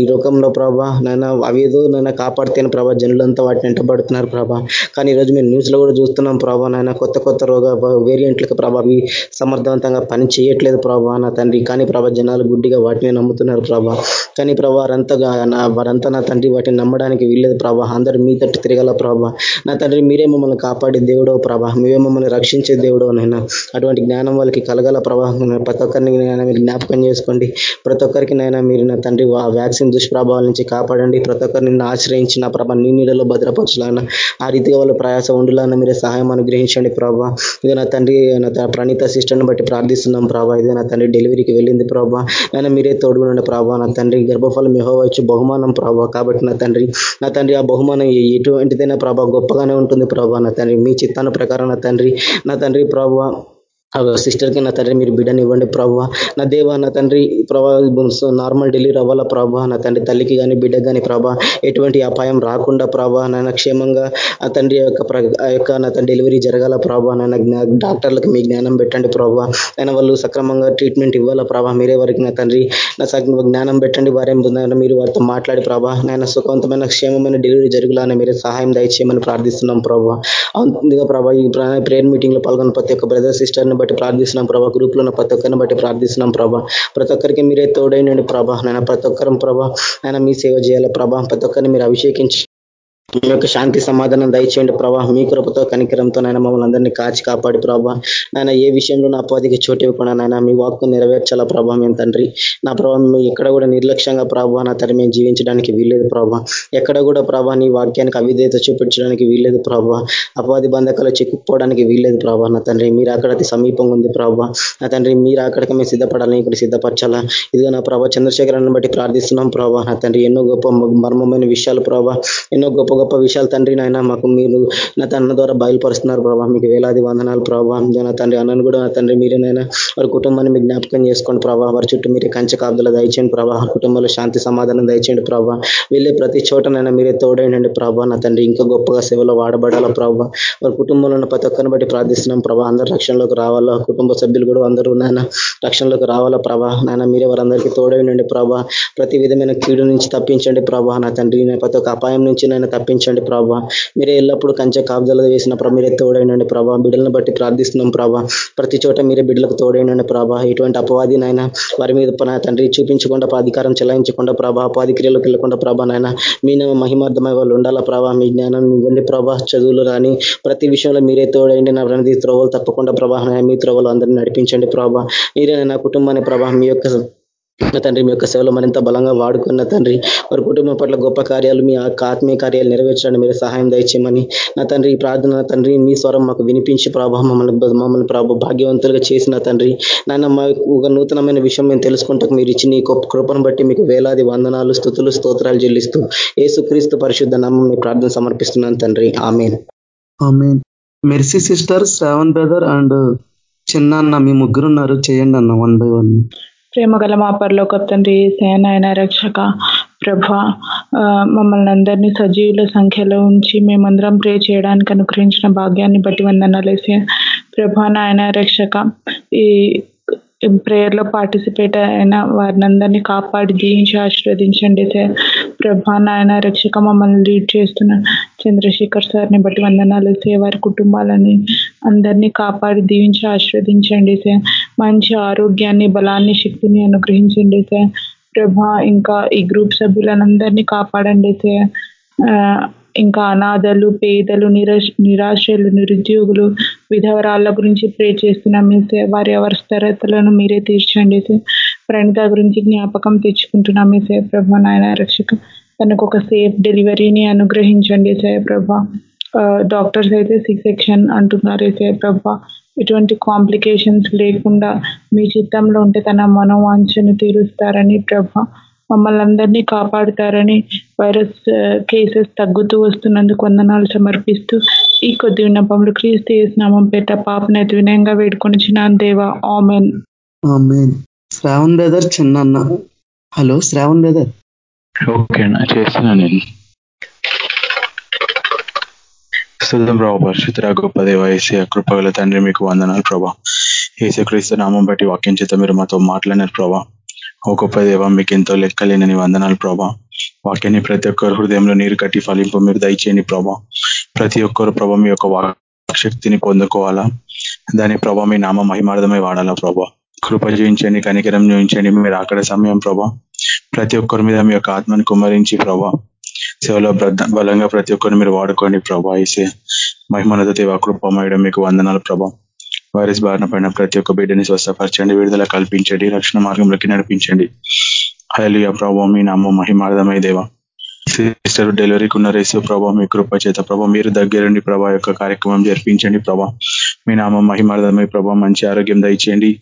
ఈ లోకంలో ప్రభా నాయన అవేదో నైనా కాపాడితేనే ప్రభా జనులంతా వాటిని వెంటబడుతున్నారు ప్రభా. కానీ ఈరోజు మేము న్యూస్లో కూడా చూస్తున్నాం ప్రభా నాయన కొత్త కొత్త రోగ వేరియంట్లకు ప్రభా అవి సమర్థవంతంగా పని చేయట్లేదు ప్రభా నా తండ్రి. కానీ ప్రభా జనాలు గుడ్డిగా వాటిని నమ్ముతున్నారు ప్రభా. కానీ ప్రభా వారంతా వారంతా నా తండ్రి వాటిని నమ్మడానికి వీల్లేదు ప్రభా. అందరూ మీ తట్టు తిరగల ప్రభా. నా తండ్రి మీరే మమ్మల్ని కాపాడే దేవుడో ప్రభా. మీరే మమ్మల్ని రక్షించే దేవుడో నైనా. అటువంటి జ్ఞానం వాళ్ళకి కలగల ప్రభావం ప్రతి ఒక్కరిని మీరు జ్ఞాపకం చేసుకోండి. ప్రతి ఒక్కరికి నైనా మీరు నా తండ్రి వ్యాక్సిన్ దుష్ప్రభావాల నుంచి కాపాడండి. ప్రతి ఒక్కరిని ఆశ్రయించిన ప్రభా నీ నీళ్ళలో భద్రపరచాలన్న ఆ రీతిగా వాళ్ళ ప్రయాసం ఉండాలన్న మీరే సహాయం అనుగ్రహించండి ప్రభా. ఇది నా తండ్రి నా ప్రణీత సిస్టర్ని బట్టి ప్రార్థిస్తున్నాం ప్రభా. ఇది నా తండ్రి డెలివరీకి వెళ్ళింది ప్రభా. అయినా మీరే తోడుగునండి ప్రభా. నా తండ్రి గర్భఫలం ఇవ్వచ్చు బహుమానం ప్రభా. కాబట్టి నా తండ్రి నా తండ్రి ఆ బహుమానం ఎటువంటిదైనా ప్రభా గొప్పగానే ఉంటుంది ప్రభా నా తండ్రి. మీ చిత్తాన ప్రకారం నా తండ్రి. నా తండ్రి ప్రభా సిస్టర్కి నా తండ్రి మీరు బిడ్డని ఇవ్వండి ప్రభావ నా దేవ నా తండ్రి ప్రభా నార్మల్ డెలివరీ అవ్వాలా ప్రభా? నా తండ్రి తల్లికి కానీ బిడ్డకి కానీ ప్రభా ఎటువంటి అపాయం రాకుండా ప్రభా నాయన క్షేమంగా ఆ తండ్రి యొక్క యొక్క నా తండ్రి డెలివరీ జరగాల ప్రభా నాయన డాక్టర్లకు మీ జ్ఞానం పెట్టండి ప్రభా. ఆయన వాళ్ళు సక్రమంగా ట్రీట్మెంట్ ఇవ్వాలా ప్రభా మీరే వారికి నా తండ్రి నా జ్ఞానం పెట్టండి. వారేం మీరు వారితో మాట్లాడి ప్రభా నాయన సుఖవంతమైన క్షేమమైన డెలివరీ జరుగులానే మీరే సహాయం దయచేయమని ప్రార్థిస్తున్నాం ప్రభా. అందుగా ప్రభా ఈ ప్రేయర్ మీటింగ్లో పాల్గొన్న ప్రతి ఒక్క బ్రదర్ సిస్టర్ని బట్టి ప్రార్థిస్తున్నాం ప్రభా. గ్రూప్లో ఉన్న ప్రతి ఒక్కరిని బట్టి ప్రార్థిస్తున్నాం ప్రభా. ప్రతి ఒక్కరికి మీరే తోడైనండి ప్రభా. నైనా ప్రతి ఒక్కరం ప్రభా. ఆయన మీ సేవ చేయాల ప్రభా? ప్రతి ఒక్కరిని మీరు అభిషేకించి మీ యొక్క శాంతి సమాధానం దయచేయండి. ప్రభా మీ కృపతో కనికరంతో నాయన మమ్మల్ని అందరినీ కాచి కాపాడి ప్రభా. నాయన ఏ విషయంలో నా అపాధికి చోటు ఇవ్వకుండా నాయన మీ వాక్కు నెరవేర్చాలా ప్రభా మేము తండ్రి. నా ప్రభావం ఎక్కడ కూడా నిర్లక్ష్యంగా ప్రభా నా తరి మేము జీవించడానికి వీల్లేదు ప్రభా. ఎక్కడ కూడా ప్రభా నీ వాక్యానికి అవిధేత చూపించడానికి వీల్లేదు ప్రభా. అపాధి బంధకాలు చిక్కుపోవడానికి వీల్లేదు ప్రభా నా తండ్రి. మీరు అక్కడ అతి సమీపంగా ఉంది ప్రభా. నా తండ్రి మీరు అక్కడికి మేము సిద్ధపడాలని ఇక్కడ సిద్ధపరచాలా. ఇదిగో నా ప్రభా చంద్రశేఖరాన్ని బట్టి ప్రార్థిస్తున్నాం ప్రభా నా తండ్రి. ఎన్నో గొప్ప మర్మమైన విషయాలు ప్రభా. ఎన్నో గొప్ప గొప్ప విషయాలు తండ్రి నాయన మాకు మీరు నా తన ద్వారా బయలుపరుస్తున్నారు ప్రభావ మీకు వేలాది వందనాలు ప్రభావ నా తండ్రి అన్నను కూడా నా తండ్రి మీరేనైనా వారి కుటుంబాన్ని మీకు జ్ఞాపకం చేసుకోండి ప్రభావ వారి చుట్టూ మీరే కంచె కాపుదల దయచేయండి ప్రభావ కుటుంబంలో శాంతి సమాధానం దయచేయండి ప్రభావ వెళ్ళే ప్రతి చోటనైనా మీరే తోడైనండి ప్రభావ నా తండ్రి ఇంకా గొప్పగా సేవలో వాడబడాల ప్రభావ వారి కుటుంబంలో ఉన్న ప్రతి ఒక్కరిని బట్టి ప్రార్థిస్తున్నాం ప్రభా. అందరూ రక్షణలోకి రావాలా. కుటుంబ సభ్యులు కూడా అందరూ నాయన రక్షణలోకి రావాలా ప్రభా. నాయన మీరే వారందరికీ తోడైనండి ప్రభా. ప్రతి విధమైన కీడు నుంచి తప్పించండి ప్రభా. నా తండ్రి ప్రతి ఒక్క అపాయం నుంచి నైనా తప్పించండి ప్రభా. మీరే ఎల్లప్పుడూ కంచె కాపుదల వేసిన ప్రభా. మీరే తోడైనండి ప్రభా. బిడ్డలను బట్టి ప్రార్థిస్తున్నాం ప్రభా. ప్రతి చోట మీరే బిడ్డలకు తోడైనండి ప్రభా. ఎటువంటి అపవాది నాయన వారి మీద తండ్రి చూపించకుండా అధికారం చెలాయించకుండా ప్రభా అపాధి క్రియలకు వెళ్ళకుండా ప్రభా నాయన మీ మహిమార్థమై వాళ్ళు ఉండాలా ప్రభా? మీ జ్ఞానం ఇవ్వండి ప్రభా. చదువులు రాని ప్రతి విషయంలో మీరే తోడైండి నా ప్రతి త్రోవలు తప్పకుండా ప్రభా మీ త్రోవలు అందరినీ నడిపించండి ప్రభా. మీరే నా కుటుంబాన్ని ప్రభా? మీ యొక్క తండ్రి మీ యొక్క సేవలో మరింత బలంగా వాడుకున్న తండ్రి వారి కుటుంబం పట్ల గొప్ప కార్యాలు మీ ఆత్మీయ కార్యాలు నెరవేర్చడానికి మీరు సహాయం దయచేయమని నా తండ్రి ఈ ప్రార్థన తండ్రి మీ స్వరం మాకు వినిపించి ప్రభావ మమ్మల్ని మమ్మల్ని ప్రభావ భాగ్యవంతులుగా చేసిన తండ్రి. నాన్న మా ఒక నూతనమైన విషయం మేము తెలుసుకుంటాం మీరు ఇచ్చిన ఈ కృపను బట్టి మీకు వేలాది వందనాలు స్థుతులు స్తోత్రాలు చెల్లిస్తూ ఏసుక్రీస్తు పరిశుద్ధ నామం ప్రార్థన సమర్పిస్తున్నాను తండ్రి. Amen. Mercy sister Shravan brother and చిన్న అన్న మీ ముగ్గురున్నారు. చేయండి అన్న వన్ బై వన్. ప్రేమ గల మా పరలోక తండ్రి సేనాయన రక్షక ప్రభ మమ్మల్ని అందరినీ సజీవుల సంఖ్యలో ఉంచి మేమందరం ప్రే చేయడానికి అనుగ్రహించిన భాగ్యాన్ని బట్టి వందనాలేసి ప్రభ నాయన రక్షక ఈ ప్రేయర్లో పార్టిసిపేట్ అయిన వారిని అందరినీ కాపాడి దీవించి ఆశీర్వదించండి సార్. ప్రభా నాయన రక్షక మమ్మల్ని లీడ్ చేస్తున్న చంద్రశేఖర్ సార్ని బట్టి వందనాలు. సార్ వారి కుటుంబాలని అందరినీ కాపాడి దీవించి ఆశీర్వదించండి సార్. మంచి ఆరోగ్యాన్ని బలాన్ని శక్తిని అనుగ్రహించండి సార్. ప్రభా ఇంకా ఈ గ్రూప్ సభ్యులందరినీ కాపాడండి సార్. ఇంకా అనాథలు పేదలు నిరాశ నిరాశలు నిరుద్యోగులు విధవరాళ్ళ గురించి ప్రే చేస్తున్నాం సార్. వారి అవసరతలను మీరే తీర్చండి సార్. ప్రణిత గురించి జ్ఞాపకం తెచ్చుకుంటున్నాం సార్. ప్రభా నాయన రక్షక తనకు ఒక సేఫ్ డెలివరీని అనుగ్రహించండి సార్ ప్రభా డాక్టర్స్ అయితే సి సెక్షన్ అంటున్నారు సార్ ప్రభా ఎటువంటి కాంప్లికేషన్స్ లేకుండా మీ చిత్తంలో ఉంటే తన మనోవాంఛను తీరుస్తారని ప్రభా. మమ్మల్ని అందరినీ కాపాడుతారని వైరస్ కేసెస్ తగ్గుతూ వస్తున్నందుకు వందనాలు సమర్పిస్తూ ఈ కొద్ది విన్నపములు క్రీస్తు నామం పాపను అయితే వినయంగా వేడుకొని చిన్న ఆమెన్. శ్రావణ్ బ్రదర్ చిన్న అన్న హలో శ్రావణ్ బ్రదర్. ఓకే అన్న చేస్తున్నా నేను. ప్రస్తుతం ప్రభా పరిశుద్ధ గొప్ప దేవ ఏసీ కృపగల తండ్రి మీకు వందనాలు ప్రభా. ఏసీ క్రీస్తు నామం బట్టి వాక్యం చేత మీరు మాతో మాట్లాడినారు ప్రభా. ఓ గొప్ప దేవ మీకు ఎంతో లెక్కలేనని వందనాలు ప్రభా. వాక్యాన్ని ప్రతి ఒక్కరు హృదయంలో నీరు కట్టి ఫలింపు మీరు దయచేయండి ప్రభా. ప్రతి ఒక్కరు ప్రభా మీ యొక్క వాక్ శక్తిని పొందుకోవాలా? దాని ప్రభా మీ నామ మహిమార్థమై వాడాలా ప్రభా? కృప చూపించండి కనికరం చూపించండి. మీరు అక్కడ సమయం ప్రభా. ప్రతి ఒక్కరి మీద మీ యొక్క ఆత్మను కుమ్మరించి ప్రభా. సేవలో బలంగా ప్రతి ఒక్కరిని మీరు వాడుకోండి ప్రభా. ఇసే మహిమనత దేవ కృపమయడం మీకు వందనాలు ప్రభా. వైరస్ బారిన పడిన ప్రతి ఒక్క బిడ్డని స్వస్థపరచండి విడుదల కల్పించండి రక్షణ మార్గంలోకి నడిపించండి. హలియ ప్రభా మీ నామం మహిమార్థమై దేవ. సిస్టర్ డెలివరీకి ఉన్న రేసు ప్రభావ మీ కృప చేత ప్రభా మీరు దగ్గరుండి ప్రభా యొక్క కార్యక్రమం జరిపించండి ప్రభా. మీ నామం మహిమార్థమై ప్రభా మంచి ఆరోగ్యం దయచేయండి.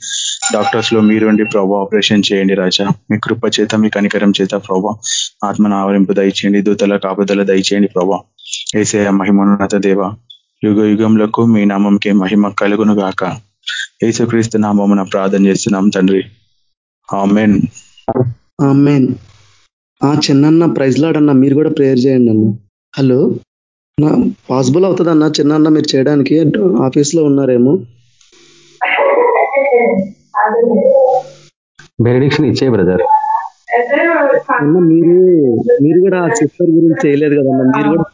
డాక్టర్స్లో మీరుండి ప్రభా ఆపరేషన్ చేయండి రాజా. మీ కృప చేత మీ కనికరం చేత ప్రభా ఆత్మను ఆవరింపు దయచేయండి. దూతల కాపుదల దయచేయండి ప్రభా. ఏసయ మహిమోన్నత దేవ యుగ యుగంలకు మీ నామంకే మహిమ కలుగును గాక యేసుక్రీస్తు నామమున ప్రార్థన చేస్తున్నాం తండ్రి. ఆమెన్. ఆమేన్. ఆ చిన్న ప్రైజ్ లాడ్ అన్న మీరు కూడా ప్రేయర్ చేయండి అన్న. హలో. పాసిబుల్ అవుతుంది అన్న చిన్న మీరు చేయడానికి ఆఫీస్లో ఉన్నారేమో. బెనడిక్షన్ ఇచ్చే బ్రదర్ అన్న మీరు మీరు కూడా ఆ సిస్టర్ గురించి చేయలేదు కదన్న మీరు కూడా.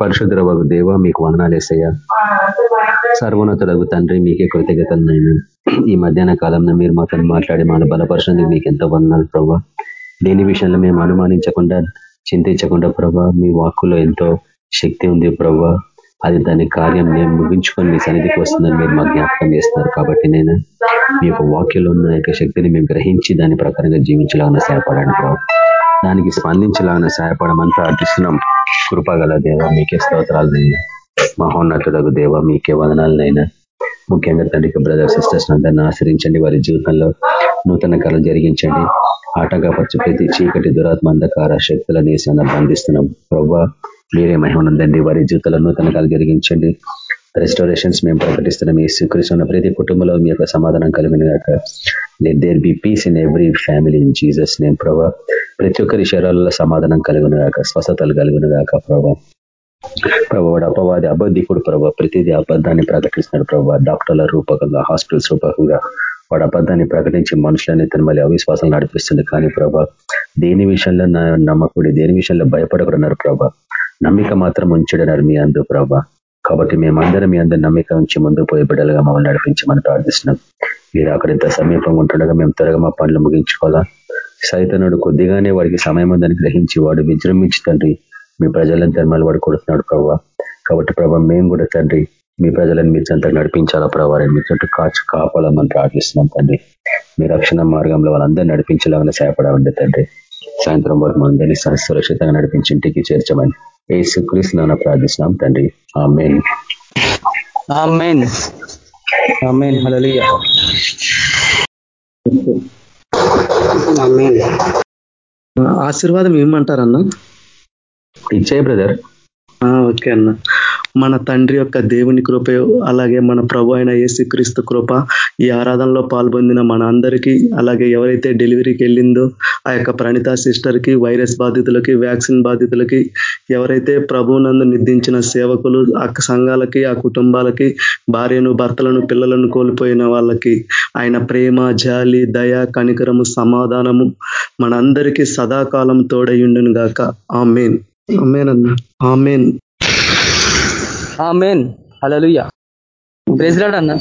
పరిశుద్ధ దేవ మీకు వందనాలు వేసయ్యా సర్వోన్నతులకు తండ్రి మీకే కృతజ్ఞతలు నాయన ఈ మధ్యాహ్న కాలంలో మీరు మాతో మాట్లాడి మన బలపరిచినందుకు మీకు ఎంతో వందనాలు ప్రభా. దేని విషయంలో మేము అనుమానించకుండా చింతించకుండా ప్రభా మీ వాక్కులో ఎంతో శక్తి ఉంది ప్రభా. అది దాని కార్యం నేను ముగించుకొని మీ సన్నిధికి వస్తుందని మీరు మా జ్ఞాపకం చేస్తున్నారు కాబట్టి నేను మీ యొక్క వాక్యంలో ఉన్న యొక్క శక్తిని మేము గ్రహించి దాని ప్రకారంగా జీవించలాగా సహాయపడండి ప్రభావ దానికి స్పందించలాగా సహాయపడమంతా అర్థిస్తున్నాం కృపగల దేవ మీకే స్తోత్రాలనైనా మహోన్నతులకు దేవ మీకే వదనాలనైనా ముఖ్యంగా తండ్రికి బ్రదర్ సిస్టర్స్ అందరిని ఆశ్రయించండి. వారి జీవితంలో నూతన కళలు జరిగించండి. ఆటగాపరచు ప్రతి చీకటి దురాత్మ అంధకార శక్తులను వేసిన బంధిస్తున్నాం ప్రభా మీరే మహిమనుందండి. వారి జీవితంలో నూతన కళలు జరిగించండి. రెస్టారేషన్స్ మేము ప్రకటిస్తున్నాం. ఈ స్వీకరిస్తున్న ప్రతి కుటుంబంలో మీ యొక్క సమాధానం కలిగిన గాక let there be peace in every family in Jesus name ప్రభా. ప్రతి ఒక్కరి శరీరాలలో సమాధానం కలిగిన గాక స్వస్థతలు కలిగిన గాక ప్రభా ప్రభువాడు అపవాది అబద్ధికుడు ప్రభావ ప్రతిదీ అబద్ధాన్ని ప్రకటిస్తున్నాడు ప్రభావ డాక్టర్ల రూపకంగా హాస్పిటల్స్ రూపకంగా వాడు అబద్ధాన్ని ప్రకటించి మనుషులని తన మళ్ళీ అవిశ్వాసం నడిపిస్తుంది. కానీ ప్రభా దేని విషయంలో నా నమ్మకుడి దేని విషయంలో భయపడకూడన్నారు ప్రభా? నమ్మిక మాత్రం ఉంచుడన్నారు మీ అందు ప్రభా. కాబట్టి మేమందరం మీ అందరి నమ్మిక ఉంచి ముందు పోయే బిడ్డలుగా మమ్మల్ని నడిపించమని ప్రార్థిస్తున్నాం. మీరు అక్కడ ఇంత సమీపంగా ఉంటుండగా మేము త్వరగా మా పనులు ముగించుకోవాలా? సైతనుడు కొద్దిగానే వాడికి సమయం ఉందని గ్రహించి వాడు విజృంభించి తండ్రి మీ ప్రజలను ధర్మాలు వాడు కొడుతున్నాడు ప్రభావ కాబట్టి ప్రభావ మేము కూడా తండ్రి మీ ప్రజలను మీ చెంత నడిపించాలా ప్రభావ మీ చుట్టూ కాచు కాపాలమని ప్రార్థిస్తున్నాం తండ్రి. మీ రక్షణ మార్గంలో వాళ్ళందరూ నడిపించేలాగానే సహాయపడాలండి తండ్రి. సాయంత్రం వరకు మనందరినీ సురక్షితంగా నడిపించి ఇంటికి చేర్చమని ఏ సుక్రీస్తున్నాను ప్రార్థిస్తున్నాం తండ్రి. ఆ మెయిన్ ఆమెన్. ఆమెన్. హల్లెలూయా. ఆమెన్. ఆశీర్వాదం ఏమంటారన్నా ఇచ్చే బ్రదర్. ఆ, ఓకే అన్న. మన తండ్రి యొక్క దేవుని కృప అలాగే మన ప్రభు అయిన యేసుక్రీస్తు కృప ఈ ఆరాధనలో పాల్పొందిన మన అందరికీ అలాగే ఎవరైతే డెలివరీకి వెళ్ళిందో ఆ యొక్క ప్రణిత సిస్టర్కి వైరస్ బాధితులకి వ్యాక్సిన్ బాధితులకి ఎవరైతే ప్రభువునందు నిర్దించిన సేవకులు ఆ సంఘాలకి ఆ కుటుంబాలకి భార్యను భర్తలను పిల్లలను కోల్పోయిన వాళ్ళకి ఆయన ప్రేమ జాలి దయ కనికరము సమాధానము మనందరికీ సదాకాలం తోడయుండును గాక ఆమెన్. ఆమెన్ అన్న. Amen. Amen. Hallelujah. Praise lord అన్న.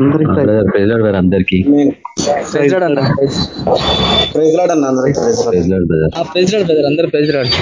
బ్రదర్ అందరికీ. ప్రైజ్ లార్డ్ అన్న. ప్రైజ్ లాడ్ అన్న అందరికి praise lord. Brother. Praise lord brother అందరూ ప్రైజ్ లార్డ్